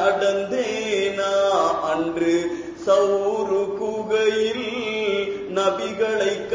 நடந்தேனா அன்று? சவுரு குகையில் நபிகளை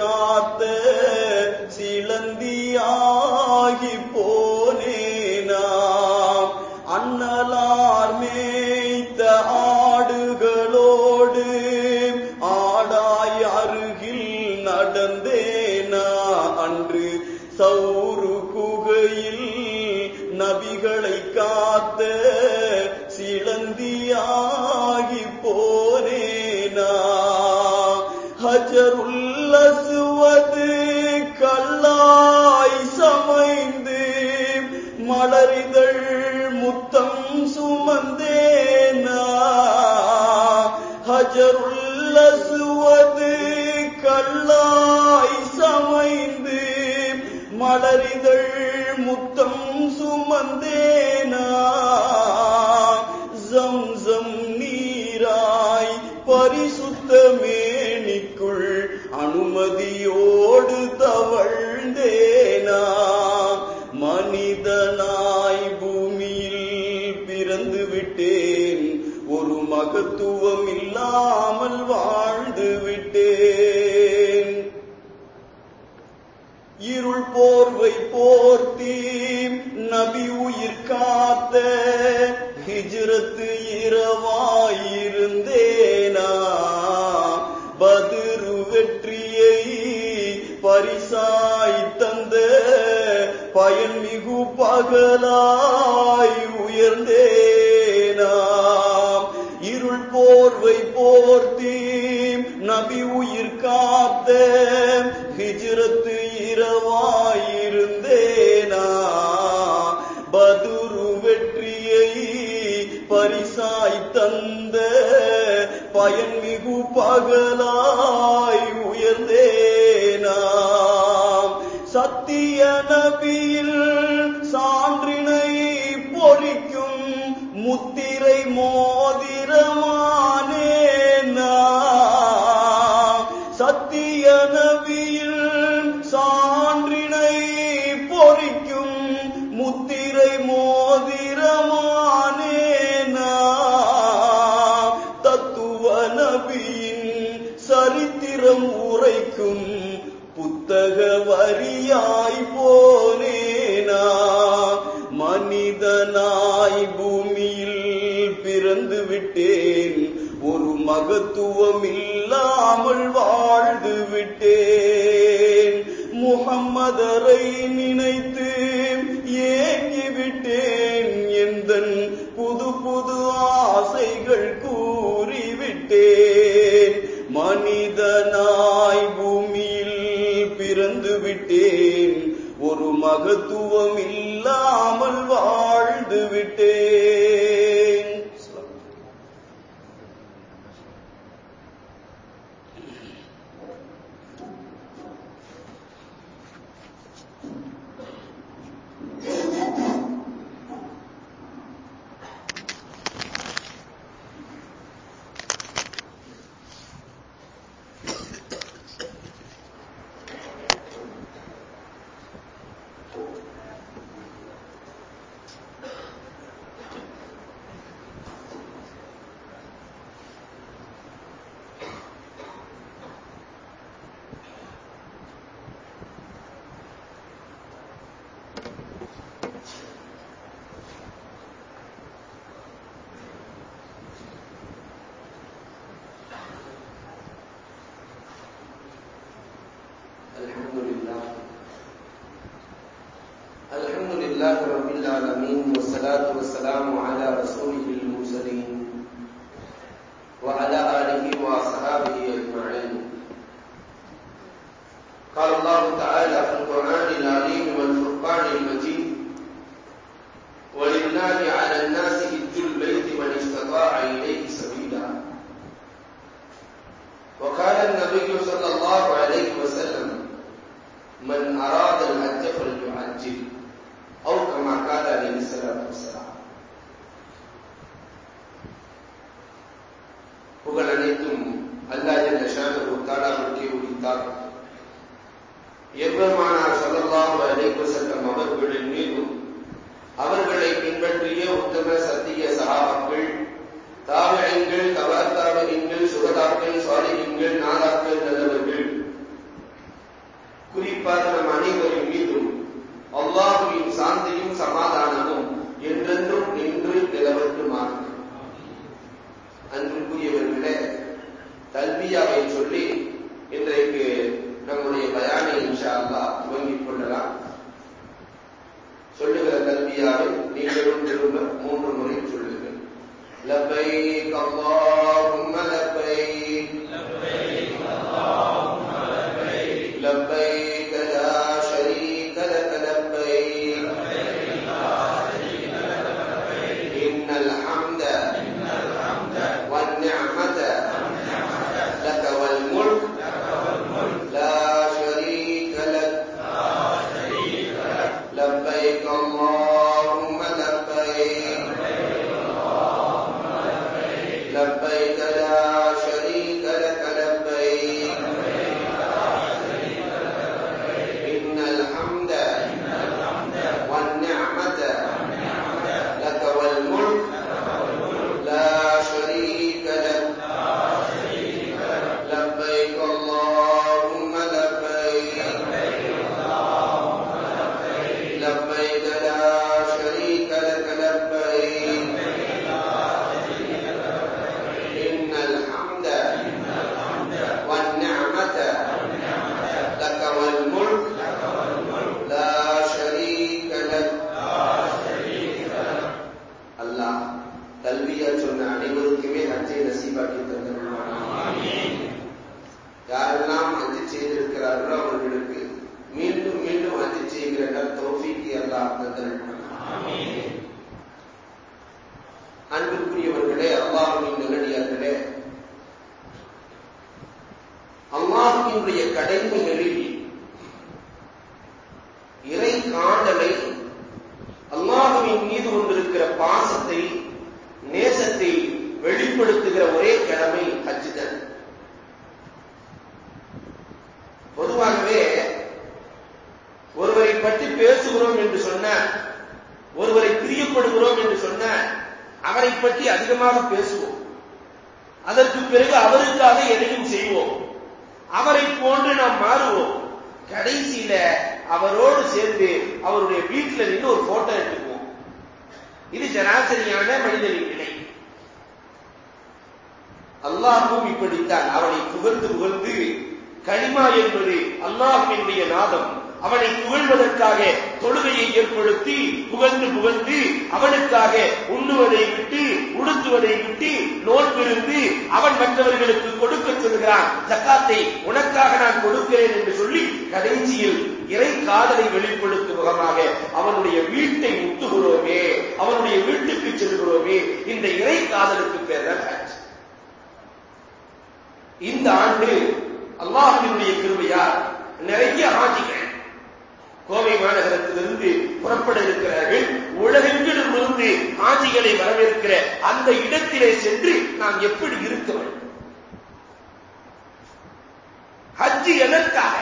மனிதனாய் பூமியில் பிறந்து விட்டேன். ஒரு மகத்துவம் இல்லாமல் வாழ்ந்து விட்டேன். முகம்மதரை நினைத்து ஏங்கிவிட்டேன் எந்தன் புது புது ஆசைகள் கூறிவிட்டேன். மனிதனாய் பூமியில் பிறந்து விட்டேன். ஒரு மகத்துவம் இல்லாமல் வாழ் விட்டே சொன்னார்கள் நீங்களும் திரும்ப மூன்று முறை சொல்லுங்கள். அதை வெளிப்படுத்தும் அவனுடைய வீட்டை முத்துகிறோமே அவனுடைய வீட்டுக்கு செல்கிறோமே இந்த இறை காதலுக்கு பேர் தான் இந்த ஆண்டு அல்லாஹினுடைய கிருபையால் நிறைய ஆட்சிகள் கோவை மாநகரத்திலிருந்து புறப்பட இருக்கிறார்கள். உலகெங்கிலும் இருந்து ஆட்சிகளை வரவேற்கிற அந்த இடத்திலே சென்று நாம் எப்படி இருக்க வேண்டும்? ஹஜ்ஜி எதற்காக?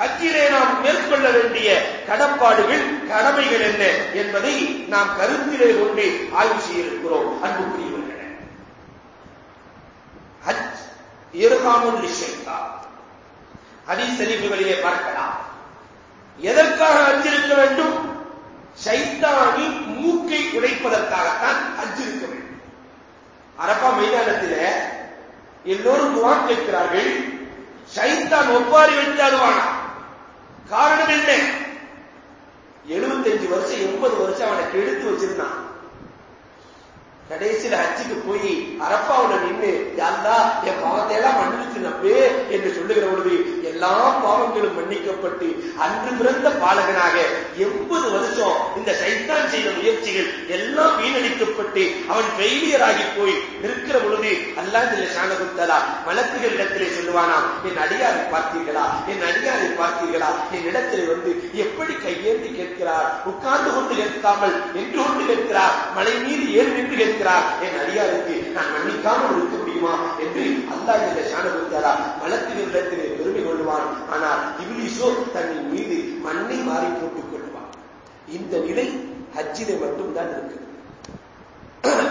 ஹஜ்ஜிலே நாம் மேற்கொள்ள வேண்டிய கடப்பாடுகள் கடமைகள் என்ன என்பதை நாம் கருத்திலே கொண்டு ஆய்வு செய்திருக்கிறோம் அன்புக்குரியவர்களே. ஹஜ் இருகாமுல் லிஷைத்தா ஹதீஸ் பார்க்கலாம். எதற்காக அஞ்சிருக்க வேண்டும்? சைத்தானின் மூக்கை உடைப்பதற்காகத்தான் அஞ்சிருக்க வேண்டும். அரப்பா மைதானத்தில் எல்லோரும் துவா கேட்கிறார்கள் சைத்தான் ஒப்பாரி வைத்து அழுவானா காரணம் என்ன? எழுபத்தஞ்சு வருஷம் எண்பது வருஷம் அவனை கெடுத்து வச்சிருந்தான். கடைசியில ஹஜ்ஜுக்கு போய் அரப்பாவில் நின்று யாருந்தா என் பாவத்தை எல்லாம் மன்னிச்சு நம்பு என்று சொல்லுகிற பொழுது எல்லா பாவங்களும் மன்னிக்கப்பட்டு அன்று பிறந்த பாலகனாக எண்பது வருஷம் இந்த சைத்தான் செய்த முயற்சிகள் எல்லாம் வீணடிக்கப்பட்டு அவன் ஃபெயிலியர் ஆகி போய் நிற்கிற பொழுது அல்லாஹ் ஷானகுத்தலா மலக்குகள் இடத்திலே சொல்லுவானா என் அடியாரை பார்த்தீர்களா? என் அடியாரை பார்த்தீர்களா? என் இடத்திலே வந்து எப்படி கையேந்தி கேட்கிறார்? உட்கார்ந்து கொண்டு கேட்காமல் என்று கொண்டு கேட்கிறார்? மலை மீது ஏறி நின்று கேட்கிறார்? என் அடியாருக்கு நான் மன்னிக்காமல் இருக்க முடியுமா என்று அல்லாஹ் இந்த ஷானகுத்தலா இடத்திலே பெருமை கொள்வான் ஆனால் இபிலிசோ தன்னின் மீது மண்ணை மாறி போட்டுக் கொள்வான். இந்த நிலை ஹஜ்ஜிலே மட்டும்தான் இருக்குது.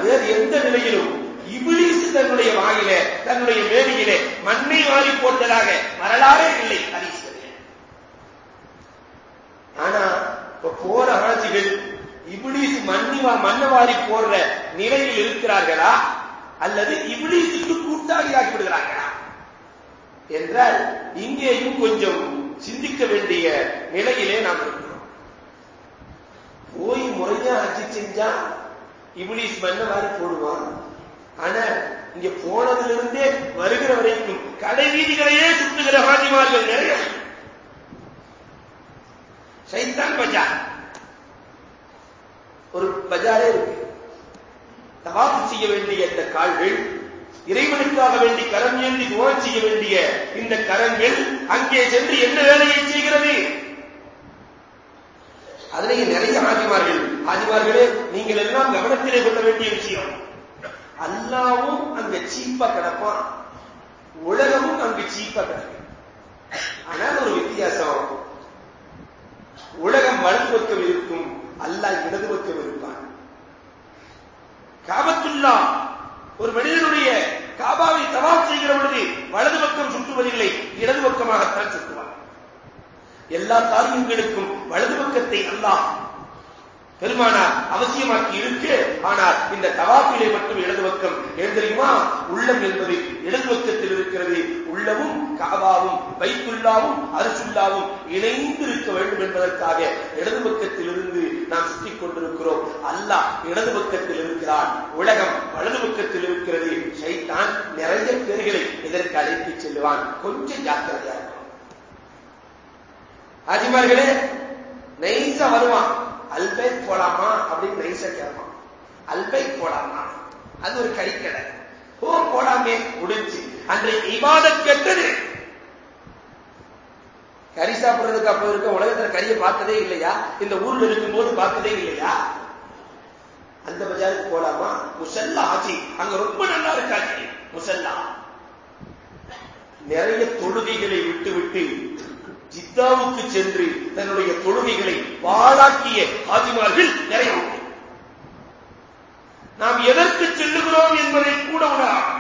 வேறு எந்த நிலையிலும் இபிலிசு தன்னுடைய வாயில தன்னுடைய மேடையிலே மண்ணை மாறி போட்டதாக வரலாறே இல்லை ஹதீஸ்களிலே. ஆனா இப்ப போற ஆட்சிகள் இபிலிஸ் மண்ணி மன்னவாரி போடுற நிலையில் இருக்கிறார்களா? அல்லது இபிலிசுக்கு கூட்டாளியாகி விடுகிறார்களா என்றால் இங்கேயும் கொஞ்சம் சிந்திக்க வேண்டிய நிலையிலே நாம் இருக்கிறோம். போய் முறையா அச்சு செஞ்சா இபிலிஸ் மன்னவாரி போடுவான். ஆனா இங்க போனதிலிருந்தே வருகிற வரைக்கும் கடை வீதிகளையே சுற்றுகிற ஹாஜிமார்கள் நிறைய. சைத்தான் பஜார். ஒரு பஜாரே இருக்கு. தவாப்பு செய்ய வேண்டிய இந்த கால்கள் இறைவனுக்காக வேண்டி கரம் ஏந்தி துவா செய்ய வேண்டிய இந்த கரங்கள் அங்கே சென்று என்ன வேலையை செய்கிறது? அதிலேயே நிறைய ஆதிமார்கள். ஆதிமார்களே நீங்கள் எல்லாம் கவனத்திலே கொள்ள வேண்டிய விஷயம். அல்லாவும் அங்க சீப்பா கிடப்பான். உலகமும் அங்கு சீப்பா கிடக்கும் ஆனால் ஒரு வித்தியாசம். உலகம் வலது இருக்கும். அல்லாஹ் இடது பக்கம் இருப்பான். காபத்துல்லா ஒரு மனிதனுடைய காபாவை தவா செய்கிற பொழுது வலது பக்கம் சுற்றுவதில்லை இடது பக்கமாகத்தான் சுற்றுவார் எல்லா காரியங்களுக்கும் வலது பக்கத்தை அல்லாஹ் பெருமானார் அவசியமாக்கி இருக்கு. ஆனால் இந்த தவாப்பிலே மட்டும் இடது பக்கம் ஏன் தெரியுமா? உள்ளம் என்பது இடது பக்கத்தில் இருக்கிறது. உள்ளமும் காபாவும் வைத்துள்ளாவும் அரிசுல்லாவும் இணைந்து இருக்க வேண்டும் என்பதற்காக இடது பக்கத்தில் இருந்து நாம் சுற்றிக் கொண்டிருக்கிறோம். அல்ல இடது பக்கத்தில் இருக்கிறான். உலகம் வலது பக்கத்தில் இருக்கிறது. சைத்தான் நிறைய பேர்களை இதற்கு அழைத்து செல்லுவான்? கொஞ்சம் ஜாக்கிரதையா இருக்கும் ஆஜிமார்களே நைசா வருவான். அல்பைக் போலாமா அப்படின்னு நைசா கேட்பான். அல்பைக் போலாமா? அது ஒரு கறிக்கடை. ஓ போடாமே முடிஞ்சு. அன்று இவாத கெட்டது. கறி சாப்பிடுறதுக்கு அப்ப இருக்க உலகத்துல கறியை பார்த்ததே இல்லையா? இந்த ஊர்ல இருக்கும்போது பார்த்ததே இல்லையா? அந்த பஜாருக்கு போலாமா? முசல்லா ஆட்சி அங்க ரொம்ப நல்லா இருக்காச்சு. முசல்லா. நிறைய தொழுகைகளை விட்டு விட்டு ஜித்தாவுக்கு சென்று தன்னுடைய தொழுகைகளை பாழாக்கிய ஆதிமார்கள் நிறைய உண்டு. நாம் எதற்கு செல்லுகிறோம் என்பதை கூட உணராம்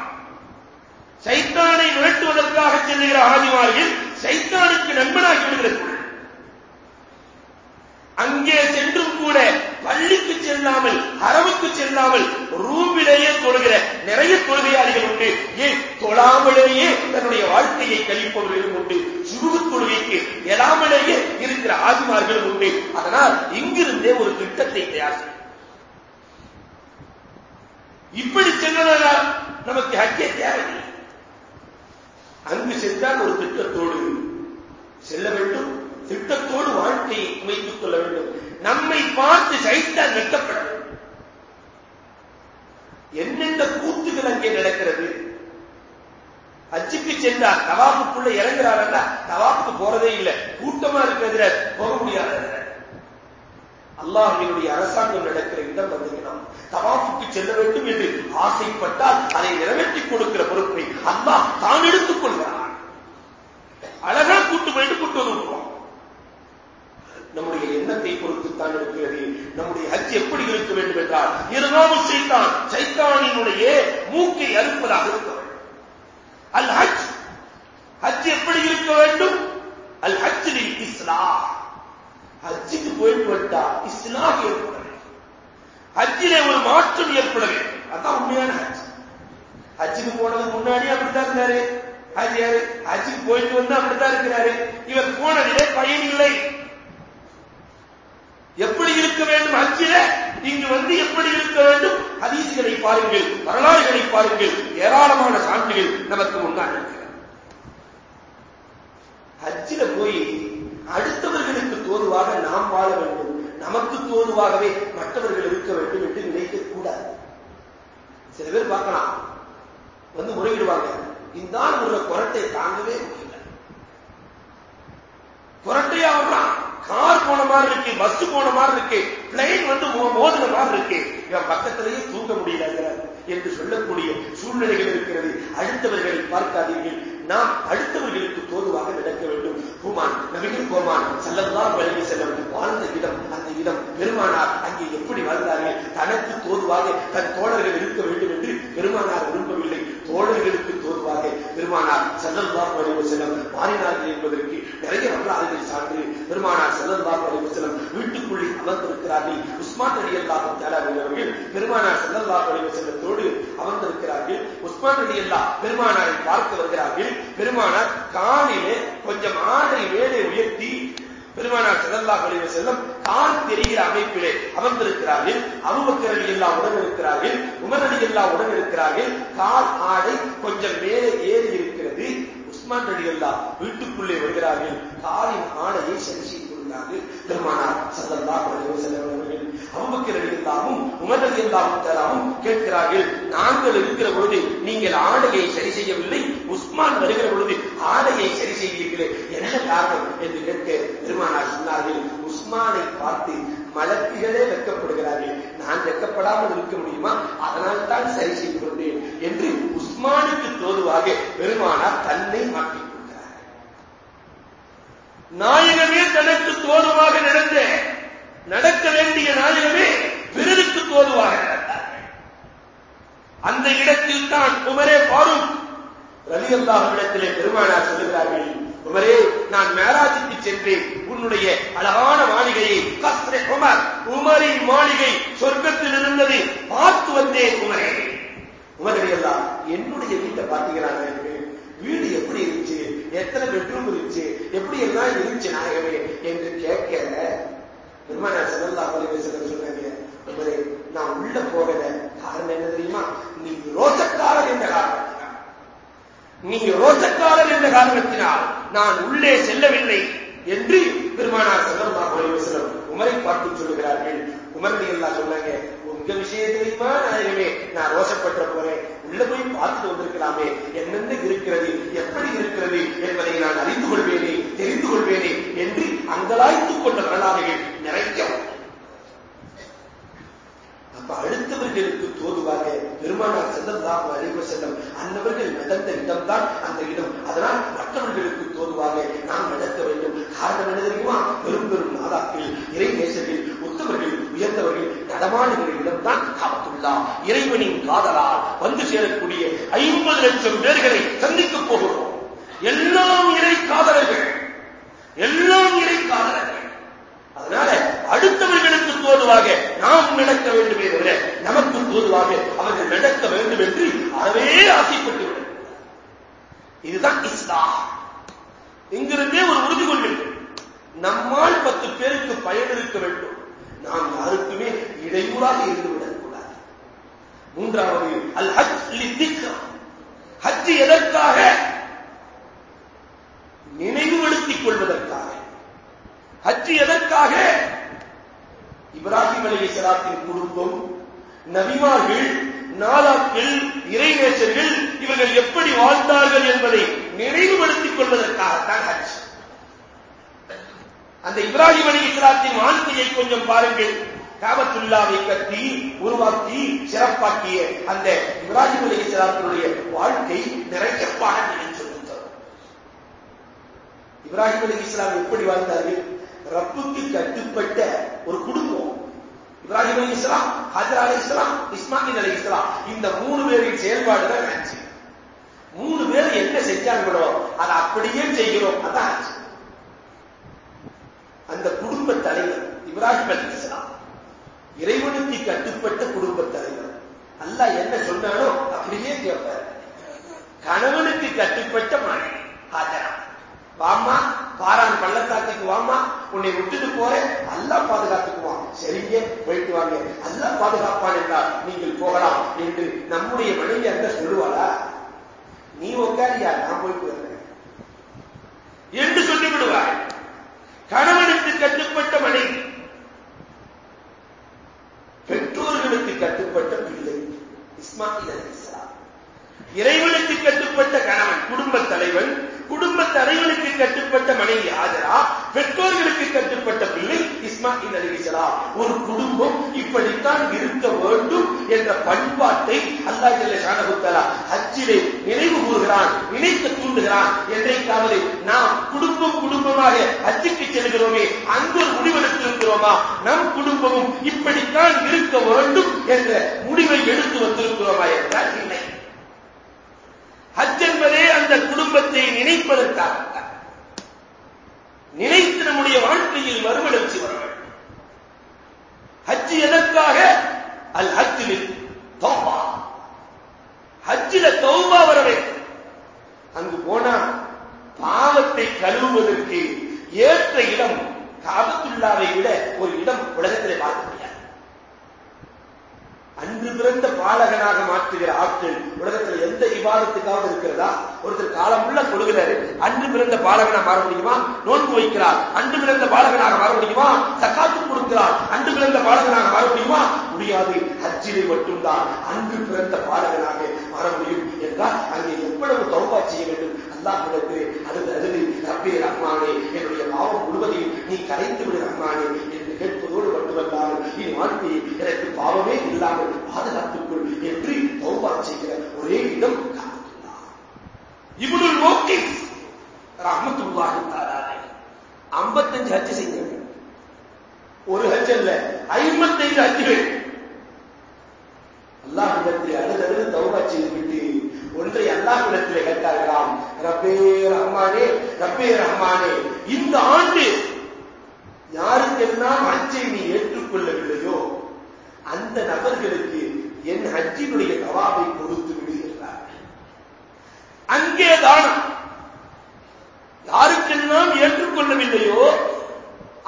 சைத்தானை விரட்டுவதற்காக செல்லுகிற ஆதிமார்கள் சைத்தானுக்கு நண்பனாகி விடுகிறார்கள் அங்கே சென்றும் கூட பள்ளிக்கு செல்லாமல் அரவுக்கு செல்லாமல் ரூமிலேயே தொழுகிற நிறைய தொழுகையாளிகள் உண்டு. தன்னுடைய வாழ்க்கையை கழிப்பவர்களும் உண்டு. சுருகு தொழுகைக்கு எழாமலேயே இருக்கிற ஆதிமார்கள் உண்டு. அதனால் இங்கிருந்தே ஒரு திட்டத்தை தயார் இப்படி சென்றதால் நமக்கு ஹக்கே தேவையில்லை. அங்கு சென்றால் ஒரு திட்டத்தோடு செல்ல வேண்டும். திட்டத்தோடு வாழ்க்கையை அமைத்துக் கொள்ள வேண்டும். நம்மை பார்த்து சைத்தான் நெட்டப்பட வேண்டும். என்னென்ன கூத்துகள் அங்கே நடக்கிறது? அச்சுக்கு சென்றார் தவாப்புக்குள்ள இறங்குறாரா தவாப்புக்கு போறதே இல்லை. கூட்டமா இருக்கிறதுல போக முடியாத. அல்லாஹினுடைய அரசாங்கம் நடக்கிற இடம் வந்து தவாப்புக்கு செல்ல வேண்டும் என்று ஆசைப்பட்டால் அதை நிறைவேற்றிக் கொடுக்கிற பொறுப்பை அல்லாஹ் தான் எடுத்துக் கொள்கிறார் அழகா கூட்டு போயிட்டு கூட்டு வந்து நம்முடைய எண்ணத்தை பொறுத்துத்தான் இருக்கிறது. நம்முடைய ஹஜ் எப்படி இருக்க வேண்டும் என்றால் இருந்தாலும் சைத்தான் சைத்தானினுடைய மூக்கை அறுப்பதாக இருக்க அல் ஹஜ் ஹஜ் எப்படி இருக்க வேண்டும்? அல் ஹஜ் இஸ்லாம் ஹஜ்ஜுக்கு போயிட்டு வந்தா இஸ்லாம் ஏற்பட வேண்டும். ஹஜ்ஜிலே ஒரு மாற்றம் ஏற்பட வேண்டும். அதான் உண்மையான ஹஜ். ஹஜ்ஜுக்கு போனதுக்கு முன்னாடி அப்படித்தான் இருந்தாரு. ஹஜ் யாரு? ஹஜ்ஜுக்கு போயிட்டு வந்து அப்படித்தான் இருக்கிறாரு. இவர் போனதிலே பயன் இல்லை. எப்படி இருக்க வேண்டும் ஹஜ்ஜில? இங்கு வந்து எப்படி இருக்க வேண்டும்? ஹதீசுகளை பாருங்கள் வரலாறுகளை பாருங்கள் ஏராளமான சான்றுகள் நமக்கு முன்னால் இருக்கிறது. ஹஜ்ஜில போய் அடுத்தவர்களுக்கு தோதுவாக நாம் வாழ வேண்டும் நமக்கு தோதுவாகவே மற்றவர்கள் இருக்க வேண்டும் என்று நினைக்க கூடாது. சில பேர் பார்க்கலாம் வந்து முறையிடுவாங்க இந்த ஆள் உள்ள குரட்டை தாங்கவே முடியல. குரட்டையா வர்றான் கார் போன மாதிரி இருக்கு பஸ் போன மாதிரி இருக்கு பிளைன் வந்து மோதின மாதிரி இருக்கு. இவன் பக்கத்திலேயே தூங்க முடியல என்று சொல்லக்கூடிய சூழ்நிலைகள் இருக்கிறது. அடுத்தவர்களை பார்க்காதீர்கள். நாம் அடுத்தவர்களுக்கு தோதுவாக நடக்க வேண்டும். பூமான் நபிகள் கோமான் செல்லந்தான் வழங்கி செல்லும் வாழ்ந்த இடம் அந்த இடம் பெருமானார் அங்கே எப்படி வாழ்ந்தார்கள்? தனக்கு தோதுவாக தன் தோழர்கள் இருக்க வேண்டும் என்று பெருமானார் விரும்பவில்லை. தோழர்களுக்கு தோல்வாக பெருமானார் செல்லந்தான் வழிவு செல்லம் மாறினார்கள் என்பதற்கு நிறைய வரலாறுகள் சான்று பெருமானார் செல்லந்தான் வழிவு செல்லம் வீட்டுக்குள்ளே அமர்ந்திருக்கிறார்கள். உஸ்மான் அலி அல்லாஹும் அவர்கள் பெருமானார் செல்லல்லா வழிவு செல்லத்தோடு அமர்ந்திருக்கிறார்கள். உஸ்மான் அலி அல்லா பெருமானாரை பார்க்க வருகிறார்கள். பெருமானார் காலிலே கொஞ்சம் ஆடை வேலை உயர்த்தி பெருமானார் செல்லல்லா கழிவு செல்லும் தான் தெரிகிற அமைப்பிலே அமர்ந்திருக்கிறார்கள். அபுபக்கர் அலி எல்லா உடன் இருக்கிறார்கள். உமர் அலி எல்லா உடன் இருக்கிறார்கள். கால் ஆடை கொஞ்சம் மேலே ஏறி இருக்கிறது. உஸ்மான் அலி அல்லா வீட்டுக்குள்ளே வருகிறார்கள். காலின் ஆடையை சரி செய்து கொள்கிறார்கள். பெருமானார் செல்லல்லா கழிவு செல்லும் அவர்கள் அபுபக்கர் அலி எல்லாமும் கேட்கிறார்கள். நாங்கள் இருக்கிற பொழுது நீங்கள் ஆடையை சரி செய்யவில்லை. உஸ்மான் வருகிற பொழுது ஆடையை சரி செய்தீர்களே என்ன காரணம் என்று கேட்க பெருமானார் சொன்னார்கள் உஸ்மானை பார்த்து மலக்குகளே வெக்கப்படுகிறார்கள். நான் வெக்கப்படாமல் இருக்க முடியுமா? அதனால் தான் சரி செய்து கொண்டேன் என்று உஸ்மானுக்கு தோதுவாக பெருமானார் தன்னை மாற்றிக் கொள்கிறார் நாயகமே தனக்கு தோதுவாக நடந்த நடக்க வேண்டிய நாயகமே பிறருக்கு தோதுவாக அந்த இடத்தில் தான் உமரே ரவி அல்லா அல்லாஹிடத்திலே பெருமானார் சொல்லுகிறார்கள் உமரே நான் மேராஜுக்கு சென்றேன். உன்னுடைய அழகான மாளிகையை கஸ்ரே உமர் உமரின் மாளிகை சொர்க்கத்தில் இருந்தது பார்த்து வந்தேன் உமரே. உமரடி எல்லாம் என்னுடைய வீட்டை பார்த்தீங்களாங்க வீடு எப்படி இருந்துச்சு? எத்தனை பெட்ரூம் இருந்துச்சு? எப்படி எல்லாம் இருந்துச்சு நாயகமே? என்று கேட்க பெருமானார் செல்லல்லா அலைஹி சொன்னாங்க நான் உள்ள போகல. காரணம் என்ன தெரியுமா? நீ ரோசக்காரர் என்ற காரணத்தினால். நீ ரோசக்காரர் என்ற காரணத்தினால் நான் உள்ளே செல்லவில்லை. என்று பெருமானார் செல்லல்லா அலைஹி உமரை பார்த்து சொல்லுகிறார்கள். உமர் எல்லாம் சொன்னாங்க உங்க விஷயத்திலையுமா நாயகமே நான் ரோஷப்பட்ட போறேன். உள்ள போய் பார்த்துட்டு வந்திருக்கலாமே என்னென்ன இருக்கிறது எப்படி இருக்கிறது என்பதை நான் அறிந்து கொள்வேனே தெரிந்து கொள்வேனே என்று அங்கலாய்த்துக் கொண்ட வரலாறுகள் நிறைய அப்ப அடுத்தவர்களுக்கு தோதுவாக பெருமானார் செல்லலாம் அறிவு செல்லம் அந்தவர்கள் நடந்த இடம்தான் அந்த இடம். அதனால் மற்றவர்களுக்கு தோதுவாக நாம் நடக்க வேண்டும். காரணம் என்ன தெரியுமா? பெரும் பெரும் மாதாக்கள் இறை நேசர்கள் உத்தவர்கள் உயர்ந்தவர்கள் நடமாடுகிற தான் காத்துள்ளா இறைவனின் காதலால் வந்து சேரக்கூடிய ஐம்பது லட்சம் பேர்களை சந்திக்கப் போகிறோம். எல்லாம் இறை காதலர்கள். எல்லாம் இறை காதலர்கள். அதனால அடுத்தவர்களுக்கு தோதுவாக நாம் நடக்க வேண்டுமே தவிர நமக்கு தோதுவாக அவர்கள் நடக்க வேண்டும் என்று அறவே ஆசைப்பட்டு இதுதான் இஸ்லாம். இங்கிருந்தே ஒரு உறுதி கொள்ளுங்கள் நம்மால் பத்து பேருக்கு பயன் இருக்க வேண்டும். நாம் யாருக்குமே இடையூறாக இருந்துவிடக் கூடாது. மூன்றாவது அல் ஹஜ் ஹஜ் எதற்காக? நினைவுபடுத்திக் கொள்வதற்காக. ஹஜ் எதற்காக? இப்ராஹிம் அலி சலாத்தின் குடும்பம் நபிமார்கள் நாளாக்கள் இறைநேசர்கள் இவர்கள் எப்படி வாழ்ந்தார்கள் என்பதை நினைவுபடுத்திக் கொள்வதற்காகத்தான் ஹஜ். அந்த இப்ராஹிம் அலி இஸ்லாத்தின் வாழ்க்கையை கொஞ்சம் பாருங்கள். காபத்துல்லாவை கட்டி உருவாக்கி சிறப்பாக்கிய அந்த இப்ராஹிம் அலி இஸ்லாத்தினுடைய வாழ்க்கை நிறைய பாடங்களை சொல்லுகிறார் இப்ராஹிம் அலி இஸ்லாம் எப்படி வாழ்ந்தார்கள்? ரப்புக்கு கட்டுப்பட்ட ஒரு குடும்பம். இப்ராஹிம் அலி இஸ்லாம் ஹஜர் அலி இஸ்லாம் இஸ்மாயில் அலி இஸ்லாம். இந்த மூணு பேரின் செயல்பாடு தான் ஹஜ் மூணு பேர் என்ன செஞ்சாங்களோ அதை அப்படியே செய்கிறோம். அதான் அந்த குடும்ப தலைவர் இப்ராஹிம் அலி இஸ்லாம் இறைவனுக்கு கட்டுப்பட்ட குடும்ப தலைவர். அல்ல என்ன சொன்னானோ அப்படியே கேட்பார் கணவனுக்கு கட்டுப்பட்ட மனைவி. வாமா பாரான் பள்ளத்தாக்குக்கு வாமா உன்னை விட்டுட்டு போறேன். எல்லாம் பாதுகாத்துக்குவான். சரிங்க போயிட்டு வாங்க. எல்லாம் பாதுகாப்பான் என்றால் நீங்கள் போகலாம் என்று நம்முடைய மனைவி அந்த சொல்லுவாளா? நீ உட்காரியா நான் போயிட்டு வரேன். என்று சொல்லிவிடுவார் கணவனுக்கு கட்டுப்பட்ட மனைவி பெற்றோர்களுக்கு கட்டுப்பட்ட பிள்ளை இஸ்மாயில் அலி இஸ்லாம் இறைவனுக்கு கட்டுப்பட்ட கணவன் குடும்ப தலைவன். குடும்ப தலைவனுக்கு கட்டுப்பட்ட மனைவி ஆஜரா பெற்றோர்களுக்கு கட்டுப்பட்ட பிள்ளை இஸ்மாயில் அறிவிச்சலா ஒரு குடும்பம் இப்படித்தான் இருக்க வேண்டும் என்ற பண்பாட்டை அல்லா ஜல்ல சாணகுத்தலா அச்சிலே நினைவு கூறுகிறான் நினைத்து தூண்டுகிறான். என்றைக்காவது நாம் குடும்பம் குடும்பமாக அச்சுக்கு செல்கிறோமே அந்த ஒரு முடிவெடுத்து இருக்கிறோமா? நம் குடும்பமும் இப்படித்தான் இருக்க வேண்டும் என்ற முடிவை எடுத்து வந்திருக்கிறோமா என்றால் ஹஜ் என்பதே அந்த குடும்பத்தை நினைப்பதற்காக நினைத்து நம்முடைய வாழ்க்கையில் மறுமலர்ச்சி வர வேண்டும். ஹஜ் எதற்காக? அல் ஹஜ்ஜில் தௌபா. ஹஜ்ஜில தௌபா வர வேண்டும். அங்கு போனா பாவத்தை கழுவுவதற்கு ஏற்ற இடம் காபத்துள்ளாவை விட ஒரு இடம் உலகத்திலே பார்க்க அன்று பிறந்த பாலகனாக மாற்றுகிற ஆட்கள் உலகத்தில் எந்த விவாதத்துக்காவது இருக்கிறதா? ஒருத்தர் காலமுள்ள கொள்கிறாரு அன்று பிறந்த பாலகனா மாற முடியுமா? நோன்பு வைக்கிறார். அன்று பிறந்த பாலகனாக மாற முடியுமா? சக்காத்து கொடுக்கிறார். அன்று பிறந்த பாலகனாக மாற முடியுமா? முடியாது. அச்சிலை மட்டும்தான் அன்று பிறந்த பாலகனாக மாற முடியும் என்றால் அங்கே எவ்வளவு தௌபா செய்ய வேண்டும்? அல்லாஹிடத்தில் அது அது ரப்பே ரஹ்மானே என்னுடைய பாவம் முழுவதையும் நீ கரைந்து விடு ரஹ்மானே. கேட்பதோடு மட்டுமல்லாமல் இனி வாழ்க்கையை எனக்கு பாவமே இல்லாமல் பாதுகாத்துக்கொள் என்று தௌபா செய்கிற ஒரே இடம் இவனு நோக்கி. ரஹமத்துல்லாஹி தாராரை ஐம்பத்தஞ்சு ஹஜ் செய்யுங்க. ஒரு ஹஜ் அல்ல ஐம்பத்தைந்து ஹஜ்கள் அல்லாஹிடத்தில் அழுது அழுது தௌபா செய்துவிட்டு ஒன்றை அல்லாஹிடத்தில் கேட்டார்களாம் ரப்பே ரஹ்மானே ரப்பே ரஹ்மானே இந்த ஆண்டு யாருக்கெல்லாம் ஹஜ்ஜை நீ ஏற்றுக்கொள்ளவில்லையோ அந்த நபர்களுக்கு என் ஹஜ்ஜினுடைய தவாவை கொடுத்து விடுகிறார் அங்கே தானம் யாருக்கெல்லாம் ஏற்றுக்கொள்ளவில்லையோ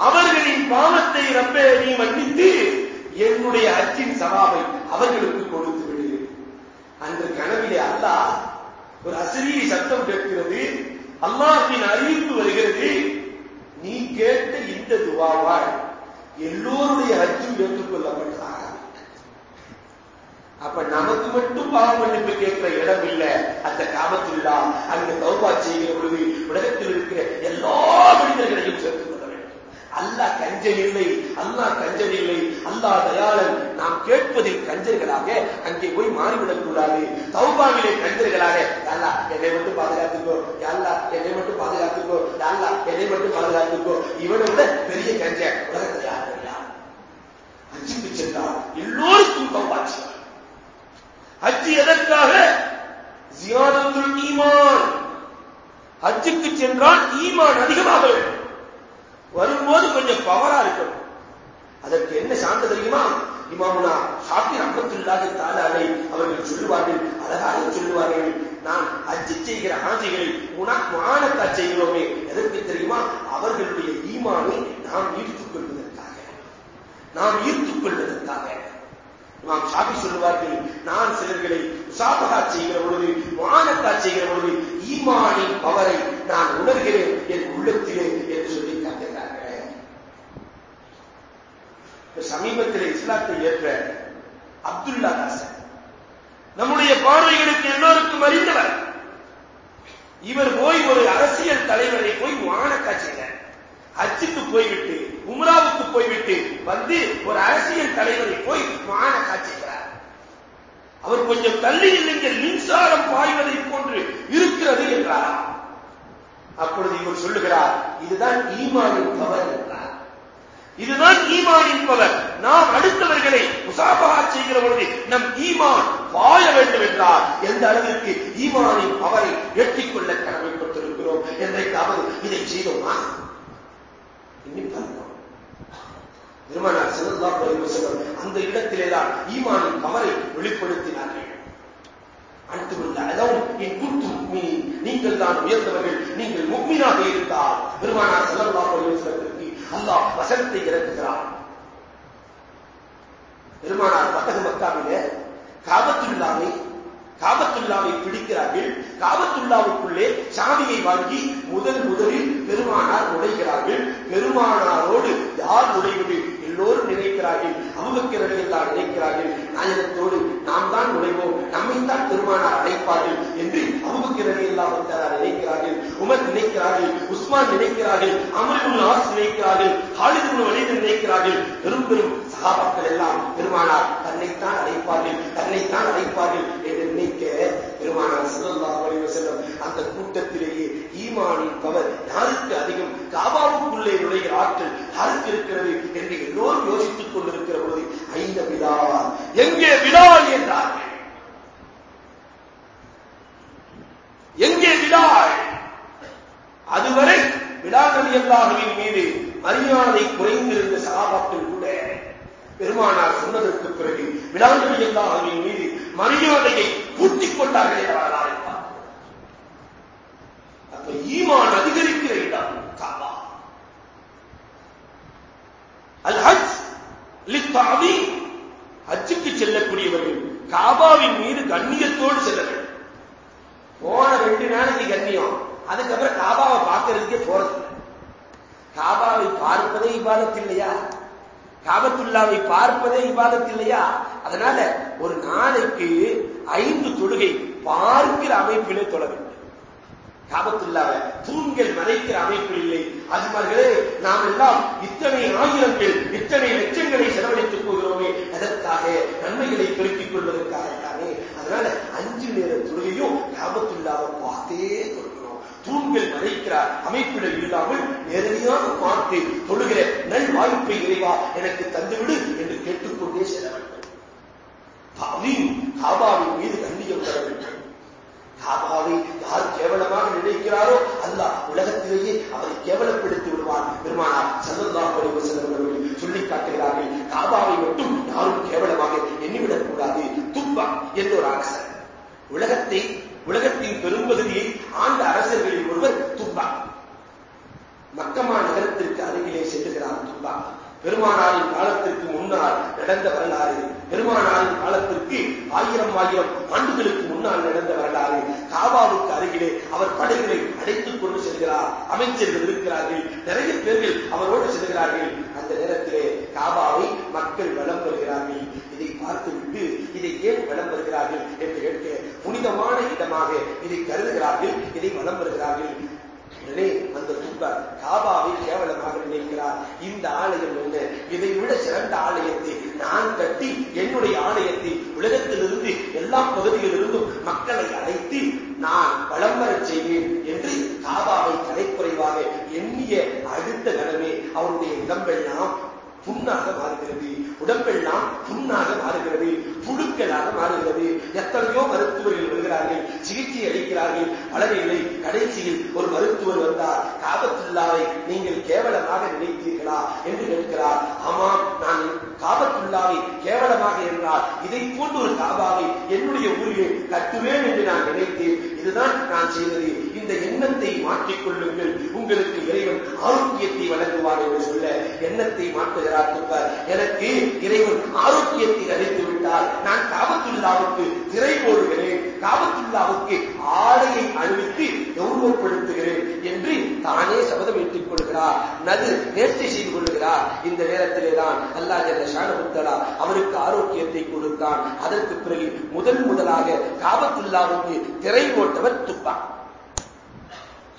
அவர்களின் பாவத்தை ரப்பே நீ மன்னித்து என்னுடைய அச்சின் சவாவை அவர்களுக்கு கொடுத்து விடு. அந்த கனவிலே அல்லாஹ் ஒரு அசிரியை சத்தம் கேட்கிறது. அல்லாஹின் அறிவிப்பு வருகிறது. நீண்ட துவாவால் எல்லோருடைய அச்சும் ஏற்றுக்கொள்ளப்பட்டதாக அப்ப நமக்கு மட்டும் பாவ மன்னிப்பு கேட்கிற இடம் இல்ல. அந்த காமத்துள்ளா அந்த தௌபா செய்கிற பொழுது உலகத்தில் இருக்கிற எல்லா மனிதர்களையும் சேர்த்து அல்லா வேண்டும் அல்லாஹ் கஞ்சன் இல்லை அல்லாஹ் கஞ்சன் இல்லை. அல்லாஹ் தயாளன் நாம் கேட்பதில் கஞ்சர்களாக அங்கே போய் மாறிவிடக் கூடாது தௌபாவிலே கஞ்சர்களாக யாரா என்னை மட்டும் பாதுகாத்துக்கோ யாரா என்னை மட்டும் பாதுகாத்துக்கோ யாரா என்னை மட்டும் பாதுகாத்துக்கோ. இவனை விட பெரிய கஞ்ச உலகத்தில் யாரும் இல்லையா அஞ்சுக்கு சென்றால் எல்லோருக்கும் தௌபாட்சி செய்வார் ஹஜ் எதற்காக? ஜியாதத்துல் ஈமான். ஹஜ்ஜுக்கு சென்றால் ஈமான் அதிகமாக வேண்டும். வரும்போது கொஞ்சம் பவரா இருக்கணும். அதற்கு என்ன சான்று தெரியுமா? இமாமுனா சாப்பி ரஹமத்துல்லாஹி தாலாலை அவர்கள் சொல்லுவார்கள் அழகாக சொல்லுவார்கள் நான் அஜி செய்கிற ஆஜிகளை முனானக்கா செய்கிறோமே. எதற்கு தெரியுமா? அவர்களுடைய ஈமானை நாம் ஈர்த்துக் கொள்வதற்காக. நாம் ஈர்த்துக் கொள்வதற்காக. நாம் ஷாபி சொல்லுவார்கள் நான் சிலர்களை முசாபகா செய்கிற பொழுது மானக்கா செய்கிற பொழுது ஈமானின் பவரை நான் உணர்கிறேன் என் உள்ளத்திலே என்று சொல்லி காட்டுகிறார்கள் சமீபத்தில் இஸ்லாத்தை ஏற்ற அப்துல்லா தாசன் நம்முடைய பார்வைகளுக்கு எல்லோருக்கும் அறிந்தவர். இவர் போய் ஒரு அரசியல் தலைவரை போய் மானக்கா செய்தார். அச்சுக்கு போய்விட்டு உம்ராவுக்கு போய்விட்டு வந்து ஒரு அரசியல் தலைவரை போய் மான காட்சிக்கிறார் அவர் கொஞ்சம் தள்ளி இல்லைங்கள் மின்சாரம் பாய்வதை போன்று இருக்கிறது என்றார்? அப்பொழுது இவர் சொல்லுகிறார் இதுதான் ஈமானின் பவர் என்றார். இதுதான் ஈமானின் பவர் நாம் அடுத்தவர்களை முசாபகா செய்கிற பொழுது நம் ஈமான் வாழ வேண்டும் என்றால் எந்த அளவிற்கு ஈமானின் பவரை எட்டிக்கொள்ள கடமைப்பட்டிருக்கிறோம் என்றைக்காவது இதை செய்தோமா? எண்ணி பார்க்கிறோம் பெருமானார் அந்த இடத்திலேதான் ஈமானின் பவரை வெளிப்படுத்தினார்கள். நீங்கள் தான் உயர்ந்தவர்கள் நீங்கள் முக்மீனாக இருந்தால். பெருமானார் செல்லல்லா செல்லத்திற்கு அல்லாஹ் வசனத்தை இறக்குகிறான். பெருமானார் பத்தக மக்காவிலே காபத்துள்ளாவை காபத்துள்ளாவை பிடிக்கிறார்கள். காபத்துள்ளாவுக்குள்ளே சாவியை வாங்கி முதல் முதலில் பெருமானார் நுழைகிறார்கள் பெருமானாரோடு யார் நுழைவது எல்லோரும் நினைக்கிறார்கள். அமுகக்கிறவர்கள் தான் நினைக்கிறார்கள். நாயகத்தோடு நாம் தான் நுழைவோம். நம்மைத்தான் பெருமானார் அழைப்பார்கள் என்று அமுகக்கிறவர்கள் எல்லாம் நினைக்கிறார்கள். உமர் நினைக்கிறார்கள். உஸ்மான் நினைக்கிறார்கள். அமல் ஆஸ் நினைக்கிறார்கள். ஹாலிதுல் வலிது நினைக்கிறார்கள். பெரும் பெரும் சகாபாக்கள் எல்லாம் பெருமானார் தன்னைத்தான் அழைப்பார்கள். தன்னைத்தான் அழைப்பார்கள் என்று நினைக்க பெருமானார் செல்லல்லா வலிவு செல்லும் அந்த கூட்டத்திலேயே ஈமானின் பவர் யாருக்கு அதிகம்? காபாவுக்குள்ளே நுழைகிற ஆட்கள் யாருக்கு இருக்கிறது என்று எல்லோரும் யோசித்துக் கொண்டிருக்கிற பொழுது ஐந்த விழாவார் எங்கே விழால் என்றார்கள்? எங்கே விழாள் அதுவரை விழாக்கள் அல்லாஹுவின் மீது மரியாதை குறைந்திருந்த சகாபாக்கள் கூட பெருமானார் சொன்னதற்கு பிறகு விழாக்கள் அல்லாஹுவின் மீது மரியாதையை கூட்டிக் கொண்டார்கள் என்றார் அப்ப ஈமான் அதிகரிக்கிற இடம் காபா. அல் ஹஜ் லித்தாவி ஹஜ்ஜுக்கு செல்லக்கூடியவர்கள் காபாவின் மீது கண்ணியத்தோடு செல்ல வேண்டும். போன ரெண்டு நாளைக்கு கண்ணியம். அதுக்கப்புறம் காபாவை பார்க்கறதுக்கே போறது காபாவை பார்ப்பதே இவ்வாறு இல்லையா? காபத்துல்லாவை பார்ப்பதே இபாதத் இல்லையா? அதனால ஒரு நாளைக்கு ஐந்து தொழுகை பார்க்கிற அமைப்பிலே தொழ வேண்டும். தூண்கள் மறைக்கிற அமைப்பு இல்லை. அஜ்மார்களே நாம் எல்லாம் இத்தனை ஆயிரங்கள் இத்தனை லட்சங்களை செலவழித்துக் போகிறோமே அதற்காக நன்மைகளை பெருக்கிக் கொள்வதற்காக தானே அதனால அஞ்சு நேர தொழுகையும் காபத்துள்ளாவை பார்த்தே கொடுக்கிறோம் தூண்கள் மறைக்கிறார் அமைப்பில் இல்லாமல் நேரடியாக பார்த்து தொழுகிற நல் வாய்ப்பை இறைவா எனக்கு தந்துவிடு என்று கேட்டுக்கொண்டே செல்ல வேண்டும் காபாவின் மீது கண்ணியம் தர வேண்டும். காபாவை யார் கேவலமாக நினைக்கிறாரோ அல்ல உலகத்திலேயே அவரை கேவலப்படுத்தி விடுவார் பெருமானார் சல்லல்லா அலைஹி செல்வர்கள் சொல்லி காட்டுகிறார்கள் காபாவை மட்டும் யாரும் கேவலமாக எண்ணிவிடக் கூடாது. துப்பா என்ற ஒரு அரசர் உலகத்தை உலகத்தின் பெரும்பகுதியை ஆண்ட அரசர்களில் ஒருவர் துப்பா மக்கமா நகரத்திற்கு அருகிலே செல்லுகிறார் துப்பா பெருமானாரின் காலத்திற்கு முன்னால் நடந்த வரலாறு பெருமானாரின் காலத்திற்கு ஆயிரம் ஆயிரம் ஆண்டுகளுக்கு முன்னால் நடந்த வரலாறு காபாவுக்கு அருகிலே அவர் படைகளை அடைத்துக் கொண்டு செல்கிறார் அமைச்சர்கள் இருக்கிறார்கள் நிறைய பேர்கள் அவரோடு செல்கிறார்கள். அந்த நேரத்திலே காபாவை மக்கள் வளம் வருகிறார்கள். பார்த்துவிட்டு இதை ஏன் வளம் வருகிறார்கள் என்று கேட்க புனிதமான இடமாக இதை கருதுகிறார்கள் இதை வளம் வருகிறார்கள் உடனே அந்த தூக்கார் காபாவை கேவலமாக நினைக்கிறார். இந்த ஆலயம் என்ன? இதை விட சிறந்த ஆலயத்தை நான் கட்டி என்னுடைய ஆலயத்தை உலகத்திலிருந்து எல்லா பகுதியிலிருந்தும் மக்களை அழைத்து நான் வளம் வரச் செய்வேன் என்று காபாவை தலைக்குறைவாக எண்ணிய அடுத்த கணமே அவருடைய இடம்பெல்லாம் புண்ணாக மாறுகிறது. உடம்பெல்லாம் புண்ணாக மாறுகிறது. புழுக்களாக மாறுகிறது. எத்தனையோ மருத்துவர்கள் வருகிறார்கள். சிகிச்சை அளிக்கிறார்கள். வளரவில்லை கடைசியில் ஒரு மருத்துவர் வந்தார். காபத்துள்ளாவை நீங்கள் கேவலமாக நினைத்தீர்களா என்று கேட்கிறார். ஆமாம் நான் காபத்துள்ளாவை கேவலமாக என்றால் இதை போன்ற ஒரு காபாவை என்னுடைய ஊரில் கட்டுவேன் என்று நான் நினைத்தேன். இதுதான் நான் செய்தது. இந்த எண்ணத்தை மாற்றிக் கொள்ளுங்கள். உங்களுக்கு இறைவன் ஆரோக்கியத்தை வழங்குவார் என்று சொல்ல எண்ணத்தை மாற்றுகிறார் சொல்வார் எனக்கு இறைவன் ஆரோக்கியத்தை அளித்து விட்டால் நான் காபத்துல்லாவுக்கு திரை போடுகிறேன் காபத்துல்லாவுக்கு ஆடையை அணிவித்து கௌரவப்படுத்துகிறேன் என்று தானே சபதம் ஏற்றுக் கொள்கிறார். நது நேர்ச்சி செய்து கொள்கிறார். இந்த நேரத்திலே தான் அல்லா ஜல்ல ஷானபுத்தலா அவருக்கு ஆரோக்கியத்தை கொடுத்தான். அதற்கு பிறகு முதன் முதலாக காபத்துல்லாவுக்கு திரை போட்டவர் துப்பா.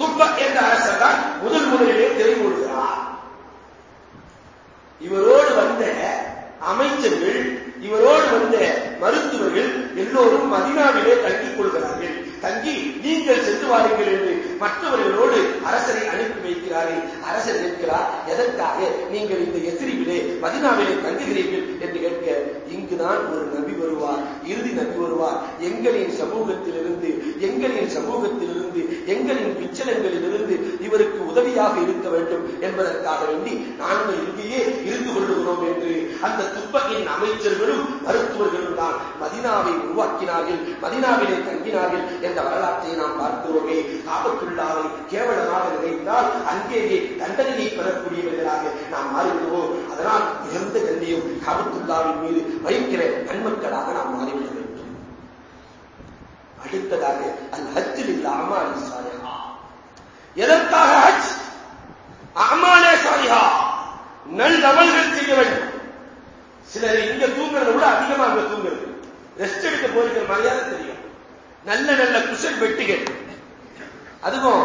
துப்ப என்ற அரசர் தான் முதல் முதலிலே திரை இவரோடு வந்த அமைச்சர்கள் இவரோடு வந்த மருத்துவர்கள் எல்லோரும் மதினாவிலே தங்கிக் கொள்கிறார்கள். தங்கி நீங்கள் சென்று வாருங்கள் என்று மற்றவர்களோடு அரசரை அனுப்பி வைக்கிறார்கள் அரசர் கேட்கிறார் எதற்காக நீங்கள் இந்த எத்திரிவிலே மதினாவிலே தங்குகிறீர்கள்? என்று கேட்க இங்குதான் ஒரு நபி வருவார் இறுதி நபி வருவார். எங்களின் சமூகத்திலிருந்து எங்களின் சமூகத்திலிருந்து எங்களின் பிச்சலங்களிலிருந்து இவருக்கு உதவியாக இருக்க வேண்டும் என்பதற்காக வேண்டி நாங்கள் இங்கேயே இருந்து கொள்ளுகிறோம் என்று அந்த துப்பகின் அமைச்சர்களும் மருத்துவர்களும் தான் மதினாவை உருவாக்கினார்கள் மதினாவிலே தங்கினார்கள் என்ற வரலாற்றை நாம் பார்க்கிறோமே. காபத்துள்ளாவை கேவலமாக நினைத்தால் அங்கேயே தண்டனையை பெறக்கூடியவர்களாக நாம் மாறிவிடுவோம். அதனால் மிகுந்த கண்ணியம் காபத்துள்ளாவின் மீது வைக்கிற நன்மக்களாக நாம் மாறிவிட வேண்டும். அடுத்ததாக அல் ஹஜ்ஜில் இல்ல அமாலி எதற்காக ஹஜ்? அமாலே சாலிஹா நல்லவர்கள் செய்ய வேண்டும். சிலர் இங்க தூங்குறத விட அதிகமா அங்க தூங்குறது. ரெஸ்ட் எடுக்க போயிருக்கிற மரியாதை தெரியும். நல்ல நல்ல குஷன் பெட்டிகள் அதுவும்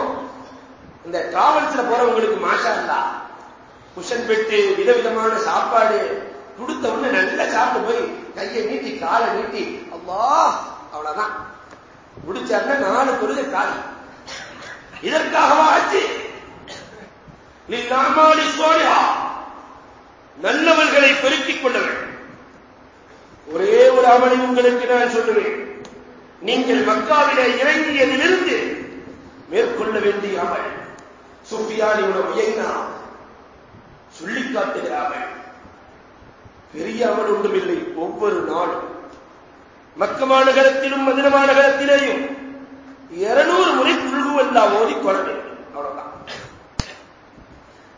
இந்த டிராவல்ஸ்ல போறவங்களுக்கு மாஷா இல்லா குஷன் பெட்டு விதவிதமான சாப்பாடு கொடுத்த உடனே நல்லா சாப்பிட்டு போய் கையை நீட்டி காலை நீட்டி அவ்வா அவ்வளவுதான். முடிச்சாருன்னா நாலு பொருள் காலி. இதற்காகவா ஆச்சு? லில்லாமாலி சோழியா நல்லவர்களை பெருக்கிக் கொள்ள வேண்டும். ஒரே ஒரு அமலை உங்களுக்கு நான் சொல்லுவேன். நீங்கள் மக்காவிலே இறங்கியதிலிருந்து மேற்கொள்ள வேண்டிய அமல் சுஃபியானியோட உயர்னா சொல்லி காட்டுகிறார்கள். பெரிய அமல் ஒன்றுமில்லை. ஒவ்வொரு நாளும் மக்க மாநகரத்திலும் மதின மாநகரத்திலேயும் இருநூறு முறை குழுவல்லா ஓதி கொள்ள வேண்டும். அவ்வளவுதான்.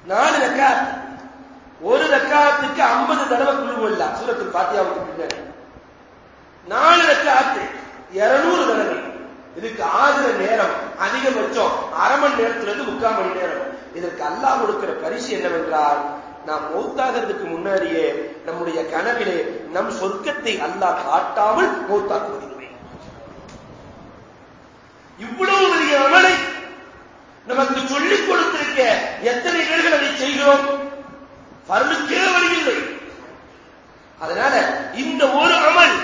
நாலு ரக்காத். ஒரு ரக்காத்துக்கு ஐம்பது தடவை குழுவல்லா சூரத்தில் பாத்தியாவுக்கு பின்னாடி. நாலு ரக்காத்து. இருநூறு தடவை. இதுக்கு ஆகுற நேரம் அதிகபட்சம் அரை மணி நேரத்திலிருந்து முக்கால் மணி நேரம். இதற்கு அல்லாஹ் கொடுக்கிற பரிசு என்னவென்றால் நாம் மௌத்தாகிறதுக்கு முன்னாடியே நம்முடைய கனவிலே நம் சொர்க்கத்தை அல்லாஹ் காட்டாமல் மௌத்தாக்குவதில்லை இவ்வளவு பெரிய அமலை நமக்கு சொல்லிக் கொடுத்திருக்க எத்தனை பேர்கள் அதை செய்கிறோம்? பருளுக்கே வருகில்லை அதனால இந்த ஒரு அமல்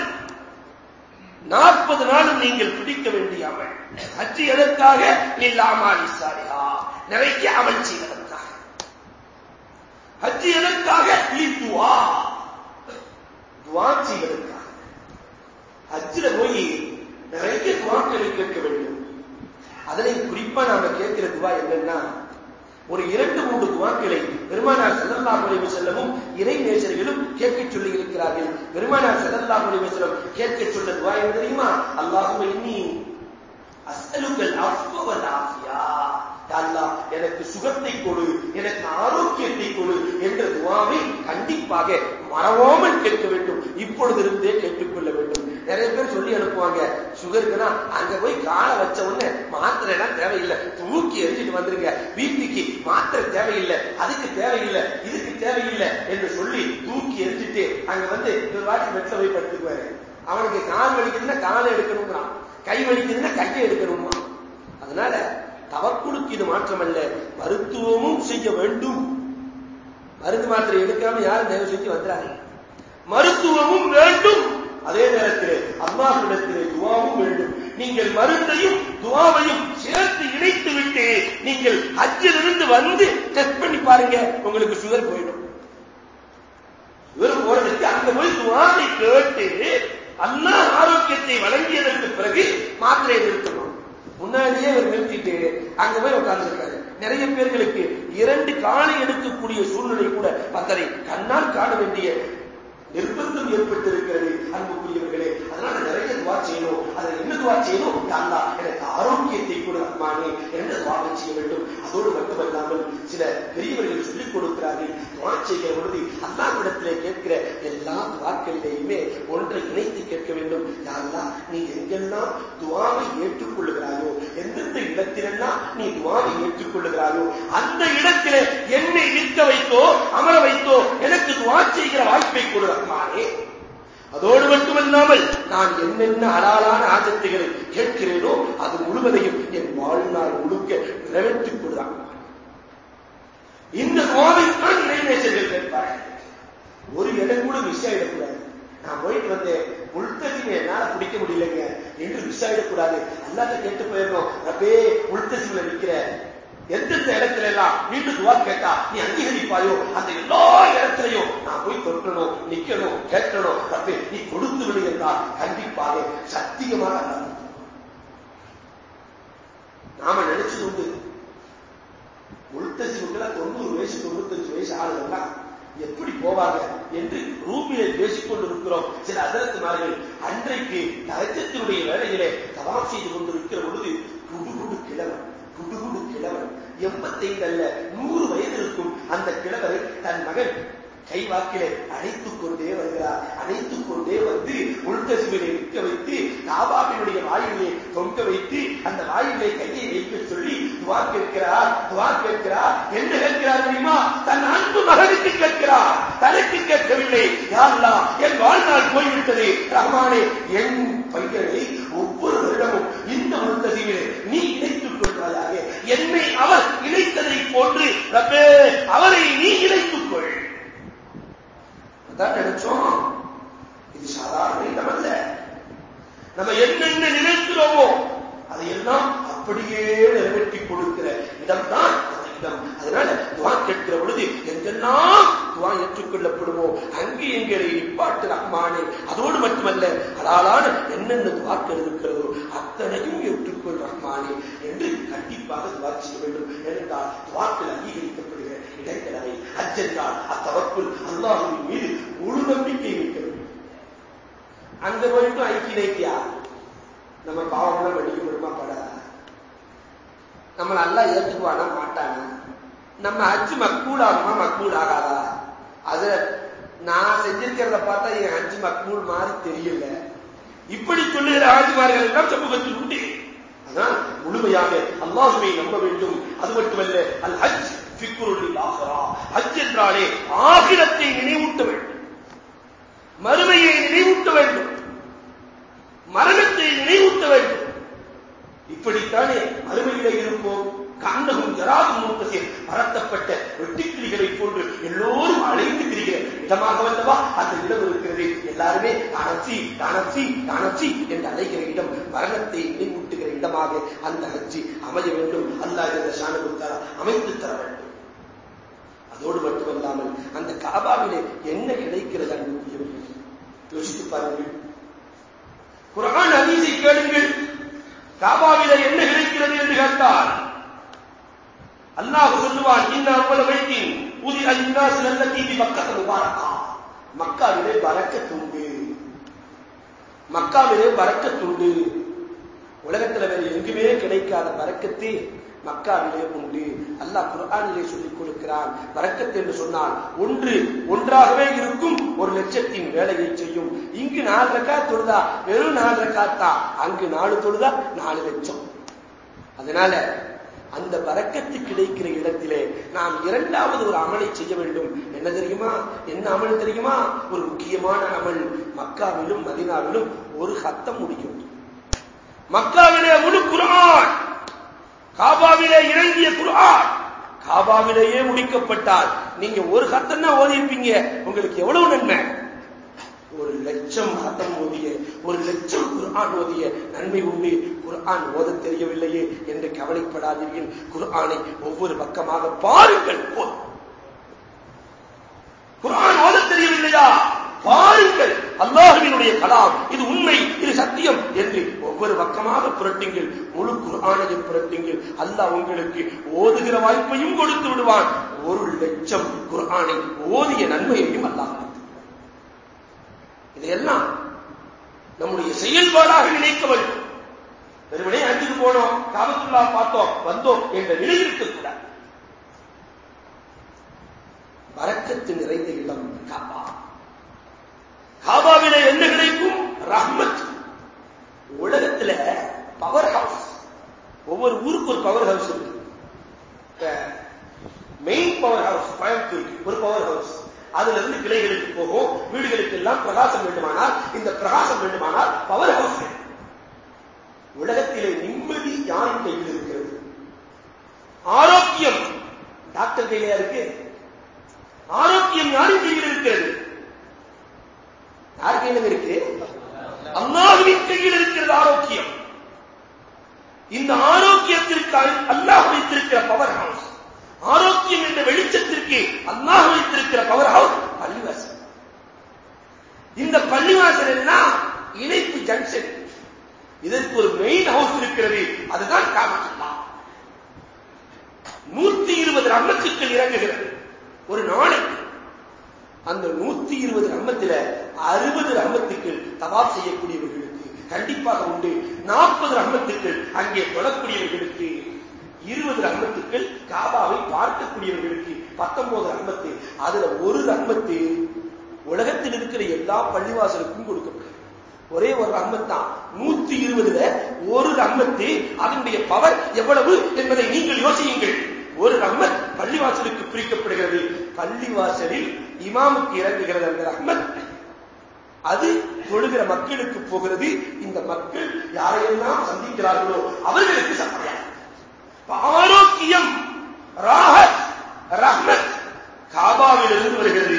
நாற்பது நாளும் நீங்கள் பிடிக்க வேண்டிய அமல். அச்சு எதற்காக? இல்லாமல் சாரியா நிறைய அமல் செய்வதற்காக. அச்சு எதற்காக? துவா. துவா செய்வதற்காக. ஹஜ்ஜில போய் நிறைய துவாக்களை கேட்க வேண்டும். அதனை குறிப்பா நாம கேட்கிற துவா என்னன்னா ஒரு இரண்டு மூன்று துவாக்களை பெருமானார் செல்லல்லா பொலிவு செல்லவும் இறை நேசர்களும் கேட்க சொல்லி இருக்கிறார்கள் பெருமானார் செல்லல்லா பொலிவு செல்லம் கேட்க சொல்ல துவா என்ன தெரியுமா? அல்லாஹுமே இன்னி அஸ்அலுக்கல் அஃபவல் ஆஃபியா. அல்லாஹ் எனக்கு சுகத்தை கொடு எனக்கு ஆரோக்கியத்தை கொடு என்ற துவாவை கண்டிப்பாக மறவாமல் கேட்க வேண்டும். இப்பொழுது இருந்தே கேட்டுக்கொள்ள வேண்டும். நிறைய பேர் சொல்லி அனுப்புவாங்க சுகருக்குன்னா அங்க போய் காலை வச்ச உடனே மாத்திரை எல்லாம் தேவையில்லை. தூக்கி எரிஞ்சிட்டு வந்துருங்க. பிபிக்கு மாத்திரை தேவையில்லை. அதுக்கு தேவையில்லை. இதுக்கு தேவையில்லை என்று சொல்லி தூக்கி எரிஞ்சிட்டு அங்க வந்து ஒரு வாட்டி பெட்ல போய் படுத்துக்குவாரு. அவனுக்கு கால் வலிக்குதுன்னா காலை எடுக்கணுங்கிறான் கை வலிக்குதுன்னா கையை எடுக்கணுமா அதனால தவக்குழுக்கு இது மாற்றமல்ல. மருத்துவமும் செய்ய வேண்டும். மருந்து மாத்திரை எடுக்காம யாரும் தயவு செஞ்சு வந்துறாங்க மருத்துவமும் வேண்டும். அதே நேரத்தில் அல்லாஹிடத்திலே துவாவும் வேண்டும். நீங்கள் மருந்தையும் துவாவையும் சேர்த்து இணைத்து விட்டு நீங்கள் அஜிலிருந்து வந்து டெஸ்ட் பண்ணி பாருங்க உங்களுக்கு சுகர் போயிடும். சுகர் போறதுக்கு அங்க போய் துவாவை கேட்டு அண்ணா ஆரோக்கியத்தை வழங்கியதற்கு பிறகு மாத்திரையை நிறுத்தணும். முன்னாடியே அவர் நிறுத்திட்டு அங்க போய் உட்கார்ந்துருக்காரு. நிறைய பேர்களுக்கு இரண்டு காலை எடுக்கக்கூடிய சூழ்நிலை கூட பத்தரை கண்ணால் காண வேண்டிய நிர்பந்தம் ஏற்பட்டிருக்கிறது அன்புக்குரியவர்களே. அதனால நிறைய துவா செய்யணும். அதை என்ன துவா செய்யணும்? அல்லா எனக்கு ஆரோக்கியத்தை கூட ரஹ்மானே என்ன துவாகம் செய்ய வேண்டும்? அதோடு மட்டுமல்லாமல் சில பெரியவர்கள் சொல்லிக் கொடுக்கிறார்கள். துவா செய்கிற பொழுது அல்லாவிடத்திலே கேட்கிற எல்லா துவாக்களிலேயுமே ஒன்றை இணைத்து கேட்க வேண்டும். யாருலா நீ எங்கெல்லாம் துவாவை ஏற்றுக்கொள்ளுகிறாயோ எந்தெந்த இடத்திலெல்லாம் நீ துவாவை ஏற்றுக்கொள்ளுகிறாயோ அந்த இடத்திலே என்னை நிற்க வைத்தோ அமர வைத்தோ எனக்கு துவா செய்கிற வாய்ப்பை கொடு ரஹ்மானே அதோடு மட்டுமல்லாமல் நான் என்னென்ன அலாலான ஆஜத்துகளை கேட்கிறேனோ அது முழுவதையும் என் வாழ்நாள் முழுக்க நிறைவேற்றிக் கொள்றான் இந்த துவாவைத்தான் நிறைவேற்றங்கள் கேட்பார்கள் ஒரு இடம் கூட மிஸ் ஆயிடக்கூடாது. நான் போயிட்டு வந்தேன். முழுத்தசிமை என்னால பிடிக்க முடியலைங்க. என்று மிஸ் ஆயிடக்கூடாது. அல்லாத கேட்டு போயிடணும். அப்பே முழுத்தசிமில நிக்கிற எந்தெந்த இடத்துல எல்லாம் மீண்டும் துவா கேட்டா நீ அங்கீகரிப்பாயோ? அந்த எல்லா இடத்துலையும் நான் போய் தொட்டணும் நிக்கணும் கேட்கணும் தப்பு நீ கொடுத்து விடு என்றால் கண்டிப்பாக சத்தியமாக அல்ல நாம நினைச்சு உண்டு. முழுத்தசிமுக்கெல்லாம் தொண்ணூறு வயசு தொண்ணூத்தஞ்சு வயசு ஆளுங்கள்லாம் எப்படி போவாங்க என்று ரூபியை பேசிக் கொண்டிருக்கிறோம் சில அதரத்துமார்கள் அன்றைக்கு தகச்சத்தினுடைய வேலையிலே தவா செய்து கொண்டிருக்கிற பொழுது குடுகுடு கிழவன் குடுகுடு கிழவன் எண்பத்தைந்து அல்ல நூறு வயது இருக்கும் அந்த கிழவரை தன் மகன் கைவாக்கிலே அழைத்துக் கொண்டே வருகிறார். அணைத்துக் கொண்டே வந்து உள்கசிவிலே நிற்க வைத்து தாபாவினுடைய வாயிலே தொங்க வைத்து அந்த வாயிலே கையை வைக்க சொல்லி துவா கேட்கிறார் துவா கேட்கிறார். என்ன கேட்கிறார் தெரியுமா? தன் அன்பு மகனுக்கு கேட்கிறார். தனக்கு கேட்கவில்லை. யாரெல்லாம் என் வாழ்நாள் போய்விட்டது. ரஹ்மானே என் பையனை ஒவ்வொரு வருடமும் இந்த முழுத்ததிவிலே நீ இணைத்துக் கொள்வாயாக என்னை அவர் இணைத்ததை போன்று ரப்பே அவரை நீ இணைத்துக் கொள் அதான் நினைச்சோம். இது சாதாரண இடம் அல்ல. நம்ம என்னென்ன நினைக்கிறோமோ அதையெல்லாம் அப்படியே நிறைவேற்றி கொடுக்கிற இடம்தான் அந்த அதனால துவா கேட்கிற பொழுது எங்கெல்லாம் துவா ஏற்றுக்கொள்ளப்படுமோ அங்கே எங்களை நிப்பாட்டு ரஹ்மானே. அதோடு மட்டுமல்ல அலாலான என்னென்ன துவாக்கள் இருக்கிறதோ அத்தனையும் ஏற்றுக்கொள் ரஹ்மானே என்று கண்டிப்பாக துவா செய்ய வேண்டும். ஏனென்றால் துவாக்கள் அங்கீகரிக்கப்படுகிற இடைக்கிழமை அச்சென்றால் அத்தவக்குள் அல்லாஹுவின் மீது முழு நம்பிக்கை வைக்க வேண்டும். அங்க போயிட்டு ஐக்கிய ஐக்கியா நம்ம பாவம்லாம் வெடிக்கப்படுமா படாதா? நம்மளை நல்லா ஏற்றுக்குவானா மாட்டானா நம்ம அச்சு மக்கூல் ஆகுமா மக்கூல் ஆகாதா? அது நான் செஞ்சிருக்கிறத பார்த்தா என் அஞ்சு மக்கூல் மாதிரி தெரியல. இப்படி சொல்லுகிற ஆஜிமார்கள் எல்லாம் சமூகத்தில் உண்டு அதான் முழுமையாக அல்லாஹுவை நம்ப வேண்டும். அது மட்டுமல்ல அல் ஹஜ் ஃபிக்ருல் ஆஹரா. ஹஜ் என்றாலே ஆகிரத்தை நினைவூட்ட வேண்டும். மறுமையை நினைவூட்ட வேண்டும். மரணத்தை நினைவூட்ட வேண்டும். இப்படித்தானே அருமையில இருப்போம். காண்டகும் ஜராகும் மூத்தசில் பரத்தப்பட்ட வெட்டிக்கிளிகளை போன்று எல்லோரும் அழைந்து திரிகிற இடமாக வந்தவா? அந்த இடம் இருக்கிறது. எல்லாருமே தானச்சி தானச்சி தானச்சி என்று அழைக்கிற இடம் மரணத்தை நினைவூட்டுகிற இடமாக அந்த அச்சி அமைய வேண்டும். அல்லாஹ் என்ற ஷானகுத்தாரா அமைத்து தர வேண்டும். அதோடு மட்டுமல்லாமல் அந்த காபாவிலே என்ன கிடைக்கிறது அன்பு யோசித்து பாருங்கள். குரான் அதிசை கேளுங்கள். காபாவில என்ன கிடைக்கிறது என்று கேட்டால் அல்லாஹ் சொல்லுவான் இந்த அவ்வளவு வைத்தின் புதி சிறந்த தீபி மக்கள் முபாரக்கா. மக்காவிலே பறக்கத்துண்டு மக்காவிலே பறக்கத்துண்டு உலகத்தில் வேறு எங்குமே கிடைக்காத பறக்கத்தை மக்காவிலே உண்டு அல்லாஹ் குரானிலே சொல்லிக் கொடுக்கிறான். வரக்கத்து என்று சொன்னால் ஒன்று ஒன்றாகவே இருக்கும் ஒரு லட்சத்தின் வேலையை செய்யும். இங்கு நாலு ரக்கா தொழுதா? வெறும் நாலு ரக்காத்தா அங்கு நாலு தொழுதா? நாலு லட்சம். அதனால அந்த பறக்கத்து கிடைக்கிற இடத்திலே நாம் இரண்டாவது ஒரு அமலை செய்ய வேண்டும். என்ன தெரியுமா? என்ன அமல் தெரியுமா? ஒரு முக்கியமான அமல். மக்காவிலும் மதினாவிலும் ஒரு ஹத்தம் முடியும். மக்காவிலே முழு குரான். காபாவிலே இறங்கிய குர்ஆன் காபாவிலேயே முடிக்கப்பட்டால் நீங்க ஒரு ஹத்தம் தான் ஓதியிருப்பீங்க. உங்களுக்கு எவ்வளவு நன்மை? ஒரு லட்சம் ஹத்தம் ஓதிய ஒரு லட்சம் குர்ஆன் ஓதிய நன்மை உண்டு. குர்ஆன் ஓத தெரியவில்லையே என்று கவலைப்படாதீர்கள். குர்ஆனை ஒவ்வொரு பக்கமாக பாருங்கள் குர்ஆன் ஓத தெரியவில்லையா? பாருங்கள். அல்லாஹுவினுடைய கலாம். இது உண்மை இது சத்தியம் என்று ஒவ்வொரு பக்கமாக புரட்டுங்கள். முழு குர்ஆனையும் புரட்டுங்கள். அல்லாஹ் உங்களுக்கு ஓதுகிற வாய்ப்பையும் கொடுத்து விடுவான். ஒரு லட்சம் குர்ஆனை ஓதிய நன்மையையும் அல்லாஹ் இதையெல்லாம் நம்முடைய செயல்பாடாக நினைக்க வேண்டும் வெறுமனே அஞ்சுக்கு போனோம் காபத்துல்லா பார்த்தோம் வந்தோம் என்ற நிலை இருக்கக்கூடாது வரக்கத்து நிறைந்த இடம் காப்பா காபாவில என்ன கிடைக்கும்? ரஹ்மத். உலகத்துல பவர் ஹவுஸ் ஒவ்வொரு ஊருக்கு ஒரு பவர் ஹவுஸ் இருக்கு. மெயின் பவர் ஹவுஸ் கோயம்புத்தூர் ஒரு பவர் ஹவுஸ் அதுல இருந்து கிளைகளுக்கு போகும் வீடுகளுக்கு எல்லாம் பிரகாசம் வேண்டுமானால் இந்த பிரகாசம் வேண்டுமானால் பவர் ஹவுஸ் உலகத்திலே நிம்மதி யாரின் கையில் இருக்கிறது? ஆரோக்கியம். டாக்டர் கையிலே இருக்கு ஆரோக்கியம் யாரின் கையில் இருக்கிறது யார் கையில் இருக்கு அல்லாஹுவின் கையில் இருக்கிறது ஆரோக்கியம் இந்த ஆரோக்கியத்திற்கு அல்லாஹ் வைத்திருக்கிற பவர் ஹவுஸ் ஆரோக்கியம் என்ற வெளிச்சத்திற்கு அல்லாஹ் வைத்திருக்கிற பவர் ஹவுஸ் பள்ளிவாசல் இந்த பள்ளிவாசல் என்ன இணைப்பு ஜங்ஷன் இதற்கு ஒரு மெயின் ஹவுஸ் இருக்கிறது அதுதான் காமத்துல்லா நூத்தி இருபது ரம்மத்துக்கள் இறங்குகிறது ஒரு நாளைக்கு அந்த நூத்தி இருபது ரம்மத்தில அறுபது ரம்மத்துக்கள் தவாப் செய்யக்கூடியவர்களுக்கு கண்டிப்பாக உண்டு நாற்பது ரம்மத்துக்கள் அங்கே தொழக்கூடியவர்களுக்கு இருபது ரஹ்மத்துக்கள் காபாவை பார்க்கக்கூடியவர்களுக்கு பத்தொன்பது ரஹ்மத்து அதுல ஒரு ரஹ்மத்து உலகத்தில் இருக்கிற எல்லா பள்ளிவாசலுக்கும் கொடுக்கப்படும் ஒரே ஒரு ரஹ்மத் தான். நூத்தி இருபதுல ஒரு ரஹ்மத்து அதனுடைய பவர் எவ்வளவு என்பதை நீங்கள் யோசியுங்கள். ஒரு ரஹ்மத் பள்ளிவாசலுக்கு பிரிக்கப்படுகிறது. பள்ளிவாசலில் இமாமுக்கு இறங்குகிறது அந்த ரஹ்மத் அது தொழுகிற மக்களுக்கு போகிறது. இந்த மக்கள் யாரையெல்லாம் சந்திக்கிறார்களோ அவர்களுக்கு சப்படையாக ஆரோக்கியம் ராஹத் ரஹ்மத். காபாவில் இருந்து வருகிறது.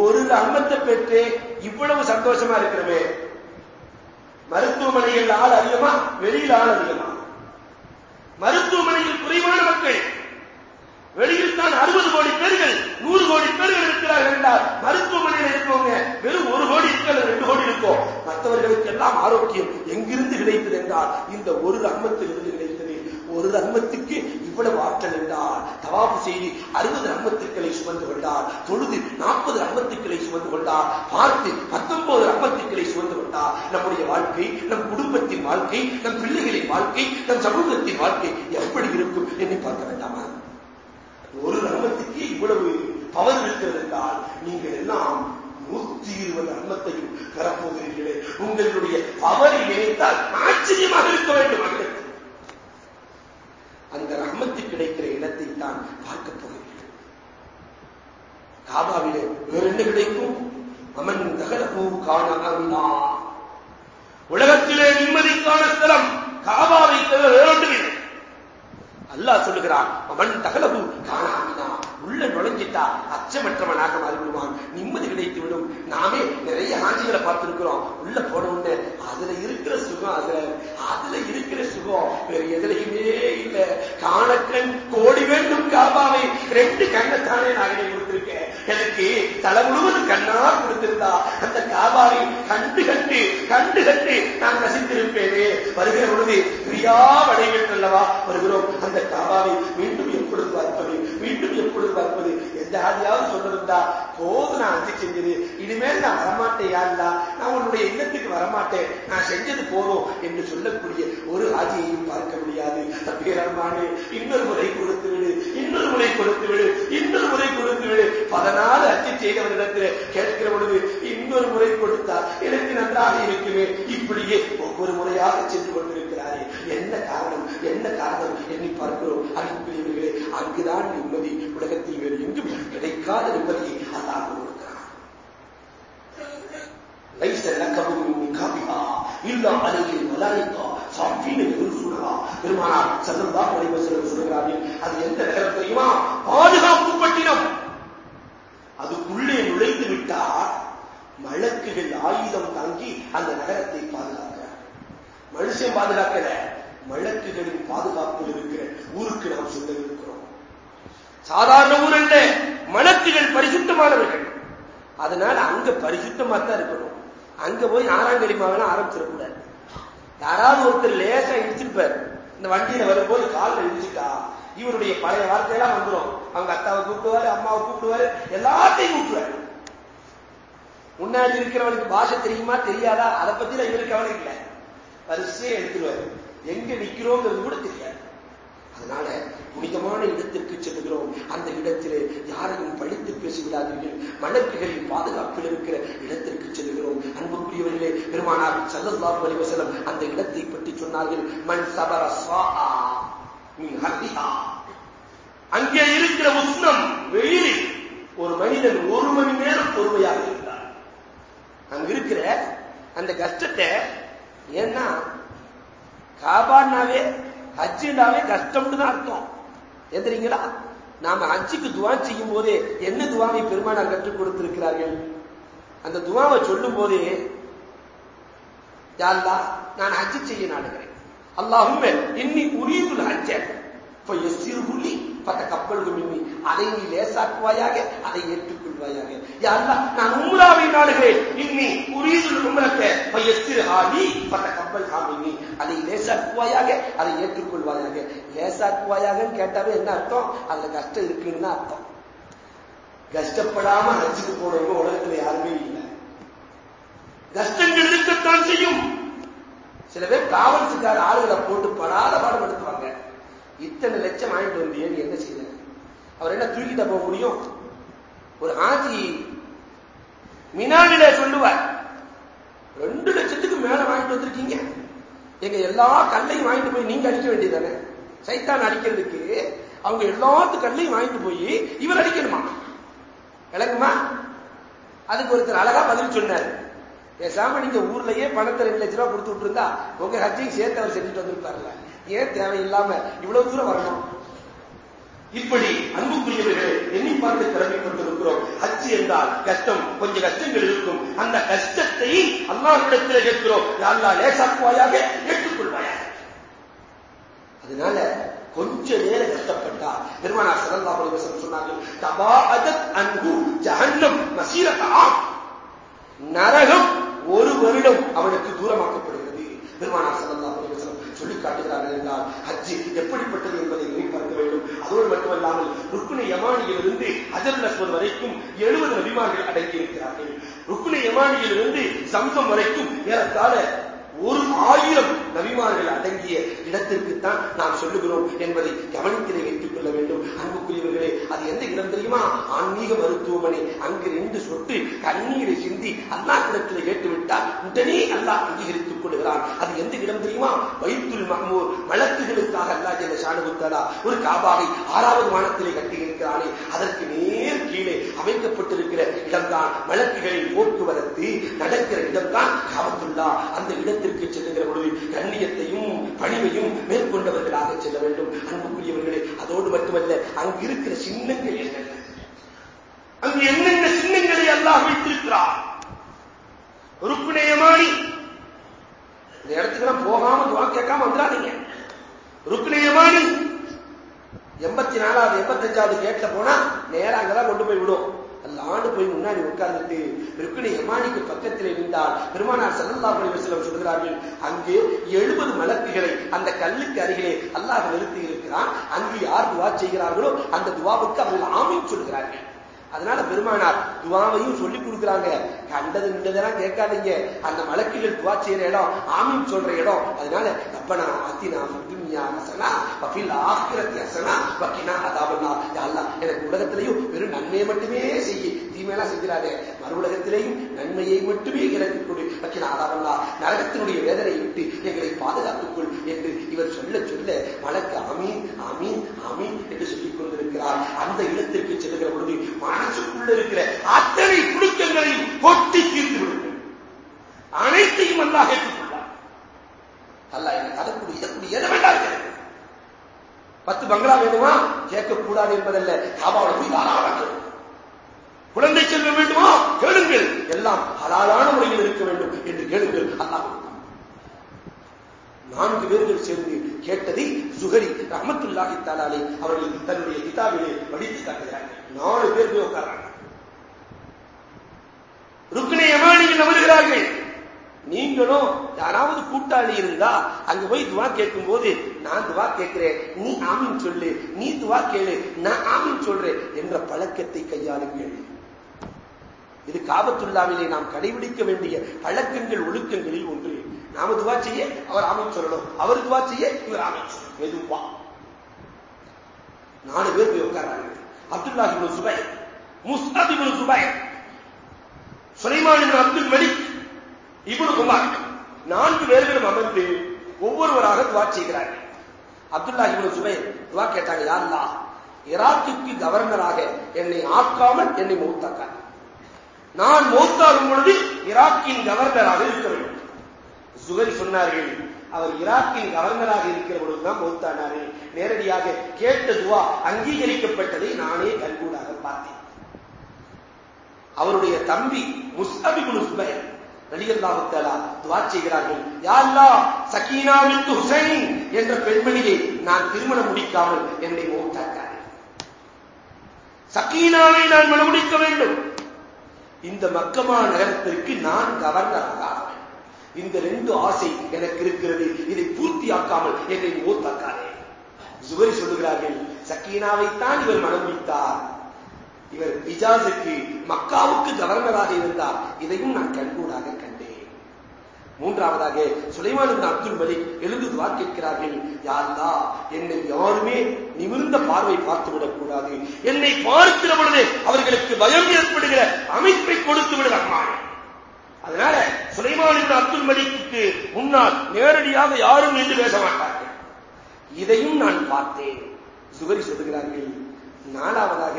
ஒரு ரஹ்மத்தை பெற்று இவ்வளவு சந்தோஷமா இருக்கிறமே. மருத்துவமனையில் ஆள் அதிகமா வெளியில் ஆள் அதிகமா. மருத்துவமனையில் குறைவான மக்கள். வெளியில் தான் அறுபது கோடி பேர்கள் நூறு கோடி பேர்கள் இருக்கிறார்கள் என்றால் மருத்துவமனையில் இருக்கவங்க வெறும் ஒரு கோடி இருக்கிற ரெண்டு கோடி இருக்கும் மற்றவர்களுக்கு எல்லாம் ஆரோக்கியம் எங்கிருந்து கிடைத்தது என்றால் இந்த ஒரு ரஹ்மத்தில் இருந்து ஒரு ரஹ்மத்துக்கு இவ்வளவு ஆற்றல் என்றால் தவாப்பு செய்து அறுபது ரஹ்மத்துக்களை சுமந்து கொண்டார் தொழுது நாற்பது ரஹ்மத்துக்களை சுமந்து கொண்டார் பார்த்து பத்தொன்பது ரஹ்மத்துக்களை சுமந்து கொண்டார். நம்முடைய வாழ்க்கை நம் குடும்பத்தின் வாழ்க்கை நம் பிள்ளைகளின் வாழ்க்கை நம் சமூகத்தின் வாழ்க்கை எப்படி இருக்கும் என்று பார்க்க வேண்டாமா? ஒரு ரஹ்மத்துக்கு இவ்வளவு பவர் இருக்கிறது என்றால் நீங்கள் எல்லாம் நூத்தி இருபது ரஹ்மத்தையும் பெறப்போகிறீர்களே உங்களுடைய பவரை நினைத்தால் ஆச்சரியமாக இருக்க வேண்டும் மக்களுக்கு அந்த ரஹமத்து கிடைக்கிற இடத்தை தான் பார்க்க போகிறீர்கள். காபாவிலே வேறு என்ன கிடைக்கும்? அமன் தகரபூ காண அமினா உலகத்திலே நிம்மதிக்கான ஸ்தலம் காபாவை தவிர வேறொன்றுமில்லை அல்லாஹ் சொல்லுகிறான் அவன் தகலபு காணாமினா உள்ள நுழைஞ்சிட்டா அச்சமற்றவனாக மாறிவிடுவான். நிம்மதி கிடைத்து விடும் நாமே நிறைய ஆட்சிகளை பார்த்திருக்கிறோம். உள்ள போன உடனே அதுல இருக்கிற சுகம் அதுல அதுல இருக்கிற சுகம் வேறு எதுலையுமே இல்லை. காணக்கண் கோடி வேண்டும் காபாவை ரெண்டு கண்ணத்தானே நான் கொடுத்திருக்கேன். எனக்கு தலை முழுவதும் கண்ணா கொடுத்திருந்தா அந்த காபாவை கண்டு கண்டு கண்டு கண்டு நான் ரசித்திருப்பேனே. வருகிற பொழுது பிரியா வடைகள் அல்லவா வருகிறோம். அந்த காபாவை மீண்டும் எப்பொழுது பார்ப்பது? மீண்டும் எப்பொழுது பார்ப்பது? எந்த சொல்லிருந்தா போது நான் அஞ்சு செஞ்சது இனிமேல் நான் வரமாட்டேன் யாருந்தா நான் உன்னுடைய இல்லத்துக்கு வரமாட்டேன். நான் செஞ்சது போதும் என்று சொல்லக்கூடிய ஒரு ஆஜியையும் பார்க்க முடியாது. பேரமானே இன்னொரு முறை கொடுத்து விடு. இன்னொரு முறை கொடுத்து விடு. இன்னொரு முறை கொடுத்து விடு. பதினாலு அச்சு செய்தவரிடத்தில் கேட்கிற பொழுது இன்னொரு முறை கொடுத்தால் எனக்கு நன்றாக இருக்குமே. இப்படியே ஒவ்வொரு முறையாக சென்று கொண்டிருக்கிறாரே. என்ன காரணம்? என்ன காரணம்? எண்ணி பார்க்கிறோம். அன்புக்குரியவர்களே அங்குதான் நிம்மதி உலகத்தில் வேறு எங்கும் கிடைக்காத நிம்மதியை அல்லாஹ் கொடுக்கிறார் ليس لك من نكابها إلا عليه الملائكة صافين يرسلها பெருமானார் சல்லல்லாஹு அலைஹி வஸல்லம் சொல்கிறார்கள் அது எந்த நகரம் தெரியுமா பாதுகாப்பு பட்டினம் அதுக்குள்ளே நுழைந்து விட்டால் மலக்குகள் ஆயுதம் தாங்கி அந்த நகரத்தை பாதுகாக்கிறார் மனுஷன் பாதுகாக்கல மலக்குகளின் பாதுகாப்பில் இருக்கிற ஊருக்கு நாம் சொல்ல இருக்கிறோம் சாதாரண ஊர் அல்ல மலக்குகள் பரிசுத்தமானவர்கள். அதனால அங்க பரிசுத்தமா தான் இருக்கணும். அங்க போய் ஆறாங்கடி ஆரம்பிச்சிடக்கூடாது. யாராவது ஒருத்தர் லேசா இடிச்சிருப்பார். இந்த வண்டியில வரும்போது காலில் இடிச்சுட்டா இவருடைய பழைய வார்த்தையெல்லாம் வந்துடும் அவங்க அத்தாவை கூப்பிடுவாரு அம்மாவை கூப்பிடுவாரு எல்லாத்தையும் கூப்பிடுவாரு. முன்னாடி இருக்கிறவனுக்கு பாஷை தெரியுமா தெரியாதா? அதை பத்தி இவருக்கு கவலை இல்லை. வரிசையை எடுத்துருவாரு. எங்க நிக்கிறோங்கிறது கூட தெரியாது. அதனால புனிதமான இடத்திற்கு செல்லுகிறோம். அந்த இடத்திலே யாரையும் பழித்து பேசிவிடாதீர்கள். வழக்குகளின் பாதுகாப்பில் இருக்கிற இடத்திற்கு செல்லுகிறோம். அன்புக்குரியவர்களே பெருமானார் சல்லல்லாஹு அலைஹி வஸல்லம் அந்த இடத்தை பற்றி சொன்னார்கள். சபர மின் அங்கே இருக்கிற உஷ்ணம் வெயிலில் ஒரு மனிதன் ஒரு மணி நேரம் பொறுமையாக இருந்தார் அங்க இருக்கிற அந்த கஷ்டத்தை ஏன்னா காபான்னாவே ஹஜ்ஜுனாலே கஷ்டம்னு தான் அர்த்தம். எந்திரீங்களா? நாம ஹஜ்ஜுக்கு துவா செய்யும் போதே என்ன துவாவை பெருமானார் கற்றுக் கொடுத்திருக்கிறார்கள்? அந்த துவாவை சொல்லும் போதே யாருலா நான் ஹஜ்ஜு செய்ய நாடுகிறேன். அல்லாஹும் இன்னி உரியதுல் ஹஜ்ஜ. எஸ்ஸிருகுள்ளி பத்த கப்பல்கள் மின்னி அதை நீ லேசாக்குவாயாக அதை ஏற்றுக்கொள்வாயாக. யாருந்தா நான் உம்ராவை நாடுகிறேன். இன்னி புரியுது உம்ரத்தை எஸ்ஸிரு ஹாலி பக்க கப்பல் ஹாமினி அதை லேசாக்குவாயாக அதை ஏற்றுக்கொள்வாயாக. லேசாக்குவாயாகன்னு கேட்டாவே என்ன அர்த்தம்? அதுல கஷ்டம் இருக்குன்னு அர்த்தம். கஷ்டப்படாம ஹஜ்ஜுக்கு போனவங்க உலகத்துல யாருமே இல்லை. கஷ்டங்கள் இருக்கத்தான் செய்யும். சில பேர் காவல்சிக்கார ஆளுகளை போட்டு படாத பாடம் இத்தனை லட்சம் வாங்கிட்டு வந்தியன்னு என்ன செய்ய அவர் என்ன தூக்கிட்ட போக முடியும்? ஒரு ஆதி மினாடில சொல்லுவார் ரெண்டு லட்சத்துக்கு மேல வாங்கிட்டு வந்திருக்கீங்க. எங்க எல்லா கல்லையும் வாங்கிட்டு போய் நீங்க அடிக்க வேண்டியதானே சைத்தான் அடிக்கிறதுக்கு அவங்க எல்லாத்து கல்லையும் வாங்கிட்டு போய் இவர் அடிக்கணுமா? விளங்குமா அதுக்கு ஒருத்தர் அழகா பதில் சொன்னார். பேசாம நீங்க ஊர்லயே பணத்தை ரெண்டு லட்ச ரூபாய் கொடுத்து விட்டுருந்தா உங்க ஹஜ்ஜையும் சேர்த்து அவர் செஞ்சுட்டு வந்திருப்பாருல்ல ஏன் தேவையில்லாம இவ்வளவு தூரம் வரணும்? இப்படி அன்புக்குரியவர்கள் எண்ணி பார்த்து கிளம்பி கொண்டிருக்கிறோம். ஹஜ் என்றால் கஷ்டம். கொஞ்சம் கஷ்டங்கள் இருக்கும். அந்த கஷ்டத்தை அல்லாஹ்விடத்தில் கேட்கிறோம். யாரா லேசாக்குவாயாக? ஏற்றுக்கொள்வாயாக. அதனால கொஞ்ச நேரம் கஷ்டப்பட்டா பெருமானா சல்லல்லாஹு அலைஹி வஸல்லம் சொன்னார்கள் தபாஅதத் அன்பு ஜஹன்னம் மசீரதா நரகம் ஒரு வருடம் அவனுக்கு தூரமாக்கப்படுகிறது. பெருமானா சல்லல்லாஹு அலைஹி காட்டுகிறார்கள் என்றால் ஹஜ் எப்படிப்பட்டது என்பதை எண்ணி பார்க்க வேண்டும். அதோடு மட்டுமல்லாமல் ருக்குனை யமானியிலிருந்து அஜர் அஸ்வத் வரைக்கும் எழுபது நபிமார்கள் அடங்கியிருக்கிறார்கள். இருக்கிறார்கள் யமானியிலிருந்து சம்சம் வரைக்கும் ஏறத்தாழ ஒரு ஆயிரம் நபிமார்கள் அடங்கிய இடத்திற்குத்தான் நாம் சொல்லுகிறோம் என்பதை கவனத்திலே வைத்துக் கொள்ள வேண்டும். அன்புக்குரியவர்களே அது எந்த இடம் தெரியுமா? ஆன்மீக மருத்துவமனை. அங்கு ரெண்டு சொட்டு கண்ணீரை சிந்தி அல்லாஹ்விடத்தில் கேட்டுவிட்டால் உடனே அல்லாஹ் அங்கீகரித்துக் கொள்கிறான். அது எந்த இடம் தெரியுமா? வைத்துல் மஹ்மூர். வழக்குகளுக்காக அல்லா ஜெல்ல ஷானுகுத்தாலா ஒரு காபாவை ஆறாவது வானத்திலே கட்டியிருக்கிறானே. அதற்கு நேர் கீழே அமைக்கப்பட்டிருக்கிற இடம்தான் வழக்குகளில் போக்குவரத்து நடக்கிற இடம்தான் காபத்துள்ளா அந்த இடத்திற்கு செல்லுகிற பொழுது கண்ணியத்தையும் பணிவையும் மேற்கொண்டவர்களாக செல்ல வேண்டும். அன்புக்குரியவர்களே அதோடு மட்டுமல்ல அங்கு இருக்கிற சின்னங்கள் என்னென்ன அங்கு என்னென்ன சின்னங்களை அல்லாஹ் வைத்திருக்கிறார்? ருக்குனேயமானி இந்த இடத்துக்கெல்லாம் போகாம துவா கேட்காம வந்துடாதீங்க. ருக்குனேயமானி எண்பத்தி நாலாவது எண்பத்தஞ்சாவது கேட்ல போனா நேரம் அங்கதான் கொண்டு போய் விடும். அந்த ஆண்டு போய் முன்னாடி உட்கார்ந்துட்டு ருக்குணி யமானிக்கு பக்கத்தில் இருந்தால் பெருமானார் சல்லல்லாஹு அலைஹி சொல்கிறார்கள் அங்கே எழுபது மலக்குகளை அந்த கல்லுக்கு அருகிலே அல்லாஹ் நிறுத்தி இருக்கிறான் அங்கு யார் துவா செய்கிறார்களோ அந்த துவாவுக்கு அவர்கள் ஆமீன் சொல்கிறார்கள். அதனால பெருமானார் துவாவையும் சொல்லி கொடுக்குறாங்க. கண்டது நின்றதெல்லாம் கேட்காதீங்க. அந்த மலக்குகள் துவா செய்யற இடம் ஆமீன் சொல்ற இடம். அதனால அப்பனா அத்தினா துன்யா அசனா வஃபில் ஆக்கிரத்தி அசனா வக்கினா அதாபன்னா எனக்கு உலகத்திலையும் வெறும் நன்மையை மட்டுமே செய்ய தீமையெல்லாம் செஞ்சிடாதே மறுவுலகத்திலேயும் நன்மையை மட்டுமே எனக்கு கொடு. பற்றி அதாபன்னா நரகத்தினுடைய வேதனையை விட்டு எங்களை பாதுகாத்துக்கொள் என்று இவர் சொல்ல சொல்ல வழக்கு அமீன் அமீன் அமீன் என்று சொல்லிக் கொண்டிருக்கிறார். அந்த இடத்திற்கு செல்லுகிற பொழுது மனசுக்குள்ள இருக்கிற அத்தனை புழுக்கங்களையும் கொட்டி தீர்த்து விடுங்கள். அனைத்தையும் அல்லா கேட்டுக்கொள்ளார் அல்ல எனக்கு அதற்குடி இதற்குடி எதை வேண்டாம் பத்து பங்களா வேணுமா? கேட்கக்கூடாது என்பதல்ல. காபாவோட போய் தாராளமாக குழந்தை செல்வம் வேண்டுமா? கேளுங்கள். எல்லாம் ஹலாலான முறையில் இருக்க வேண்டும் என்று கேளுங்கள். அல்லாஹ் நான்கு பேர்கள் சேர்ந்து கேட்டதை சுகரி ரஹமத்துல்லாஹி தாலாலே அவர்கள் தன்னுடைய கிதாபிலே படித்து காட்டுகிறார்கள். நாலு பேர் போய் உட்கார்றாங்க. ருக்னே யமானியில் அமர்கிறார்கள் நீங்களும் யாராவது கூட்டாளி இருந்தா அங்க போய் துவா கேட்கும் போது நான் துவா கேட்கிறேன். நீ ஆமின் சொல்லு. நீ துவா கேளு. நான் ஆமின் சொல்றேன் என்ற பழக்கத்தை கையாளுங்கள். இது காபத்துல்லாவிலே நாம் கடைபிடிக்க வேண்டிய பழக்கங்கள் ஒழுக்கங்களில் ஒன்று. நாம துவா செய்ய அவர் ஆமின் சொல்லணும். அவர் துவா செய்ய இவர் ஆமின் மெதுவா. நாலு பேர் போய் உட்கார்றாங்க. அப்துல்லா இப்னு சுபை முஸ்தாத் இப்னு சுபை சுலைமான் இப்னு அப்துல் மலிக் இப்னு குமார் நான்கு பேர்களும் அமர்ந்து ஒவ்வொருவராக துவா செய்கிறார்கள். அப்துல்லா இப்னு சுபை துவா கேட்டாங்க யா அல்லாஹ் கவர்னராக என்னை ஆக்காமல் என்னை மூத்தாக்கார் நான் மௌத்தாகும் பொழுது ஈராக்கின் கவர்னராக இருக்க வேண்டும். சுகரி சொன்னார்கள் அவர் ஈராக்கின் கவர்னராக இருக்கிற பொழுதுதான் மௌத்தானாரே. நேரடியாக கேட்ட துவா அங்கீகரிக்கப்பட்டதை நானே கண்கூடாக பார்த்தேன். அவருடைய தம்பி முஸ்தபிபுல் சுபைர் ரலியல்லாஹு தஆலா துஆ செய்கிறார்கள். யா அல்லாஹ் சகீனா பின்த் ஹுசைன் என்ற பெண்மணியை நான் திருமணம் முடிக்காமல் என்னை மௌத்தாக்காதே சகீனாவை நான் மணமுடிக்க வேண்டும். இந்த மக்கமா நகரத்திற்கு நான் கவர்னராக இந்த ரெண்டு ஆசை எனக்கு இருக்கிறது. இதை பூர்த்தியாக்காமல் என்னை ஓத்தாக்காதே ஜுபரி சொல்லுகிறார்கள் சக்கீனாவைத்தான் இவர் மனம் வைத்தார் இவர் இஜாசுக்கு மக்காவுக்கு கவர்னராக இருந்தார். இதையும் நான் கண்கூடாக மூன்றாவதாக சுலைமான் அப்துல் மலிக் எழுந்து துவா கேட்கிறார்கள் யாருந்தா என்னை யாருமே நிமிர்ந்த பார்வை பார்த்து விடக்கூடாது. என்னை பார்க்கிற பொழுது அவர்களுக்கு பயம் ஏற்படுகிற அமைப்பை கொடுத்து விட ரஹ்மான். அதனால சுலைமான் அப்துல் மலிக்கு முன்னால் நேரடியாக யாரும் என்று பேச மாட்டார்கள். இதையும் நான் பார்த்தேன். சுவரி சொல்லுகிறார்கள் நாலாவதாக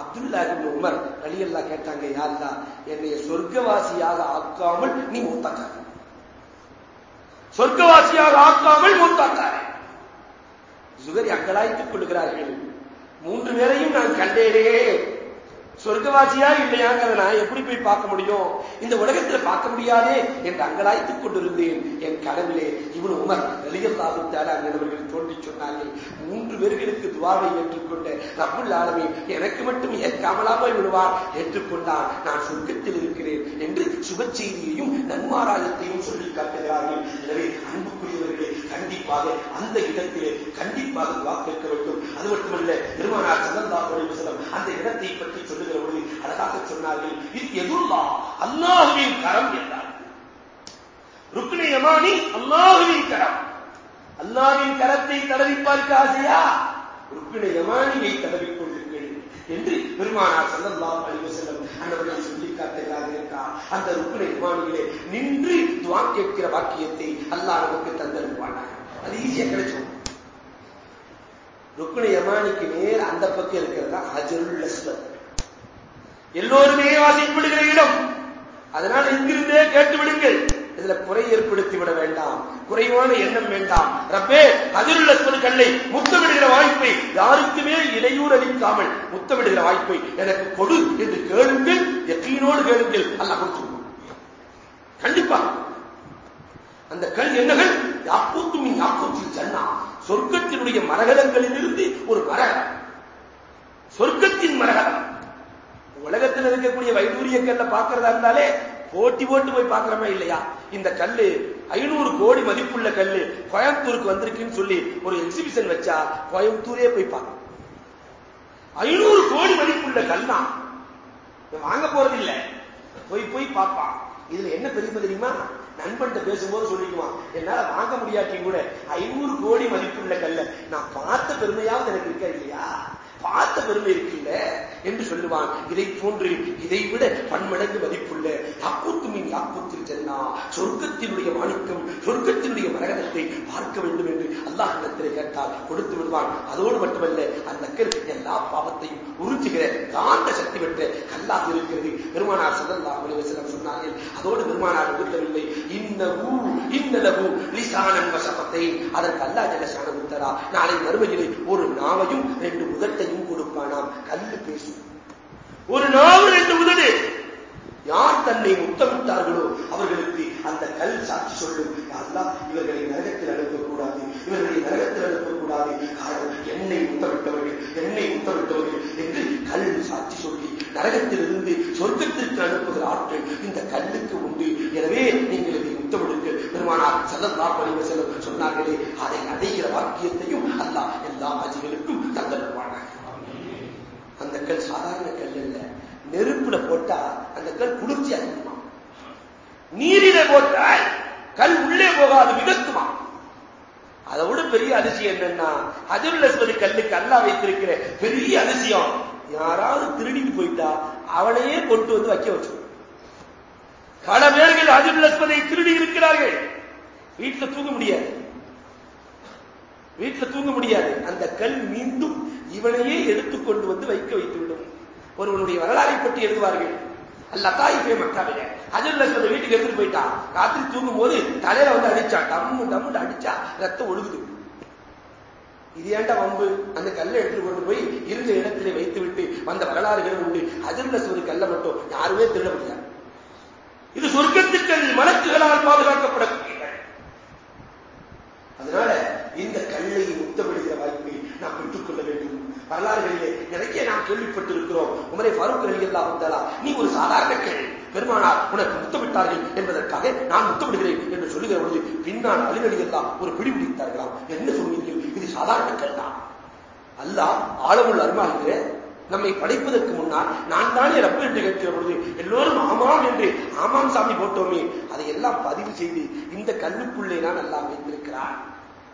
அப்துல்லா உமர் அலியல்லா கேட்டாங்க யாருதா என்னை சொர்க்கவாசியாக ஆக்காமல் நீ ஒத்தக்காங்க சொர்க்கவாசியாக ஆக்காமல் மூத்தாக்காரே. சுகரி அங்கலாய்த்துக் கொள்கிறார்கள் மூன்று பேரையும் நான் கண்டேனே. சொர்க்கவாசியா இல்லையாங்கிறத நான் எப்படி போய் பார்க்க முடியும்? இந்த உலகத்தில் பார்க்க முடியாதே என்று அங்கலாய்த்துக் கொண்டிருந்தேன். என் கனவிலே இவன் உமர் அந்த தேடாங்கிறவர்கள் தோன்றி சொன்னார்கள். மூன்று பேர்களுக்கு துவாவை ஏற்றுக்கொண்டு ரப்புல் ஆலமே எனக்கு மட்டும் ஏற்காமலா போய் விடுவார் ஏற்றுக்கொண்டார் நான் சொர்க்கத்தில் இருக்கிறேன் என்று சுப செய்தியையும் நன்மாராயத்தையும் சொல்லி காட்டுகிறார்கள். எனவே அன்புக்குரியவர்களே கண்டிப்பாக அந்த இடத்திலே கண்டிப்பாக துவா கேட்க வேண்டும். அது மட்டுமல்ல பெருமானார் சந்தந்தா செல்லம் அந்த இடத்தை பற்றி சொல்லுகிற பொழுது அழகாக சொன்னார்கள் இது எதுல்லா? அல்லாஹுவின் கரம் என்றார் ருக்னி யமானி அல்லாஹுவின் கரம். அல்லாவின் கரத்தை தடவி பார்க்க ஆசையா ருக்னி யமானியை தடவிக் கொள்ளுங்கள் என்று பெருமானார் சல்லல்லாஹு அழிவு செல்லும் அன்னவர்கள் சொல்லி என்றார் அந்த ருக்னி யமானியிலே நின்று துவா கேட்கிற வாக்கியத்தை அல்லாஹ் நமக்கு தந்தருவானார் அது ஈஸியா கிடைச்சோம். ருக்னி யமானிக்கு நேர் அந்த பக்கம் இருக்கிறதா ஹஜருல் அஸ்வத். எல்லோருமே வாசிக்கப்படுகிற இடம். அதனால் இங்கிருந்தே கேட்டு விடுங்கள் இதுல குறை ஏற்படுத்தி விட வேண்டாம். குறைவான எண்ணம் வேண்டாம். ரப்பே அதிருள்ள கல்லை முத்தமிடுகிற வாய்ப்பை யாருக்குமே இடையூறு அளிக்காமல் முத்தமிடுகிற வாய்ப்பை எனக்கு கொடு என்று கேளுங்கள் எத்தீனோடு கேளுங்கள். அல்ல கொடுத்து கண்டிப்பா. அந்த கல் என்னகள் யாக்கூத்தும் யாக்கூத்தில் ஜன்னா. சொர்க்கத்தினுடைய மரகதங்களிலிருந்து ஒரு மரகதம் சொர்க்கத்தின் மரகதம் உலகத்தில் இருக்கக்கூடிய வைடூரிய கல்ல பாக்குறதா இருந்தாலே போட்டி போட்டு போய் பாக்குறமே இல்லையா? இந்த கல்லு ஐநூறு கோடி மதிப்புள்ள கல்லு கோயம்புத்தூருக்கு வந்திருக்குன்னு சொல்லி ஒரு எக்ஸிபிஷன் வச்சா கோயம்புத்தூரே போய் பார்க்கணும். ஐநூறு கோடி மதிப்புள்ள கல் தான் வாங்க போறது இல்ல. போய் போய் பார்ப்பான். இதுல என்ன பெருமை தெரியுமா? நண்பன்ட்ட பேசும்போது சொல்லிக்குவான் என்னால வாங்க முடியாட்டி கூட ஐநூறு கோடி மதிப்புள்ள கல்ல நான் பார்த்த பெருமையாவது எனக்கு இருக்கா இல்லையா? பார்த்த பெருமை இருக்குல்ல என்று சொல்லுவான். இதை போன்று இதை விட பன்மடங்கு மதிப்புள்ள யாக்கூத்து மீன் யாக்கூத்தில் சென்னா சொர்க்கத்தினுடைய மாணிக்கம் சொர்க்கத்தினுடைய மரகதத்தை பார்க்க வேண்டும் என்று அல்லாஹ் இடத்திலே கேட்டால் கொடுத்து விடுவான். அதோடு மட்டுமல்ல அந்த கரு எல்லா பாவத்தையும் உறிஞ்சுகிற காந்த சக்தி பெற்ற கல்லாக இருக்கிறது. பெருமானார் சதல்லா அலைஹி சொன்னார்கள் அதோடு பெருமானார் நிறுத்தவில்லை ஊ இன்னலகு லிசானன் வசபத்தை அதற்கு அல்லா ஜலசானம் தரா நாளை மறுமையிலே ஒரு நாவையும் ரெண்டு உதட்டையும் கொடுப்பானாம். கல்லு பேசும் ஒரு நாவு ரெண்டு உதடு யார் தன்னை முத்தமிட்டார்களோ அவர்களுக்கு அந்த கல் சாட்சி சொல்லும். இவர்களை நரகத்தில் அனுப்பக்கூடாது. இவர்களை நரகத்தில் அனுப்பக்கூடாது. காரணம் என்னை முத்தமிட்டவர்கள் என்னை முத்தமிட்டவர்கள் என்று கல் சாட்சி சொல்லி நரகத்திலிருந்து சொர்க்கத்திற்கு அனுப்புகிற ஆற்றல் இந்த கல்லுக்கு உண்டு. எனவே நீங்கள் இதை ஸல்லல்லாஹு அலைஹி வஸல்லம் சொன்னார்களே அதை அடைகிற வாக்கியத்தையும் அல்லாஹ் எல்லா அஜிகளுக்கும் தந்தருவாங்க அந்த கல் சாதாரண கல் இல்ல நெருப்புல போட்டா அந்த கல் குளிர்ச்சி அதிகமா. நீரில போட்டால் கல் உள்ளே போகாது மிதக்குமா? அதை விட பெரிய அதிசயம் என்னன்னா ஹஜருல் கல்லுக்கு அல்லா வைத்திருக்கிற பெரிய அதிசயம் யாராவது திருடிட்டு போயிட்டா அவனையே கொண்டு வந்து வைக்க வச்சு பல பேர்கள் ஹஜருல் அஸ்வதை திருடி இருக்கிறார்கள். வீட்டுல தூங்க முடியாது. வீட்டுல தூங்க முடியாது. அந்த கல் மீண்டும் இவனையே எடுத்துக்கொண்டு வந்து வைக்க வைத்து விடும் ஒருவனுடைய வரலாறை பற்றி எழுதுவார்கள். அல்ல தாயிஃபே மக்காவில. ஹஜருல் அஸ்வத் வீட்டுக்கு எடுத்துட்டு போயிட்டான். ராத்திரி தூங்கும் போது தலையில வந்து அடிச்சா டம்மு டம்முன்னு அடிச்சா ரத்தம் ஒழுகுது. இது ஏன்டா வம்பு? அந்த கல்லை எடுத்துட்டு கொண்டு போய் இருந்த இடத்திலே வைத்து விட்டு வந்த வரலாறுகள் உண்டு. ஹஜருல் அஸ்வத் கல்லை மட்டும் யாருமே திருட முடியாது. இது சொர்க்கத்துக்கள் மலக்குகளால் பாதுகாக்கப்படக்கூடிய அதனால இந்த கல்லை முத்தமிடுகிற வாய்ப்பை நாம் பெற்றுக்கொள்ள வேண்டும். வரலாறுகளிலே நிறைய நாம் கேள்விப்பட்டிருக்கிறோம். உமரை ஃபாரூக் அலி அல்லா நீ ஒரு சாதாரண கேள்வி பெருமானார் உனக்கு முத்தமிட்டார்கள் என்பதற்காக நான் முத்தமிடுகிறேன் என்று சொல்லுகிற பொழுது பின்னால் அலிநடி ஒரு பிடிபிடித்தார்களாம் என்ன சொன்னீர்கள் இது சாதாரண கல் தான் அல்லாஹ் ஆழமுள்ள அருமாகிற நம்மை படைப்பதற்கு முன்னால் நான் தானே ரப்பு என்று கேட்கிற பொழுது எல்லோரும் ஆமாம் என்று ஆமாம் சாமி போட்டோமே. அதை எல்லாம் பதிவு செய்து இந்த கல்லுக்குள்ளே நான் எல்லாம் வைத்திருக்கிறான்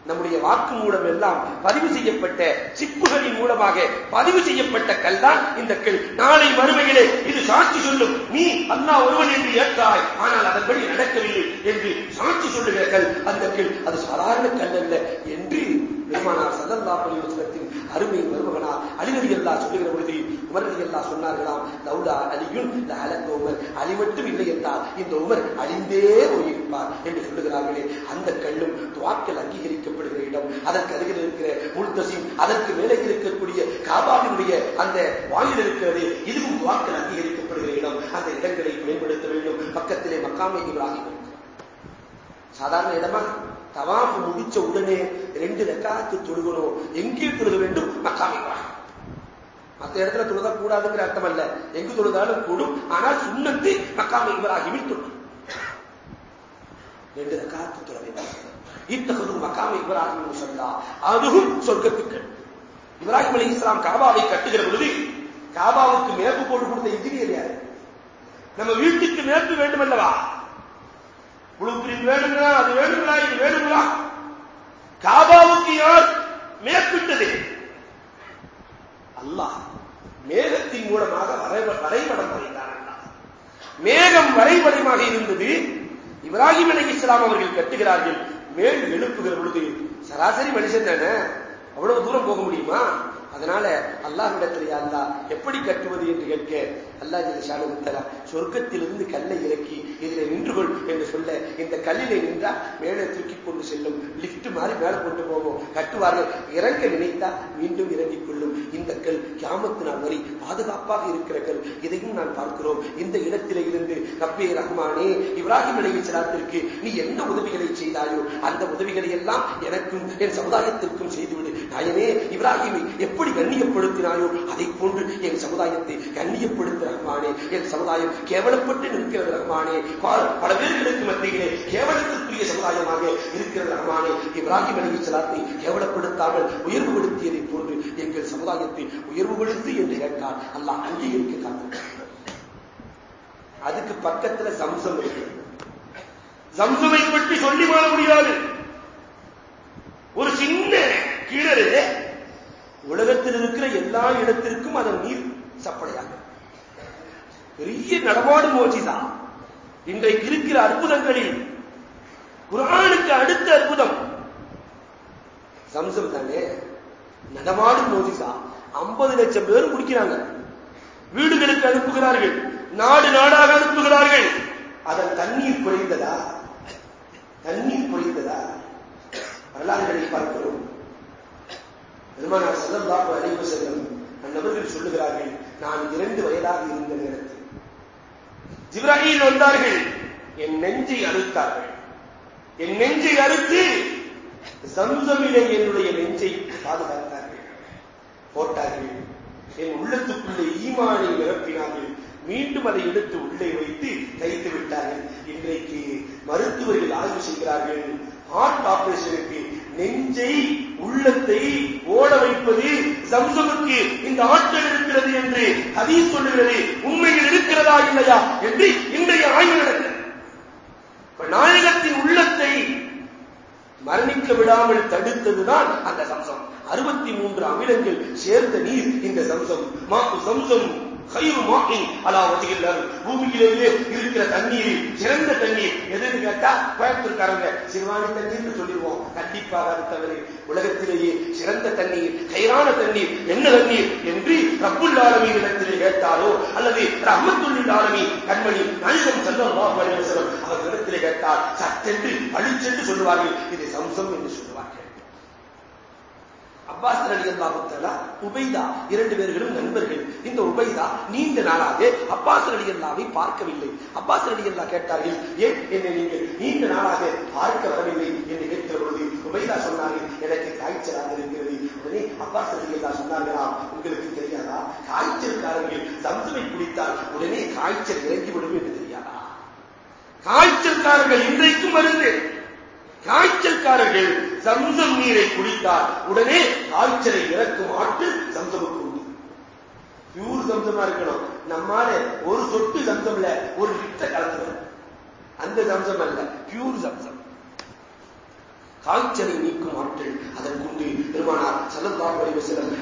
நம்முடைய வாக்கு மூலம் எல்லாம் பதிவு செய்யப்பட்ட சிப்புகளின் மூலமாக பதிவு செய்யப்பட்ட கல் தான் இந்த கல். நாளை மறுமையிலே இது சாட்சி சொல்லும். நீ அண்ணா ஒருவன் என்று ஏற்றாய். ஆனால் அதன்படி நடக்கவில்லை என்று சாட்சி சொல்லுகிற கல். அந்த கல் அது சாதாரண கல் அல்ல என்று பெருமானார் சல்லல்லா பரிவசனத்தின் அருமை மருமகனா அலிநடி அல்லா சொல்லுகிற பொழுது உமரடி அல்லா சொன்னார்களாம் லவுலா அலியுன் லஹலக்க உமர். அலி மட்டும் இல்லை என்றால் இந்த உமர் அழிந்தே போயிருப்பார் என்று சொல்லுகிறார்களே அந்த கல்லும் துவாக்கள் அங்கீகரிக்கப்படுகிற இடம் அதற்கு அருகில் இருக்கிற முல்தசிம் அதற்கு மேலே இருக்கக்கூடிய காபாவினுடைய அந்த வாயில் இருக்கிறது இதுவும் துவாக்கள் அங்கீகரிக்கப்படுகிற இடம். அந்த இடங்களை மேம்படுத்த வேண்டும். பக்கத்திலே மக்காமை இப்ராஹிம் சாதாரண இடமா? தவாஃப் முடிச்ச உடனே ரெண்டு ரெக்காத்து தொழுகணும். எங்கே தொழுக வேண்டும்? மக்காமை மற்ற இடத்துல தொழுத கூடாதுங்கிற அர்த்தம் அல்ல. எங்கு தொழுதாலும் கூடும் ஆனால் சுண்ணத்து மக்காமை இப்ராஹிமில் தொழும் ரெண்டு ரெக்காத்து தொழ வேண்டும். இத்தகது மக்காமை இப்ராஹிம் சொல்லா அதுவும் சொர்க்கத்துக்கு இப்ராஹிம் அலி இஸ்லாம் காபாவை கட்டுகிற பொழுது காபாவுக்கு மேப்பு போட்டு கொடுத்த இன்ஜினியர் யாரு? நம்ம வீட்டுக்கு மேப்பு வேண்டும் அல்லவா ப்ளூ பிரிண்ட் வேணுங்களா அது வேணுங்களா இது வேணுங்களா காபாவுக்கு யார் மேற்பிட்டது அல்லாஹ் மேகத்தின் மூலமாக வரைபடம் வரைந்தார் மேகம் வரைபடமாக இருந்தது. இப்ராஹிம் அலி இஸ்லாம் அவர்கள் கட்டுகிறார்கள். மேல் எழுப்புகிற பொழுது சராசரி மனுஷன் தானே? அவ்வளவு தூரம் போக முடியுமா? அதனால அல்லாஹிடத்தில் யாருந்தா எப்படி கட்டுவது என்று கேட்க அல்லாஹ் ஜெலிஷானு முத்தலா சொர்க்கத்திலிருந்து கல்லை இறக்கி இதில் நின்று கொள் என்று சொல்ல இந்த கல்லிலே நின்றா மேலே தூக்கி கொண்டு செல்லும் லிப்ட் மாதிரி மேலே கொண்டு போவோம். கட்டுவார்கள். இறங்க நினைத்தா மீண்டும் இறங்கிக் கொள்ளும். இந்த கல் கியாமத்து நாள் வரை பாதுகாப்பாக இருக்கிற கல். இதையும் நான் பார்க்கிறோம். இந்த இடத்திலே இருந்து ரப்பே ரஹ்மானே இப்ராஹிம் அலைஹிஸ்ஸலாத்திற்கு நீ என்ன உதவிகளை செய்தாயோ அந்த உதவிகளை எல்லாம் எனக்கும் என் சமுதாயத்திற்கும் செய்துவிடு. நாயனே இப்ராஹிமை எப்படி கண்ணியப்படுத்தினாயோ அதை போன்று என் சமுதாயத்தை கண்ணியப்படுத்த ரஹ்மானே என் சமுதாயம் கேவலப்பட்டு நிற்கிறது ரஹ்மானே. பல பேர்களுக்கு மத்தியிலே கேவலத்திற்குரிய சமுதாயமாக இருக்கிறது ரஹ்மானே. இப்ராஹிம் அலி சலாத்தை கேவலப்படுத்தாமல் உயர்வுபடுத்தியதை போன்று எங்கள் சமுதாயத்தை உயர்வுபடுத்து என்று கேட்டால் அல்லாஹ் அங்கீகரிக்க காத்திருக்கிறார் அதுக்கு பக்கத்துல சம்சம் இருக்கு. சம்சமை பற்றி சொல்லி வாழ முடியாது. ஒரு சின்ன கிணறு உலகத்தில் இருக்கிற எல்லா இடத்திற்கும் அதன் நீர் சப்படையாக பெரிய நடமாடு மோஜிதான் இன்றைக்கு இருக்கிற அற்புதங்களில் குரானுக்கு அடுத்த அற்புதம். சம்சம் தானே? நடமாடும் மோஜிசா ஐம்பது லட்சம் பேர் குடிக்கிறாங்க. வீடுகளுக்கு அனுப்புகிறார்கள். நாடு நாடாக அனுப்புகிறார்கள். அதன் தண்ணீர் குறைந்ததா? தண்ணீர் குறைந்ததா? வரலாறுகளை பார்க்கிறோம் பெருமானார் செல்லல்லாஹு அறிவு செல்லும். அந்நபர்கள் சொல்லுகிறார்கள் நான் இரண்டு வயதாக இருந்த நேரத்தில் ஜிப்ராஹில் வந்தார்கள். என் நெஞ்சை அறுத்தார்கள். என் நெஞ்சை அறுத்து சம்சமிலே என்னுடைய நெஞ்சை பாதுகாத்தார்கள். போட்டார்கள். என் உள்ளத்துக்குள்ளே ஈமானை நிரப்பினார்கள். மீண்டும் அதை எடுத்து உள்ளே வைத்து தைத்து விட்டார்கள். இன்றைக்கு மருத்துவர்கள் ஆய்வு செய்கிறார்கள். ஹார்ட் ஆபரேஷனுக்கு நெஞ்சை உள்ளத்தை ஓட வைப்பது சம்சமுக்கு இந்த ஆற்றல் இருக்கிறது என்று ஹதீஸ் சொல்லுகிறது. உண்மையில் இருக்கிறதா இல்லையா என்று இன்றைய ஆய்வு நடக்கிறது. நாயகத்தின் உள்ளத்தை மரணிக்க விடாமல் தடுத்ததுதான் அந்த சம்சம். அறுபத்தி மூன்று அமிலங்கள் சேர்ந்த நீர் இந்த சம்சம். மாக்கு சம்சம். பூமியிலேயே இருக்கிற தண்ணீர் சிறந்த தண்ணீர். எதுன்னு கேட்டா கோயம்புத்தூர்காரங்க சிறுவாணி தண்ணீர் சொல்லிடுவோம். கண்டிப்பாக தவறு. உலகத்திலேயே சிறந்த தண்ணீர் கயிறான தண்ணீர் என்ன தண்ணீர் என்று ரப்புல் ஆலமின் இடத்திலே கேட்டாலோ அல்லது ரஹமத்துல்லில் ஆலமி கண்மணி நாயகம் செல்லம் அவர்களிடத்திலே கேட்டார் சட்டென்று அழிச்சென்று சொல்லுவார்கள். இது சம்சம் என்று சொல்லுவார்கள். அப்பாஸ் அலி அல்லாஹுத்தலா உபைதா இரண்டு பேர்களும் நண்பர்கள். இந்த உபைதா நீண்ட நாளாக அப்பாஸ் அலி அல்லாவை பார்க்கவில்லை. அப்பாஸ் அலி அல்லா கேட்டார்கள் ஏன் என்னை நீங்கள் நீண்ட நாளாக பார்க்க வரவில்லை? என்று கேட்கிற பொழுது உபைதா சொன்னார்கள் எனக்கு காய்ச்சலாக இருக்கிறது. உடனே அப்பாஸ் அலி அல்லா சொன்னார்களா உங்களுக்கு தெரியாதா? காய்ச்சல்காரர்கள் சம்சமை குடித்தால் உடனே காய்ச்சல் இறங்கிவிடும் என்று தெரியாதா? காய்ச்சல்காரர்கள் இன்றைக்கும் மருந்து காய்ச்சல்காரர்கள் சம்சம் நீரை குடித்தால் உடனே காய்ச்சலை இறக்கும் ஆட்டு சம்சமுக்கு உண்டு. பியூர் சம்சமா இருக்கணும். நம்மால ஒரு சொட்டு சம்சம்ல ஒரு லிட்டர் கலந்துடும் அந்த சம்சம் அல்ல பியூர் சம்சம். காய்ச்சலை நீக்கும் ஆட்கள் அதற்குண்டு. பெருமானார் சல்லல்லாஹு அலைஹி வஸல்லம்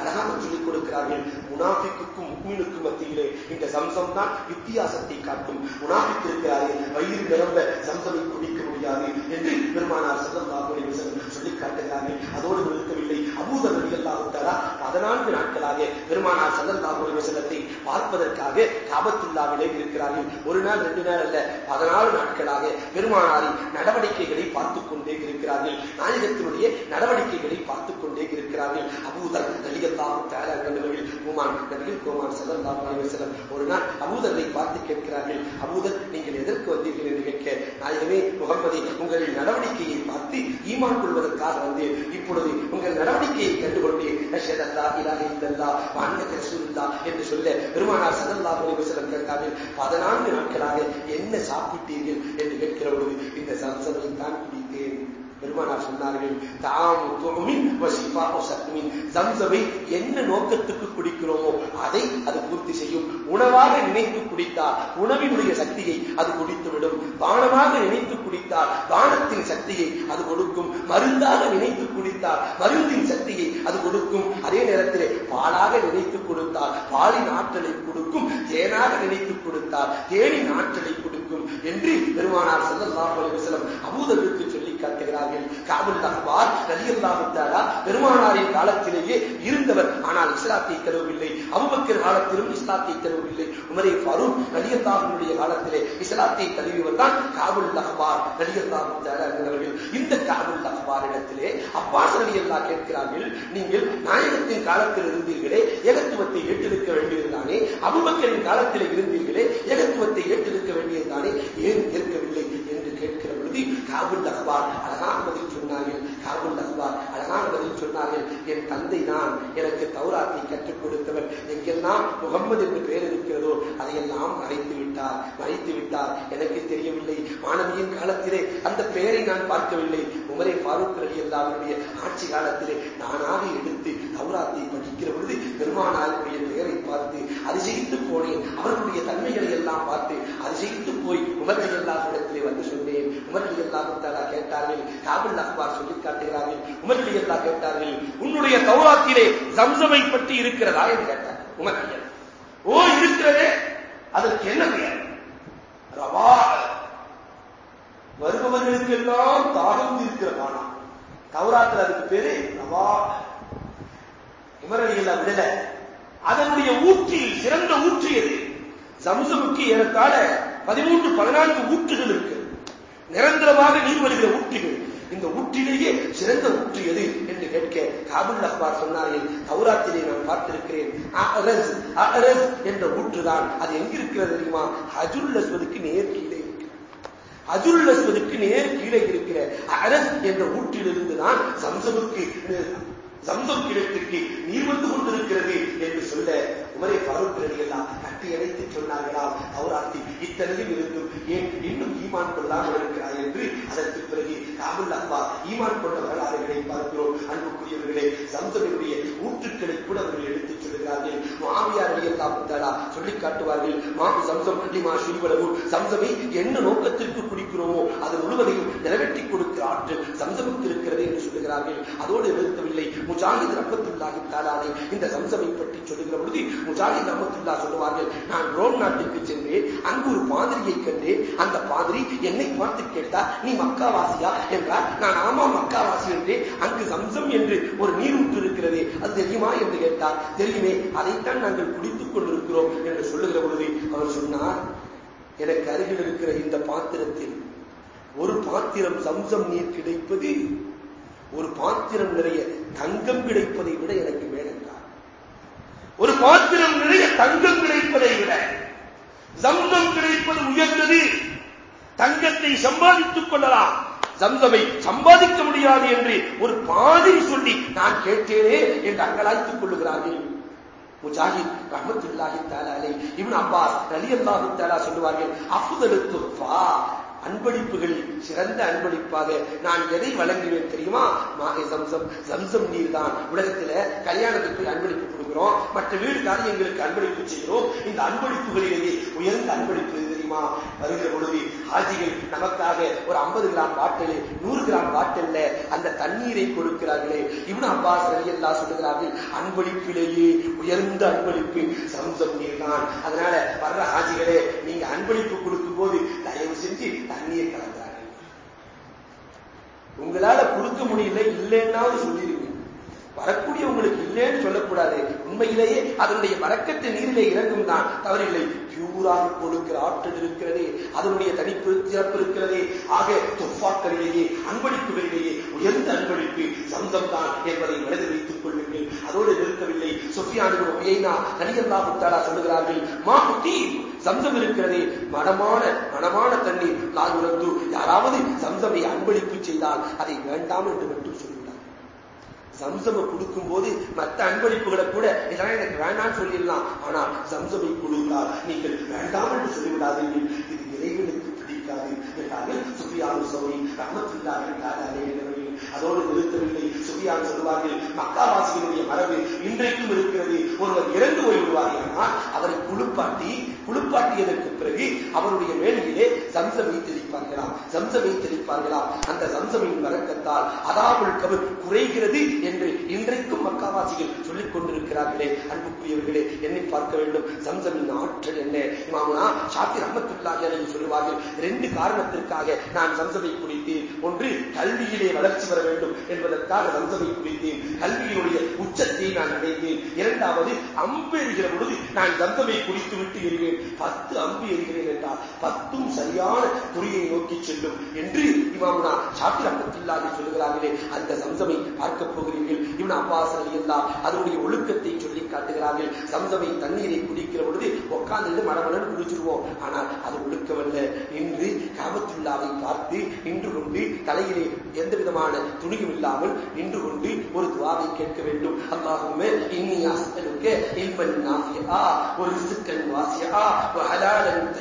அழகாக சொல்லிக் கொடுக்கிறார்கள். முனாஃபிக்குக்கும் முக்மீனுக்கு மத்தியிலே இந்த சம்சம் தான் வித்தியாசத்தை காட்டும். உணாபித்திருக்கிறாரே இருக்கிறாரே வயிறு நிரம்ப சம்சமை குடிக்க முடியாது என்று பெருமானார் சதம் அலைஹி வஸல்லம் சொல்லிக் காட்டுகிறார்கள் அதோடு நிறுத்தவில்லை. அபூதர் ரலியல்லாஹு தஆலா பதினான்கு நாட்களாக பெருமானார் சல்லல்லாஹு அலைஹி பார்ப்பதற்காக காபத்துல்லாவிலே இருக்கிறார்கள். ஒரு நாள் ரெண்டு நாள் அல்ல பதினாலு நாட்களாக பெருமானாரின் நடவடிக்கைகளை பார்த்துக் கொண்டே இருக்கிறார்கள். நாயகத்தினுடைய நடவடிக்கைகளை பார்த்துக் கொண்டே இருக்கிறார்கள். அபூதர் நலிகல்லாஹு தஆலா கண்டவர்கள் கோமான் நபிகள் கோமான் ஸல்லல்லாஹு அலைஹி ஒரு நாள் அபூதரை பார்த்து கேட்கிறார்கள். அபூதர் நீங்கள் எதற்கு வந்தீர்கள்? என்று கேட்க நாயகமே முகமதி உங்களின் நடவடிக்கையை பார்த்து ஈமான் கொள்வதற்காக அல்லாஹ் வந்து இப்பொழுது உங்கள் நடவடிக்கையை கண்டுகொண்டேன் அஷ்ஹது அல்லா இலாஹ இல்லல்லாஹ் வ அன்னக என்று சொல்ல பெருமானார் சதல்லா அலைஹி வஸல்லம் பதினான்கு நாட்களாக என்ன சாப்பிட்டீர்கள்? என்று கேட்கிற பொழுது இந்த சம்சமை தான் குடித்தேன். பெருமானார் சொன்னார்கள் தாம் துமின் வசிஃபா சக்மின் ஜம்சமை என்ன நோக்கத்துக்கு குடிக்கிறோமோ அதை அது பூர்த்தி செய்யும். உணவாக நினைத்து குடித்தால் உணவினுடைய சக்தியை அது குடித்துவிடும். பானமாக நினைத்து குடித்தால் பானத்தின் சக்தியை அது கொடுக்கும். மருந்தாக நினைத்து குடித்தால் மருந்தின் சக்தியை அது கொடுக்கும். அதே நேரத்தில் பாலாக நினைத்து கொடுத்தால் பாலின் ஆற்றலை கொடுக்கும். தேனாக நினைத்து கொடுத்தால் தேனின் ஆற்றலை கொடுக்கும் என்று பெருமானார் சந்தர் அலைஹி வஸல்லம் அபூதருக்கு காட்டுகிறார்கள் காபுல் அஹ்பார் ரலியல்லாஹுத்தாரா பெருமானாரின் காலத்திலேயே இருந்தவர். ஆனால் இஸ்லாத்தை தருவதில்லை அபூபக்கர் காலத்திலும் இஸ்லாத்தை தருவதில்லை உமரே ஃபரூக் ரலியல்லாஹுடைய காலத்திலே இஸ்லாத்தை தழுவியவர் தான் காபுல் அஹ்பார் ரலியல்லாஹுத்தாரா தஆலா என்பவர்கள். இந்த காபுல் அஹ்பார் இடத்திலே அப்பாஸ் ரலியல்லா கேட்கிறார்கள் நீங்கள் நாயகத்தின் காலத்தில் இருந்தீர்களே ஏகத்துவத்தை ஏற்றிருக்க வேண்டியதுதானே? அபுபக்கரின் காலத்தில் இருந்தீர்களே ஏகத்துவத்தை ஏற்றிருக்க வேண்டியதுதானே? ஏன் ஏற்கவில்லை? காபுல் அஹ்பார் அழகான பதில் சொன்னார்கள். காபுல் அஹ்பார் அழகான பதில் சொன்னார்கள். என் தந்தை தான் எனக்கு தௌராத்தை கற்றுக் கொடுத்தவர் எங்கெல்லாம் முகம்மது என்று பெயர் இருக்கிறதோ அதையெல்லாம் மறைத்து விட்டார். மறைத்து விட்டார். எனக்கு தெரியவில்லை. மாணவியின் காலத்திலே அந்த பெயரை நான் பார்க்கவில்லை. உமரே பாரூக் அலி அல்லாவுடைய ஆட்சி காலத்திலே நானாக எடுத்து தௌராத்தை படிக்கிற பொழுது பெருமானாருடைய பெயரை பார்த்து அதிசயித்து போனேன். அவர்களுடைய தன்மைகளை எல்லாம் பார்த்து அதிசயித்து போய் உமர் அலி அல்லாஹ்விடத்திலே வந்து சொன்னேன். உமர் அலி அல்லாஹ் கேட்டார்கள். காபில் அக்பார் சொல்லி காட்டுகிறார்கள். உமர் அலி கேட்டார்கள். உன்னுடைய தௌராத்திலே சம்சமை பற்றி இருக்கிறதா என்று கேட்டார் உமர் அலி ஓ இருக்கிறதே. அதற்கு என்ன பெயர்? ரவா. வருபவர்களுக்கு எல்லாம் தாகம் இருக்கிற பானா தௌராத்தில் அதுக்கு பேரு ரவா. உமரடியெல்லாம் விடல. அதனுடைய ஊற்றில் சிறந்த ஊற்று எது? சம்சமுக்கு ஏறத்தாழ பதிமூன்று பதினான்கு ஊற்றுகள் இருக்கு. நிரந்தரமாக நீர் வருகிற ஊற்றுகள். இந்த ஊற்றிலேயே சிறந்த ஊற்று எது என்று கேட்க காபுல் அஹ்பார் சொன்னார்கள் தௌராத்திலே நான் பார்த்திருக்கிறேன் அஹரஸ் அஹரஸ் என்ற ஊற்றுதான். அது எங்கிருக்கிறது தெரியுமா? ஹஜுல் அஸ்வதுக்கு நேர் கீழே இருக்கு அஸ்வதுக்கு நேர் கீழே இருக்கிற அரஸ் என்ற ஊற்றிலிருந்து தான் சம்சமுக்கு சந்தம் கிணத்துக்கு நீர் வந்து கொண்டிருக்கிறது என்று சொல்ல உமரே பருவ எல்லாம் கட்டி அடைத்து சொன்னார்களாம் அவராத்தி இத்தனையும் இருந்தும் ஏன் இன்னும் ஈமான் கொள்ளாமல் இருக்கிறார் என்று? அதற்கு பிறகு காபுல் அப்பா ஈமான் கொண்ட வரலாறுகளை பார்க்கிறோம். அன்புக்குரியவர்களே சந்தனுடைய ஊற்றுக்களை கூட அவர்கள் எடுத்துச் சொல்கிறார்கள் மாமியார் அலியல்லாம் தாலா சொல்லி காட்டுவார்கள். மாபு சம்சம் லிமா ஸ்ரீவலவு சம்சமை என்ன நோக்கத்திற்கு குடிக்கிறோமோ அது முழுவதையும் நிறைவேற்றி கொடுக்கிற ஆற்றல் சம்சமுக்கு இருக்கிறது என்று சொல்லுகிறார்கள். அதோடு நிறுத்தவில்லை. முஜாஹித் ரஹமத்துல்லாஹி தாலானை இந்த சம்சமை பற்றி சொல்லுகிற பொழுது முஜாஹித் ரஹமத்துல்லா சொல்லுவார்கள் நான் ரோம் நாட்டுக்கு சென்றேன். அங்கு ஒரு பாதிரியை கண்டேன். என்னை பார்த்து கேட்டார் நீ மக்காவாசியா? என்றார். நான் ஆமா மக்காவாசி என்று அங்கு சம்சம் என்று ஒரு நீரூற்று இருக்கிறது அது தெரியுமா? என்று கேட்டார். தெரியுமே அதைத்தான் நாங்கள் குடித்துக் கொண்டிருக்கிறோம் என்று சொல்லுகிற பொழுது அவர் சொன்னார் எனக்கு அருகில் இருக்கிற இந்த பாத்திரத்தில் ஒரு பாத்திரம் சம்சம் நீர் கிடைப்பது ஒரு பாத்திரம் நிறைய தங்கம் கிடைப்பதை விட எனக்கு மேலென்றார். ஒரு பாத்திரம் நிறைய தங்கம் கிடைப்பதை விட சம்சம் கிடைப்பது உயர்ந்தது தங்கத்தை சம்பாதித்துக் கொள்ளலாம். சம்சமை சம்பாதிக்க முடியாது என்று ஒரு பாதிரி சொல்லி நான் கேட்டேனே என்று அங்கலாய்த்துக் கொள்ளுகிறார்கள். முஜாஹித் ரஹமத்துல்லாஹி தாலாலே இவன் அப்பாஸ் ரலி அல்லாஹு தாலா சொல்லுவார்கள் அஃதலுத்துஃபா அன்பளிப்புகள் சிறந்த அன்பளிப்பாக நான் எதை வழங்குவேன் தெரியுமா? மாகை சம்சம் சம்சம் நீர் தான் உலகத்துல கல்யாணத்துக்கு அன்பளிப்பு கொடுக்கிறோம் மற்ற வீடு காரியங்களுக்கு அன்பளிப்பு செய்கிறோம். இந்த அன்பளிப்புகளிலேயே உயர்ந்த அன்பளிப்பு முடியுமா வருகிற பொழுது ஹாஜிகள் நமக்காக ஒரு ஐம்பது கிராம் பாட்டில் நூறு கிராம் பாட்டில் அந்த தண்ணீரை கொடுக்கிறார்களே. இவனு அப்பாஸ் அலி அல்லா சொல்லுகிறார்கள் அன்பளிப்பிலேயே உயர்ந்த அன்பளிப்பு சம்சம் நீர் தான் அதனால வர்ற ஹாஜிகளே நீங்க அன்பளிப்பு கொடுக்கும் போது தயவு செஞ்சு தண்ணீர் கலந்தார்கள் உங்களால கொடுக்க முடியல இல்லைன்னாவது சொல்லிடுங்க. வரக்கூடிய உங்களுக்கு இல்லைன்னு சொல்லக்கூடாது. உண்மையிலேயே அதனுடைய வரக்கத்து நீரிலே இறங்கும் தான் தவறில்லை. பியூராக கொடுக்கிற ஆற்றல் இருக்கிறதே அதனுடைய தனிப்பு சிறப்பு இருக்கிறதே. ஆக துப்பாக்களிலேயே அன்பளிப்புகளிலேயே உயர்ந்த அன்பளிப்பு சொந்தம் தான் என்பதை மனதில் வைத்துக் கொள்ளுங்கள். அதோடு நிறுத்தவில்லை. சொஃபியானு ஒய்னா நடிகல்லா முத்தாலா சொல்லுகிறார்கள் மா சம்சம் இருக்கிறதே. மனமான மனமான தண்ணீர் நான் உணர்ந்து யாராவது சம்சமை அன்பளிப்பு செய்தால் அதை வேண்டாம் என்று மட்டும் சம்சம கொடுக்கும் போது மற்ற அன்பளிப்புகளை கூட இதெல்லாம் எனக்கு வேண்டாம்னு சொல்லிடலாம். ஆனால் சம்சமை கொடுத்தால் நீங்கள் வேண்டாம் என்று சொல்லிவிடாதீர்கள். இது இறைவனுக்கு பிடிக்காது. என்றார்கள் சுஃபியானு சௌரி. என்றார் அதோடு நிறுத்தவில்லை. சுஃபியான் சொல்லுவார்கள் மக்காவாசிகளுடைய மரபு இன்றைக்கும் இருக்கிறது. ஒருவர் இறந்து போய்விடுவார்கள் அவரை குளிப்பாட்டி குளிப்பாட்டியதற்கு பிறகு அவருடைய மேலையிலே சம்சமை தெளிப்பார்களாம் சம்சமை தெளிப்பார்களாம் அந்த சம்சமின் வழக்கத்தால் அதாவுள் கவர் குறைகிறது என்று இன்றைக்கும் மக்காவாசிகள் சொல்லிக் கொண்டிருக்கிறார்களே. அன்புக்குரியவர்களே என்னை பார்க்க வேண்டும். சம்சமின் ஆற்றல் என்ன? மாமனா சாத்தி ரஹமத்துல்லாஹி அலைஹி சொல்லுவார்கள் ரெண்டு காரணத்திற்காக நான் சம்சமை குடித்தேன். ஒன்று கல்வியிலே வளர்ச்சி வர வேண்டும் என்பதற்காக சம்சமை குடித்தேன் கல்வியினுடைய உச்சத்தை நான் அடைந்தேன். இரண்டாவது அம்பு எறிகிற பொழுது நான் தந்தமை குடித்து விட்டு எறிவேன். பத்து அம்பு எறிகிறேன் என்றால் பத்தும் சரியான துறையை நோக்கி செல்லும் என்று இமாமுனா ஷாத்தி ரஹமத்துல்லாஹி சொல்லுகிறார்களே அந்த சம்சமை பார்க்க போகிறீர்கள். இவன் அப்பாஸ் அலி அதனுடைய ஒழுக்கத்தை சொல்லி காட்டுகிறார்கள். சம்சமை தண்ணீரை குடிக்கிற பொழுது உட்கார்ந்து மடமடன் குடிச்சிருவோம். ஆனால் அது ஒழுக்கமல்ல என்று காபத்துள்ளாவை பார்த்து நின்று கொண்டு தலையிலே எந்த விதமான துணியும் இல்லாமல் நின்று கொண்டு ஒரு துவாவை கேட்க வேண்டும். அல்லாஹுமே இன்னி அஸ்தலுக்க இல்மன் ஒரு ரிசுக்கன் வாசியா ஹலாலன்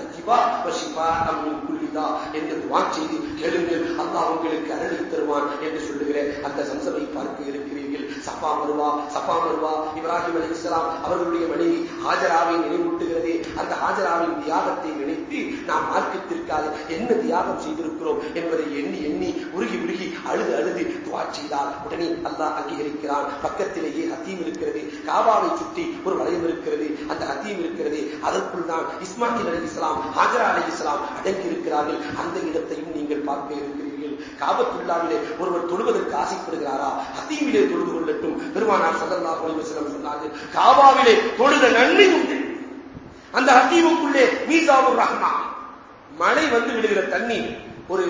அம்மின் குல்லிதா. என்று துவா செய்து கேளுங்கள். அல்லாஹ் உங்களுக்கு அருளி தருவான் என்று சொல்லுகிறேன். அந்த சம்சமை பார்க்க இருக்கிறீர்கள். சஃபா மருவா சஃபா மருவா இப்ராஹிம் அலி இஸ்லாம் அவர்களுடைய மனைவி ஹாஜராவை நினைவூட்டுகிறது அந்த ஹாஜராவின் தியாகத்தை நினைத்து நாம் மார்க்கத்திற்காக என்ன தியாகம் செய்திருக்கிறோம் என்பதை எண்ணி எண்ணி உருகி உருகி அழுது அழுது துவா செய்தால் உடனே அல்லாஹ் அங்கீகரிக்கிறான். பக்கத்திலேயே ஹத்தீம் இருக்கிறது காபாவை சுற்றி ஒரு வளையம் இருக்கிறது. அந்த ஹத்தீம் இருக்கிறது அதற்குள் தான் இஸ்மாயில் அலி இஸ்லாம் ஹாஜரா அலி இஸ்லாம் அடங்கி இருக்கிறார்கள் அந்த இடத்தையும் நீங்கள் பார்க்க இருக்கிறீர்கள். காபத்துள்ளாவிலே ஒருவர் தொழுவதற்கு ஆசைப்படுகிறாரா? ஹத்தீமிலே தொழுது கொள்ளட்டும். பெருமானார் சதல்லா அலைஹி சொன்னார்கள் காபாவிலே தொழுத நன்மை உண்டு. அந்த ஹத்தீமுக்குள்ளே மீசாவுர் ரஹ்மா மழை வந்து விடுகிற தண்ணி ஒரு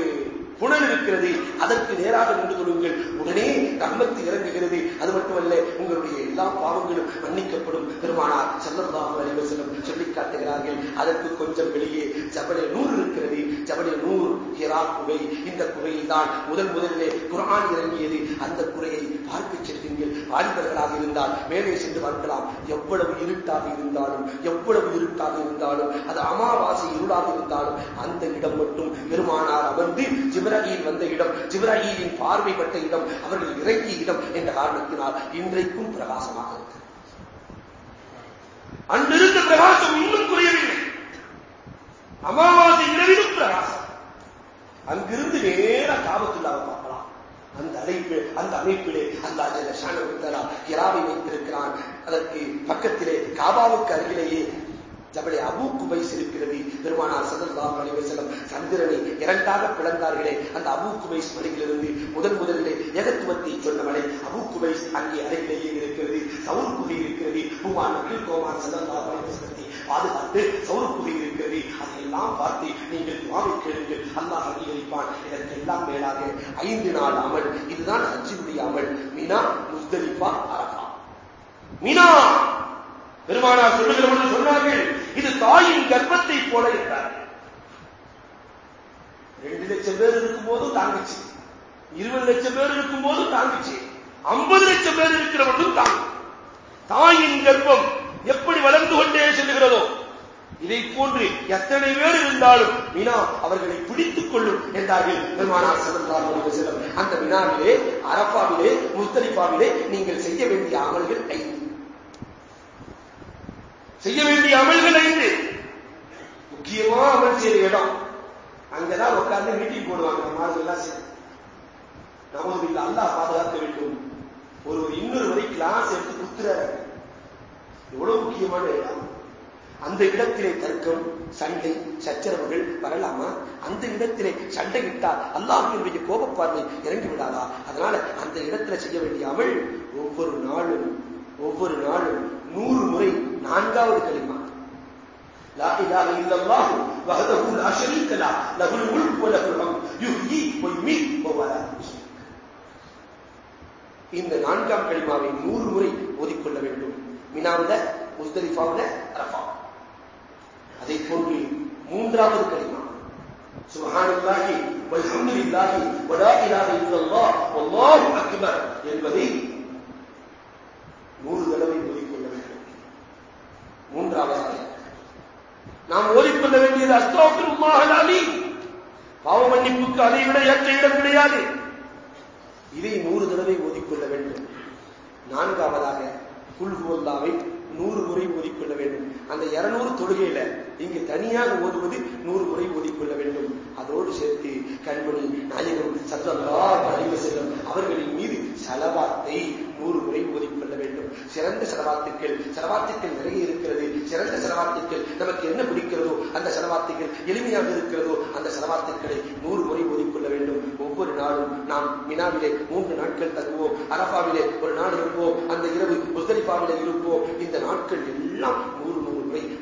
புனல் இருக்கிறது அதற்கு நேராக நின்று கொள்ளுங்கள். உடனே ரம்மத்து இறங்குகிறது. அது மட்டுமல்ல உங்களுடைய எல்லா பாவங்களும் மன்னிக்கப்படும். பெருமானார் செல்லல்லாஹு அலைஹி சொல்லி காட்டுகிறார்கள். அதற்கு கொஞ்சம் வெளியே ஜபலை நூறு இருக்கிறது. ஜபலை நூறு ஹிரா குகை. இந்த குகையில் தான் முதல் முதலிலே குரான் இறங்கியது. அந்த குறையை பார்க்க செல்வீங்கள் இருந்தால் மேலே சென்று பார்க்கலாம். எவ்வளவு இருட்டாக இருந்தாலும் எவ்வளவு இருட்டாக இருந்தாலும் அது அமாவாசை இருளாக இருந்தாலும் அந்த இடம் மட்டும் பெருமானார் அமர்ந்து ஜிப்ரஹீல் வந்த இடம் ஜிப்ரஹீலின் பார்வைப்பட்ட இடம் அவர்கள் இறங்கிய இடம் என்ற காரணத்தினால் இன்றைக்கும் பிரகாசமாக இருக்கிறது. அன்றிருந்த பிரகாசம் இன்னும் குறையவில்லை. அமாவாசை இரவிலும் பிரகாசம். அங்கிருந்து நேர காபத்துள்ளாவை பார்க்கலாம். அந்த அழைப்பு அந்த அமைப்பிலே அந்த ஜல்ல ஷானகுத்தலா கிராவை வைத்திருக்கிறான். அதற்கு பக்கத்திலே காபாவுக்கு அருகிலேயே ஜபடி அபூ குபைஸ் இருக்கிறது. பெருமானார் சல்லல்லாஹு அலைஹி வஸல்லம் சந்திரனை இரண்டாக பிளந்தார்களே. அந்த அபூ குபைஸ் மலையிலிருந்து முதன் முதலிலே ஏகத்துவத்தை சொன்ன மலை அபூ குபைஸ் அங்கே அருகிலேயே இருக்கிறது சவுர் இருக்கிறது. பூமான் அகில் கோமான் சல்லல்லாஹு அலைஹி பாதுகாத்து சவுர் குகை இருக்கிறது. அதையெல்லாம் பார்த்து நீங்கள் துவாவை கேளுங்கள். அல்லாஹ் அங்கீகரிப்பான். இதற்கெல்லாம் மேலாக ஐந்து நாள் அமல். இதுதான் ஹஜ்ஜினுடைய அமல். மீனா முஸ்தலிப்பா அரகா மீனா! பெருமானார் சொல்லுகிறவர்கள் சொன்னார்கள். இது தாயின் கர்ப்பத்தை போல என்றார்கள். ரெண்டு லட்சம் பேர் இருக்கும்போது தாங்கிச்சு. இருபது லட்சம் பேர் இருக்கும்போது தாங்குச்சு. ஐம்பது லட்சம் பேர் இருக்கிறவர்களும் தாங்கும். தாயின் கர்ப்பம் எப்படி வளர்ந்து கொண்டே செல்லுகிறதோ இதை போன்று எத்தனை பேர் இருந்தாலும் வினா அவர்களை பிடித்துக் கொள்ளும் என்றார்கள் பெருமானார் ஸல்லல்லாஹு அலைஹி அந்த வினாவிலே அரப்பாவிலே முஸ்தலிஃபாவிலே நீங்கள் செய்ய வேண்டிய அமல்கள் ஐந்து. செய்ய வேண்டிய அமல்கள் ஐந்து. முக்கியமா அமல் செய்யற இடம். அங்கதான் உட்கார்ந்து மீட்டிங் போடுவாங்க நம்ம எல்லாம் சரி நமது இல்ல அல்லாஹ் பாதுகாக்க வேண்டும். ஒரு இன்னொரு வரை கிளாஸ் எடுத்து குத்துறாரு. எவ்வளவு முக்கியமான இடம். அந்த இடத்திலே தர்க்கம் சண்டை சச்சரவுகள் வரலாமா? அந்த இடத்திலே சண்டையிட்டால் அல்லாஹினுடைய கோபப்பார்வை இறங்கி விடாதா அதனால அந்த இடத்துல செய்ய வேண்டிய அமல் ஒவ்வொரு நாளும் ஒவ்வொரு நாளும் நூறு முறை நான்காவது கலிமா. இந்த நான்காம் கலிமாவை நூறு முறை ஓதிக்கொள்ள வேண்டும். மினாவில முஸ்தலிஃபாவில அரஃபா அதை போன்று மூன்றாவது கலிமா. சுஹான் இல்லாஹி வல்ஹம்து இல்லாஹி வலா இலாஹ இல்லல்லாஹ் அக்பர் என்பதை நூறு தடவை ஓதி மூன்றாவதாக நாம் ஓதிக்கொள்ள வேண்டியது அஸ்தோஃபிருல்லாஹல் அலீம். பாவ மன்னிப்புக்கு அதை விட ஏற்ற இடம் கிடையாது. இதை நூறு தடவை ஓதிக்கொள்ள வேண்டும். நான்காவதாக குல்ஹுவல்லாவை நூறு முறை ஓதிக்கொள்ள வேண்டும். அந்த இருநூறு தொழுகையில இங்கு தனியாக ஓதுவது நூறு முறை ஓதிக்கொள்ள வேண்டும். அதோடு சேர்த்து கண்மணி நாயகம் சத்தல்லா அறிவு செல்லும் அவர்களின் மீது செலவாத்தை நூறு முறை ஓதிக்கொள்ள வேண்டும். சிறந்த செலவாத்துக்கள் செலவாத்துக்கள் நிறைய இருக்கிறது. சிறந்த செலவாத்துக்கள் நமக்கு என்ன பிடிக்கிறதோ அந்த செலவாத்துக்கள் எளிமையாக இருக்கிறதோ அந்த செலவாத்துக்களை நூறு முறை ஓதிக்கொள்ள வேண்டும். ஒவ்வொரு நாளும் நாம் மினாவிலே மூன்று நாட்கள் தங்குவோம். அரபாவிலே ஒரு நாள் இருப்போம். அந்த இரவு முஸ்தலிஃபாவிலே இருப்போம். இந்த நாட்கள் எல்லாம் நூறு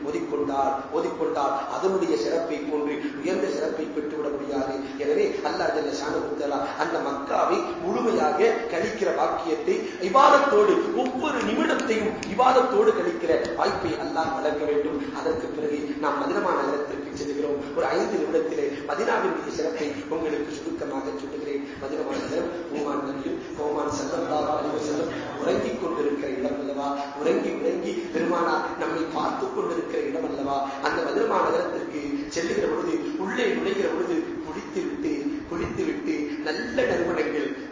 ஓதிக்கொண்டால் ஓதிக்கொண்டால் அதனுடைய சிறப்பை போன்று உயர்ந்த சிறப்பை பெற்றுவிட முடியாது. எனவே அல்லாஹ் ஜல்ல ஷானகுத்தலா அந்த மக்காவை முழுமையாக கழிக்கிற வாக்கியத்தை விவாதத்தோடு ஒவ்வொரு நிமிடத்தையும் விவாதத்தோடு கழிக்கிற வாய்ப்பை அல்லாஹ் வழங்க வேண்டும். அதற்கு பிறகு நாம் மதுரமான நகரத்திற்கு செல்கிறோம். ஒரு ஐந்து நிமிடத்திலே மதினாவினுடைய சிறப்பை உங்களுக்கு சுருக்கமாக சொல்லுகிறேன். மதுரமான நிலம் கோமான் செல்லல்லா செல்லம் உறங்கிக் கொண்டிருக்கிற இடம் அல்லவா? உறங்கி உறங்கி பெருமானா நம்மை பார்த்துக் கொண்டிருக்கிற இடம் அல்லவா? அந்த மதுரமா நகரத்திற்கு செல்லுகிற பொழுது உள்ளே நுழைகிற பொழுது குடித்து விட்டு குளித்து விட்டு நல்ல நறுமணங்கள்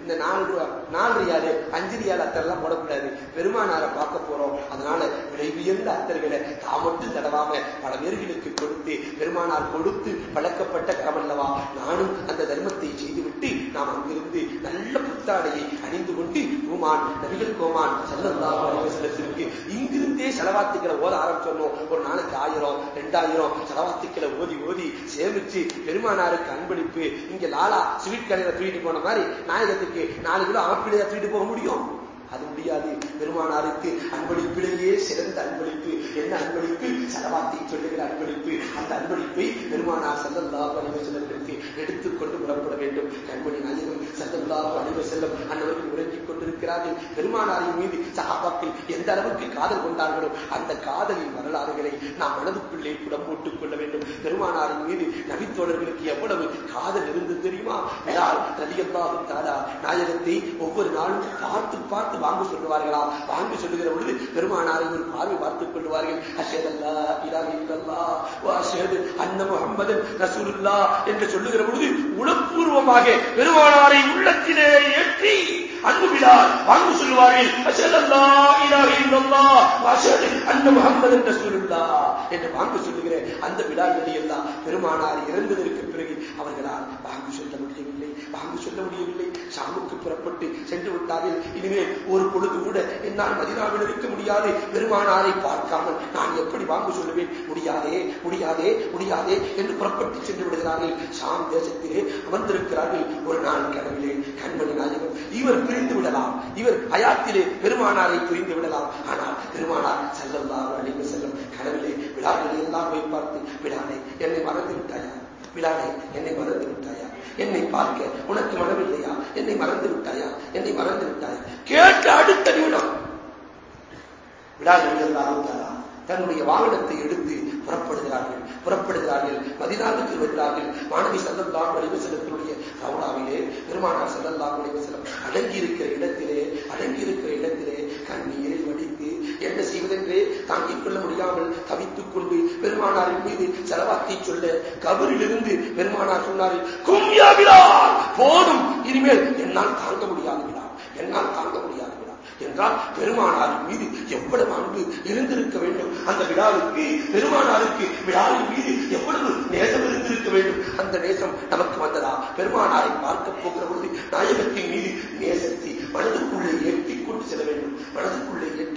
இந்த நாலு ரூபா நாலு ரியாலு அஞ்சு ரியால் அத்தரெல்லாம் போடக்கூடாது. பெருமானாரை பார்க்க போறோம். அதனால விலை உயர்ந்த அத்தர்களை தான் மட்டும் தடவாம பல பேர்களுக்கு கொடுத்து பெருமானார் கொடுத்து பழக்கப்பட்ட கரமல்லவா நானும் அந்த தர்மத்தை செய்துவிட்டு நாம் அங்கிருந்து நல்ல புத்தாடையை அணிந்து கொண்டு பூமான் நபிகள் கோமான் செல்லந்தாம் செல்லத்திற்கு இங்கிருந்தே செலவாத்துக்களை ஓத ஆரம்பிச்சோம்? ஒரு நாளைக்கு ஆயிரம் ரெண்டாயிரம் செலவாத்துக்களை ஓதி ஓதி சேமிச்சு பெருமானாருக்கு அன்பளிப்பு இங்க லாலா ஸ்வீட் கடையில தூக்கிட்டு போன மாதிரி நாயகத்துக்கு நாலு கிலோ ஆப்பிளை தூக்கிட்டு போக முடியும்? அது முடியாது. பெருமானாருக்கு அன்பளிப்பிலேயே சிறந்த அன்பளிப்பு. என்ன அன்பளிப்பு? செலவாத்தை சொல்லுகிற அன்பளிப்பு. அந்த அன்பளிப்பை பெருமானார் செல்லல்லாஹு அலைஹி எடுத்துக்கொண்டு புறப்பட வேண்டும். கண்மணி நாயகம் செல்லல்லாஹு அலைஹி அன்னவர்கள் உறங்கிக் கொண்டிருக்கிறார்கள். பெருமானாரின் மீது சகாபாக்கள் எந்த அளவுக்கு காதல் கொண்டார்களோ அந்த காதலின் வரலாறுகளை நாம் மனதுக்குள்ளே புடம் போட்டுக் கொள்ள வேண்டும். பெருமானாரின் மீது நபித்தோழர்களுக்கு எவ்வளவு காதல் இருந்து தெரியுமா? பிலால் நாயகத்தை ஒவ்வொரு நாளும் பார்த்து பார்த்து வாங்க சொல்லுவார்களா? வாங்க சொல்லுகிற பொழுது பெருமானாரை ஒரு பார்வை பார்த்துக் கொள்வார்கள் அஷஹது அல்லா இலாஹ இல்லல்லாஹ் அன்ன முகம்மது ரசூலுல்லாஹ் என்று சொல்லுகிற பொழுது உளப்பூர்வமாக பெருமானாரை உள்ளத்திலே ஏற்றி அன்பு விழார் வாங்க சொல்லுவார்கள் அஷஹது அல்லா இலாஹ இல்லல்லாஹ் அன்ன முஹம்மதன் ரசூலுல்லாஹ் என்று வாங்க சொல்லுகிற அந்த விழாக்களை எல்லாம் பெருமானார் இறந்ததற்கு பிறகு அவர்களால் வாங்க சொல்ல முடியவில்லை வாங்க சொல்ல முடியவில்லை. ஷாமுக்கு புறப்பட்டு சென்று விட்டார்கள். இனிமேல் ஒரு பொழுது கூட என்னால் மதினாவில் இருக்க முடியாது. பெருமானாரை பார்க்காமல் நான் எப்படி வாங்க சொல்லுவேன்? முடியாதே முடியாதே முடியாதே என்று புறப்பட்டு சென்று விடுகிறார்கள். ஷாம் தேசத்திலே அமர்ந்திருக்கிறார்கள். ஒரு நாள் கனவிலே கண்மணி நாயகம் இவர் பிரிந்து விடலாம். இவர் அயாத்திலே பெருமானாரை பிரிந்து விடலாம். ஆனால் பெருமானார் செல்லல்லாம் அழிவு செல்லும் கனவிலே விழாக்களை எல்லாம் போய் பார்த்து விழானை என்னை மறந்து விட்டாயா விழானை என்னை மறந்து விட்டாயா என்னை பார்க்க உனக்கு மனமில்லையா? என்னை மறந்து விட்டாயா என்னை மறந்து விட்டாயா கேட்ட அடுத்த நிமிடம். தன்னுடைய வாகனத்தை எடுத்து புறப்படுகிறார்கள். புறப்படுகிறார்கள். மதினாவுக்கு வருகிறார்கள். மாணவி சல்லல்லாஹ் வலிவசனத்தினுடைய ரவுடாவிலே பெருமானார் சல்லல்லாஹ் வலிவசனம் அடங்கி இருக்கிற இடத்திலே அடங்கி இருக்கிற இடத்திலே கண்ணீரில் என்ன செய்வதென்றே தாங்கிக் கொள்ள முடியாமல் தவித்துக் கொண்டு பெருமானாரின் மீது செலவாக்கி சொல்ல கபரிலிருந்து பெருமானார் சொன்னார்கள் போதும் இனிமேல் என்னால் தாங்க முடியாது விழா என்னால் தாங்க முடியாது விழா என்றால் பெருமானாரின் மீது எவ்வளவு அன்பு இருந்திருக்க வேண்டும்? அந்த விழாவுக்கு பெருமானாருக்கு விழாவின் மீது எவ்வளவு நேசம் இருந்திருக்க வேண்டும்? அந்த நேசம் நமக்கு வந்ததா? பெருமானாரை பார்க்க போகிற பொழுது நாயகத்தின் மீது நேசத்தை மனதுக்குள்ளே ஏற்றிக் கொண்டு செல்ல வேண்டும். மனதுக்குள்ளே ஏற்றி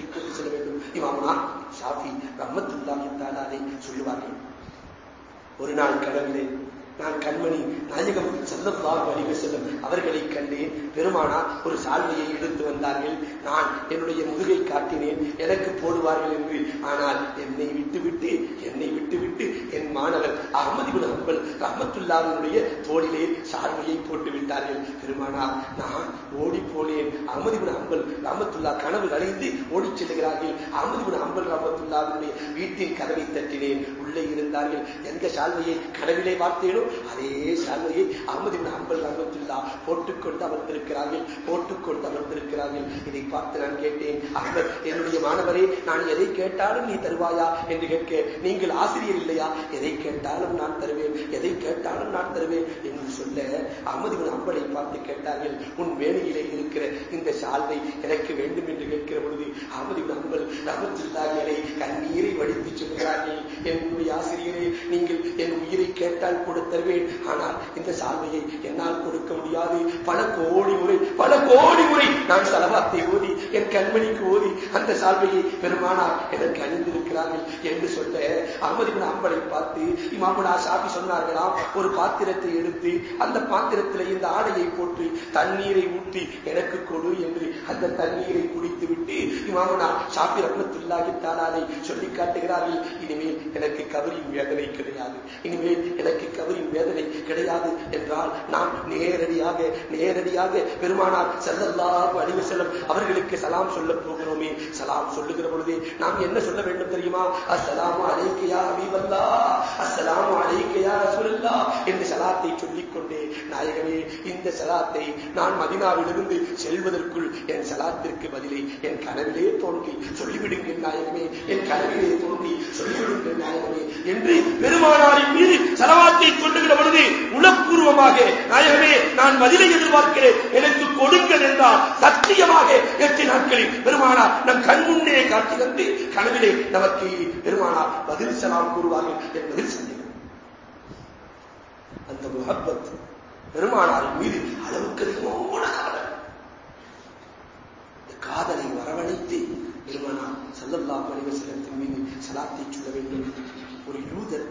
ஷாஃபி ரஹமத்துல்லாஹி தாலாரை சொல்லுவார்கள். ஒரு நாள் கடவுளே நான் கண்மணி நாயகம் செல்லல்லாஹு அலைஹி செல்லும் அவர்களை கண்டேன். பெருமானா ஒரு சால்வையை எடுத்து வந்தார்கள். நான் என்னுடைய முதுகை காட்டினேன். எனக்கு போடுவார்கள் என்று. ஆனால் என்னை விட்டுவிட்டு என்னை விட்டுவிட்டு மாணவர் அகமதிபுன் பின் அம்பல் ரஹமத்துல்லாவினுடைய தோளிலே சால்வையை போட்டு விட்டார்கள். பெருமானார் நான் ஓடி போனேன். அகமதிபுன் பின் அம்பல் ரஹமத்துல்லா கனவு அடைந்து ஓடிச் செல்கிறார்கள். அகமதிபுன் பின் அம்பல் ரஹமத்துல்லாவினுடைய வீட்டின் கதவை தட்டினேன். உள்ளே இருந்தார்கள். எந்த சால்வையை கனவிலே பார்த்தேனோ அதே சால்வையை அகமதிபுன் அம்பல் ரஹமத்துல்லா போட்டுக்கொண்டு அமர்ந்திருக்கிறார்கள். போட்டுக்கொண்டு அமர்ந்திருக்கிறார்கள். இதை பார்த்து நான் கேட்டேன் அகமது என்னுடைய மாணவரே நான் எதை கேட்டாலும் நீ தருவாயா? என்று கேட்க நீங்கள் ஆசிரியர் இல்லையா? எதை கேட்டாலும் நான் தருவேன். எதை கேட்டாலும் நான் தருவேன். என் சொல்ல அகமது அம்பலை பார்த்து கேட்டார்கள் உன் வேலையிலே இருக்கிற இந்த சால்வை எனக்கு வேண்டும் என்று கேட்கிற பொழுது அகமது அம்பல் ரஹமத்துல்லாஹிகளை கண்ணீரை வடித்து சொல்கிறார்கள் என்னுடைய ஆசிரியரே நீங்கள் என் உயிரை கேட்டால் கூட தருவேன் ஆனால் இந்த சால்வையை என்னால் கொடுக்க முடியாது. பல கோடி முறை பல கோடி முறை நான் சலவாத்தை ஓதி என் கண்மணிக்கு ஓதி அந்த சால்வையை பெருமானார் எனக்கு அணிந்திருக்கிறார்கள் என்று சொல்ல அகமது அம்பளை அம்பலை பார்த்து இமாமுனா சாபி சொன்னார்களாம் ஒரு பாத்திரத்தை எடுத்து அந்த பாத்திரத்தில் இந்த ஆடையை போட்டு தண்ணீரை ஊற்றி எனக்கு கொடு என்று அந்த தண்ணீரை குடித்து விட்டு இமாமனா சாப்பி ரத்னத்துள்ளாகி தாலாலை சொல்லி காட்டுகிறார்கள் இனிமேல் எனக்கு கவரின் வேதனை கிடையாது. இனிமேல் எனக்கு கவரின் வேதனை கிடையாது என்றால் நாம் நேரடியாக நேரடியாக பெருமானார் செல்லல்லாஹு அழிவு செல்லம் அவர்களுக்கு சலாம் சொல்ல போகிறோமே. சலாம் சொல்லுகிற பொழுதே நாம் என்ன சொல்ல வேண்டும் தெரியுமா? அஸ்ஸலாமு அழைக்கையா அபிவல்லா அஸ்ஸலாமு அழைக்கையா ரசூலுல்லா என்று சலாத்தை சொல்லிக்கொண்டே நாயகமே இந்த சலாத்தை நான் மதினாவிலிருந்து செல்வதற்குள் என் சலாத்திற்கு பதிலை என் கனவிலே தோன்றி சொல்லிவிடுங்கள் நாயகமே என் கனவிலே தோன்றி சொல்லிவிடுங்கள் நாயகமே என்று பெருமானாரின் மீது சலவாத்தை சொல்லுகிற பொழுது உளப்பூர்வமாக நாயகமே நான் பதிலை எதிர்பார்க்கிறேன் எனக்கு கொடுங்கள் என்றால் சத்தியமாக எட்டு நாட்களில் பெருமானார் நம் கண் முன்னே காட்சி தந்து கனவிலே நமக்கு பெருமானார் பதில் சலாம் கூறுவார்கள் என்பதில் சந்தேகம். அந்த முகப்பத்து பெருமானார் மீது அளவுக்கு அதிகமான காதல். இந்த காதலை வரவழைத்து பெருமானார் சல்லல்லா பரிவசனத்தின் மீது சலாத்தை சொல்ல வேண்டும். ஒரு யூதர்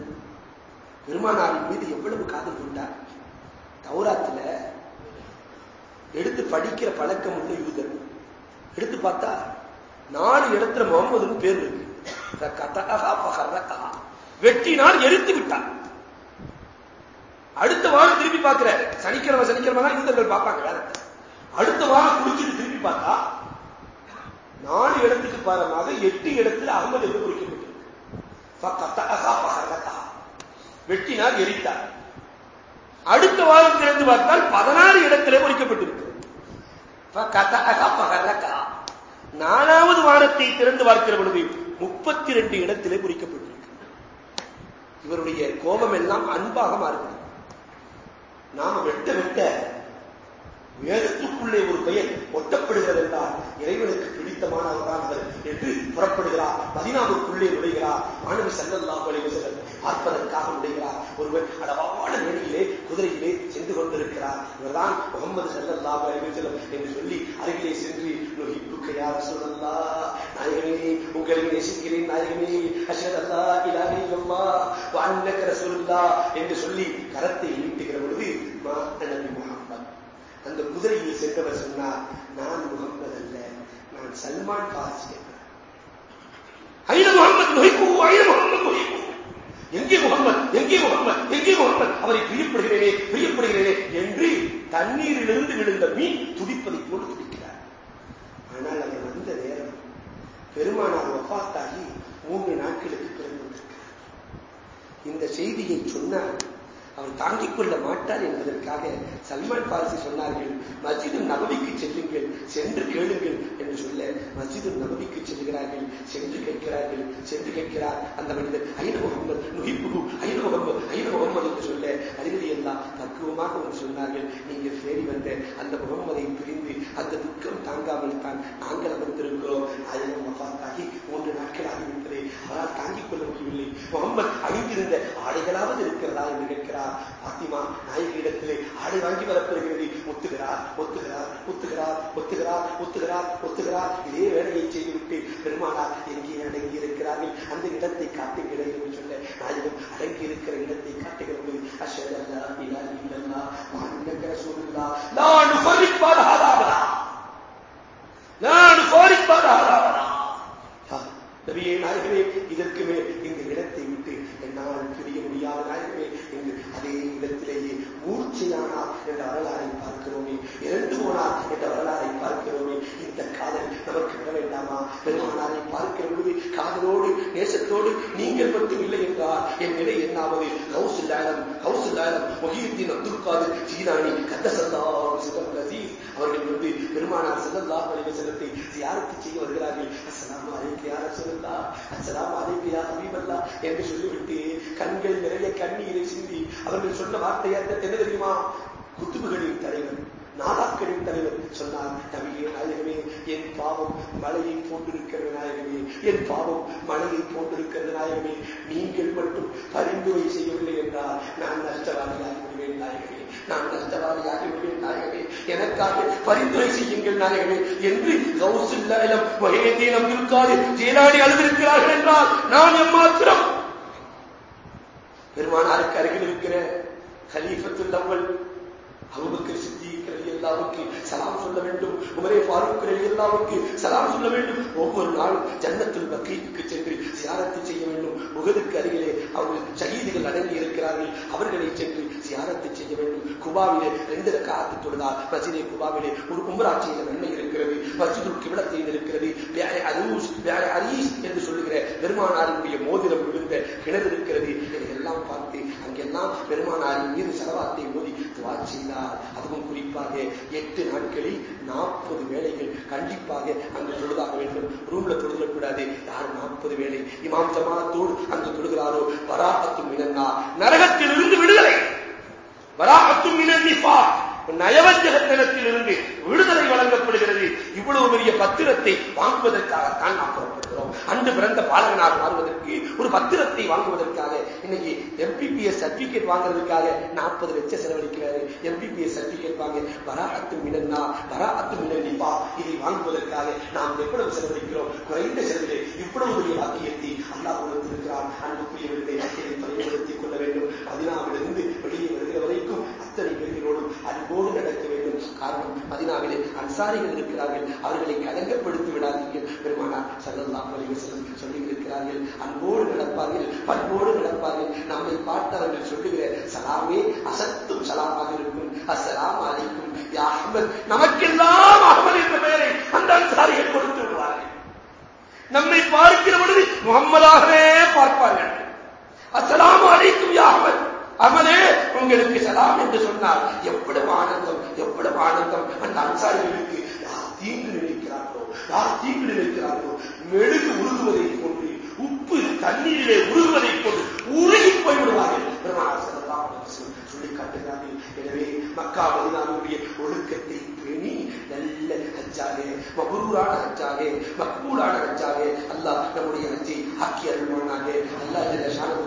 பெருமானாரின் மீது எவ்வளவு காதல் கொண்டார்? தௌராத்துல எடுத்து படிக்கிற பழக்கம் உள்ள யூதர். எடுத்து பார்த்தா நாலு இடத்துல முகமதுன்னு பேர் இருக்கு. வெட்டினால் எரித்து விட்டார். அடுத்த வாரம் திருப்பி பார்க்கிற. சனிக்கிழமை சனிக்கிழமை தான் யூதர்கள் பார்ப்பாங்க வேலை. அடுத்த வாரம் குடிச்சிட்டு திருப்பி பார்த்தா பிரத்யுபகாரமாக எட்டு இடத்துல அகமது என்று குறிக்கப்பட்டிருக்கு வெட்டினார் எரித்தார். அடுத்த வாரம் திறந்து பார்த்தால் பதினாறு இடத்திலே குறிக்கப்பட்டிருக்கு நாலாவது வாரத்தை திறந்து பார்க்கிற பொழுது முப்பத்தி ரெண்டு இடத்திலே குறிக்கப்பட்டிருக்கு இவருடைய கோபம் எல்லாம் அன்பாக மாறுகிறது நாம வெட்ட வெட்ட வேதத்துக்குள்ளே ஒரு பெயர் ஒட்டப்படுகிறது என்றால் இறைவனுக்கு பிடித்தமானவர்தான் அவர் என்று புறப்படுகிறார். பதினாவுக்குள்ளே நுழைகிறார். மாணவி செல்லல்லா வழிவு பார்ப்பதற்காக நுழைகிறார். ஒருவர் அளவான வேலையிலே குதிரையிலே சென்று கொண்டிருக்கிறார். இவர்தான் முகமது செல்லல்லா வழிவு என்று சொல்லி அருகிலே சென்று நுகிப்புக்கையார் சொல்லல்லா நாயகனே உங்களை நேசிக்கிறேன் நாயகனே அஷரல்லா இலானே அம்மா அன்னக்கர சொல்லா என்று சொல்லி கரத்தை நீட்டுகிற பொழுது நபி முகமது அந்த குதிரையில் சென்றவர் சொன்னார் நான் முகம்மது அல்ல நான் சல்மான் பாசி ஐன முகமது நொய்கு ஐன முகமது நொய்கு. எங்கே முகமது எங்கே முகமது எங்கே முகமது அவரை பிரியப்படுகிறேனே பிரியப்படுகிறேனே என்று தண்ணீரிலிருந்து விழுந்த மீன் துடிப்பதை போல் துடிக்கிறார். ஆனால் அவர் வந்த நேரம் பெருமானார் ஒப்பாத்தாகி மூன்று நாட்களுக்கு பிறந்து வந்திருக்கிறார். இந்த செய்தியை சொன்னால் அவர் தாங்கிக் கொள்ள மாட்டார் என்பதற்காக சல்மான் பாரிசி சொன்னார்கள் மஸ்ஜிது நபவிக்கு செல்லுங்கள் சென்று கேளுங்கள் என்று சொல்ல மஸ்ஜிது நபவிக்கு செல்கிறார்கள் சென்று கேட்கிறார்கள் சென்று கேட்கிறார். அந்த மனிதர் ஐன முகமது நுகிப்புகு ஐன முகமது ஐன முகமது என்று சொல்ல அறிவுரை எல்லாம் பக்குவமாக ஒன்று சொன்னார்கள். நீங்கள் தேடி வந்த அந்த முகமதை பிரிந்து அந்த துக்கம் தாங்காமல் தான் நாங்கள் அமர்ந்திருக்கிறோம். அதில் வஃத்தாகி மூன்று நாட்கள் ஆகிவிட்டது. அவரால் தாங்கிக் கொள்ள முடியவில்லை. முகமது அணிந்திருந்த ஆடைகளாவது இருக்கிறதா? என்று கேட்கிறார். வருகிறார் பாத்திமா நாயகியிடத்திலே ஆடை வாங்கி வரப்பெறுகிறது. ஒத்துகிறார் ஒத்துகிறார் ஒத்துகிறார் ஒத்துகிறார் ஒத்துகிறார் ஒத்துகிறார். இதே வேலையை செய்துவிட்டு பெருமானார் எங்கே அடங்கி இருக்கிறார்கள் அந்த இடத்தை காட்டுகிறேன் என்று சொல்ல நாயகம் அடங்கி இருக்கிற இடத்தை காட்டுகிறது அஷதல்லா இலா இல்லல்லா மாநிலங்கிற சூழ்நிலா நான் கோரிப்பார் நான் கோரிப்பார் நபியே நாயகமே இதற்கு மேல் இந்த இடத்தை விட்டு என்னால் பிரிய முடியாத நாயகமே என்று அதே இடத்திலேயே மூர்ச்சையானார் என்ற வரலாறை பார்க்கிறோமே இறந்து போனார் என்ற வரலாறை பார்க்கிறோமே இந்த காதல் நமக்கு விட வேண்டாமா பெருமானாரை பார்க்கிற பொழுது காதலோடு நேசத்தோடு நீங்கள் மட்டும் இல்லை என்றால் என் நிலை என்னாவது? கௌசுல்லாலம் கௌசுல்லாலம் மொஹியுத்தீன் அப்துல் காதர் ஜீலானி கத்தசல்லா அவர்கள் வந்து பெருமானார் சல்லல்லா செல்லத்தை செய்ய வருகிறார்கள்? அஸ்ஸலாமு அலைக்கும் யா ரசூலுல்லாஹ் அஸ்ஸலாமு என்று சொல்லிவிட்டு கண்கள் நிறைய கண்ணீரை சிந்தி அவர்கள் சொன்ன வார்த்தை என்ன தெரியுமா? குத்துபுகளின் தலைவர் நாடாக்களின் தலைவர் சொன்னார் நபியே நாயகமே என் பாவம் மழையை போன்றிருக்கிறது நாயகமே என் பாவம் மழையை போன்றிருக்கிறது நாயகமே நீங்கள் மட்டும் பரிந்துரை செய்யவில்லை என்றால் நான் நஷ்டவாதியாகி விடுவேன் நாயகமே. நான் நஷ்டவாதியாகி விடுவேன் நாயகமே எனக்காக பரிந்துரை செய்யுங்கள் நாயகமே என்று கௌசுல்லம் வயதீன் அப்துல் காதிர் ஜீலானி அழுதிருக்கிறார்கள் என்றால் நான் எம்மாத்திரம். பெருமானாருக்கு அருகில் இருக்கிற கலீஃபத்துல் அவ்வல் அபுபக்கர் எல்லாருக்கு சலாம் சொல்ல வேண்டும். உமரே ஃபாரூக் எல்லாருக்கு சலாம் சொல்ல வேண்டும். ஒவ்வொரு நாளும் ஜன்னத்தில் பக்கீத்துக்கு சென்று சியாரத்தை செய்ய வேண்டும். முகதுக்கு அருகிலே அவர்கள் சகிதிகள் அடங்கி இருக்கிறார்கள். அவர்களை சென்று சியாரத்தை செய்ய வேண்டும். குபாவிலே ரெண்டு ரக்காத்து தொழுதால் மஸ்ஜிதே குபாவிலே ஒரு உம்ரா நன்மை இருக்கிறது. மஸ்ஜிதுல் கிபிலத்தை இருக்கிறது. வேற அரூஸ் வேற அரீஸ் என்று சொல்லுகிற பெருமானாரினுடைய மோதிரம் விழுந்த கிணறு இருக்கிறது. இதையெல்லாம் பார்த்து எல்லாம் பெருமானாரின் மீது செலவாத்தை மோதி துவா செய்தார் அதுவும் குறிப்பாக எட்டு நாட்களில் நாற்பது வேலைகள் கண்டிப்பாக அங்கு தொழுதாக வேண்டும். ரூம்ல தொழுதக்கூடாது யார் நாற்பது வேலை இமாம் ஜமாத்தோடு அங்கு தொழுகிறாரோ? வராகத்தும் மினன்னா நரகத்திலிருந்து விடுதலை. வராகத்தும் மினன்னிப்பா நயவஞ்சகத்தனத்திலிருந்து விடுதலை வழங்கப்படுகிறது. இவ்வளவு பெரிய பத்திரத்தை வாங்குவதற்காகத்தான் நாம் புறப்படுகிறோம் அன்று பிறந்த பாலகனாக மாறுவதற்கு ஒரு பத்திரத்தை வாங்குவதற்காக இன்னைக்கு எம்பிபிஎஸ் சர்டிபிகேட் வாங்குறதுக்காக நாற்பது லட்சம் செலவழிக்கிறாரு. எம்பிபிஎஸ் சர்டிபிகேட் வாங்க வராஅத்து மினன்னா வராஅத்து மினன்னிப்பா இதை வாங்குவதற்காக நாம் எவ்வளவு செலவழிக்கிறோம்? குறைந்த செலவிலே இவ்வளவு பெரிய வாக்கியத்தை அல்லாஹ் கொடுத்திருக்கிறார் அன்புக்குரியவர்களை இதை பயன்படுத்திக் கொள்ள வேண்டும். பதினாவிலிருந்து வெளியே வருகிற வரைக்கும் அன்போடு நடக்க வேண்டும். காரணம் மதினாவிலே அன்சாரிகள் இருக்கிறார்கள். அவர்களை கலங்கப்படுத்தி விடாதீர்கள். பெருமானார் சல்லல்லாஹு பலிவசனம் வஸல்லம் சொல்லி இருக்கிறார்கள் அன்போடு நடப்பார்கள். பண்போடு நடப்பார்கள். நம்மை பார்த்தவர்கள் சொல்லுகிற சலாமே அசத்தும் சலாமாக இருக்கும். அசலாம் அழைக்கும் யா நமக்கெல்லாம் அஹ்மத் என்ற பெயரை அந்த அன்சாரிகள் கொடுத்து விடுவார்கள். நம்மை பார்க்கிற பொழுது சொன்னால் எவ்வளவு ஆனந்தம் எவ்வளவு ஆனந்தம். அந்த அன்சாரிகளுக்கு யார் தீங்கு நினைக்கிறார்களோ யார் தீங்கு நினைக்கிறார்களோ மெழுகு உருகுவதை கொண்டு உப்பு தண்ணீரிலே உருகுவதை கொண்டு உருகி போய்விடுவார்கள். பெருமானார் சொல்லி காட்டுகிறார்கள். எனவே மக்கா மதினாவுடைய ஒழுக்கத்தை நல்ல ஹஜ்ஜாக மகுரூரான ஹஜ்ஜாக மக்பூலான ஹஜ்ஜாக அல்லாஹ் நம்முடைய ஹஜ்ஜை ஆக்கி அருள்வானாக. அல்லாஹ் ஜல்ல ஷானஹு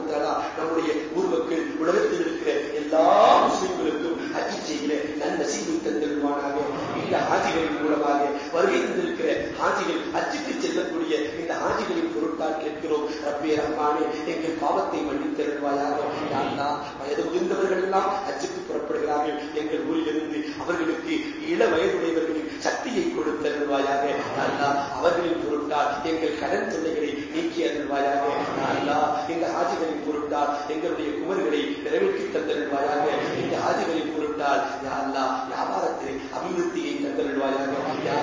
நம்முடைய ஊர்வக்கு உலகத்தில் இருக்கிற எல்லா முஸ்லிம்களுக்கும் ஹஜ் செய்கிற நன்னசீபு தந்திருவானாக இந்த ஹாஜிகளின் மூலமாக வருகை தந்திருக்கிற ஹாஜிகள் ஹஜ்ஜுக்கு செல்லக்கூடிய இந்த ஹாஜிகளின் பொருட்கள் கேட்கிறோம் ரப்பே ரஹ்மானே எங்கள் பாவத்தை மன்னித்தருள்வாயாக. யா வயது முதிர்ந்தவர்கள் எல்லாம் ஹஜ்ஜுக்கு புறப்படுகிறார்கள். எங்கள் ஊரிலிருந்து அவர்களுக்கு இள வயதுடையவர்களுக்கு சக்தியை கொடுத்தருள்வாயாக யா அல்லா. அவர்களின் பொருட்டால் எங்கள் கடன் தொல்லைகளை நீக்கி அருள்வாயாக அல்லா. இந்த ஆஜிகளின் பொருட்டால் எங்களுடைய குமர்களை நிறைவேற்றி தந்தருள்வாயாக இந்த ஆஜிகளின் பொருட்டால் யா அல்லா வியாபாரத்திலே அபிவிருத்தியை தந்தருள்வாயாக யா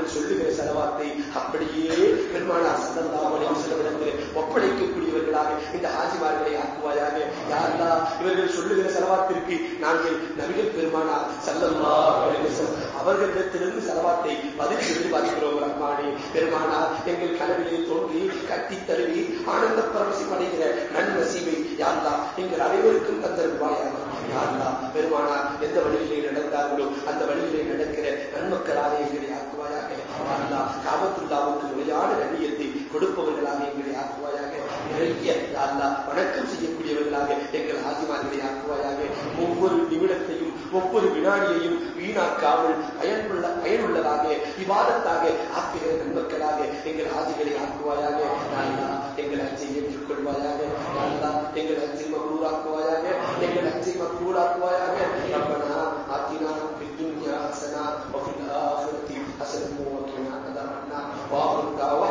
அவர்கள் சொல்லுகிற செலவாத்தை அப்படியே பெருமானார் ஸல்லல்லாஹு அலைஹி ஒப்படைக்கக்கூடியவர்களாக இந்த ஹாஜிமார்களை ஆக்குவாயாக. யாரா இவர்கள் சொல்லுகிற செலவாத்திற்கு நாங்கள் நபிகள் பெருமானா ஸல்லல்லாஹு அவர்களிடத்திலிருந்து செலவாத்தை பதில் எதிர்பார்க்கிறோம் ரஹ்மானே. பெருமானா எங்கள் கனவிலே தோன்றி கட்டி தழுவி ஆனந்த பரவசம் அடைகிற நன்மசீவை யாரா எங்கள் அனைவருக்கும் தந்தருவாயாக யாரா பெருமானா எந்த வழியிலே நடந்தார்களோ அந்த வழியிலே நடக்கிற நன்மக்களாக எங்களை ஆக்குவாயாக யாருலா காபத்துல்லாவுக்கு நிலையான கண்ணியத்தை கொடுப்பவர்களாக எங்களை ஆக்குவாயாக. நிறைய அல்லா வணக்கம் செய்யக்கூடியவர்களாக எங்கள் ஆசிமார்களை ஆக்குவாயாக. ஒவ்வொரு நிமிடத்தையும் ஒவ்வொரு வினாடியையும் வீணாக்காமல் பயனுள்ள பயனுள்ளதாக விவாதத்தாக ஆக்குகிற நண்பர்களாக எங்கள் ஆசிகளை ஆக்குவாயாக. நல்லா எங்கள் அச்சை ஏற்றுக்கொள்வாயாக. நல்லா எங்கள் அச்சை மகூராக்குவாயாக. எங்கள் அச்சை மகூராக்குவாயாக بعض الدعوات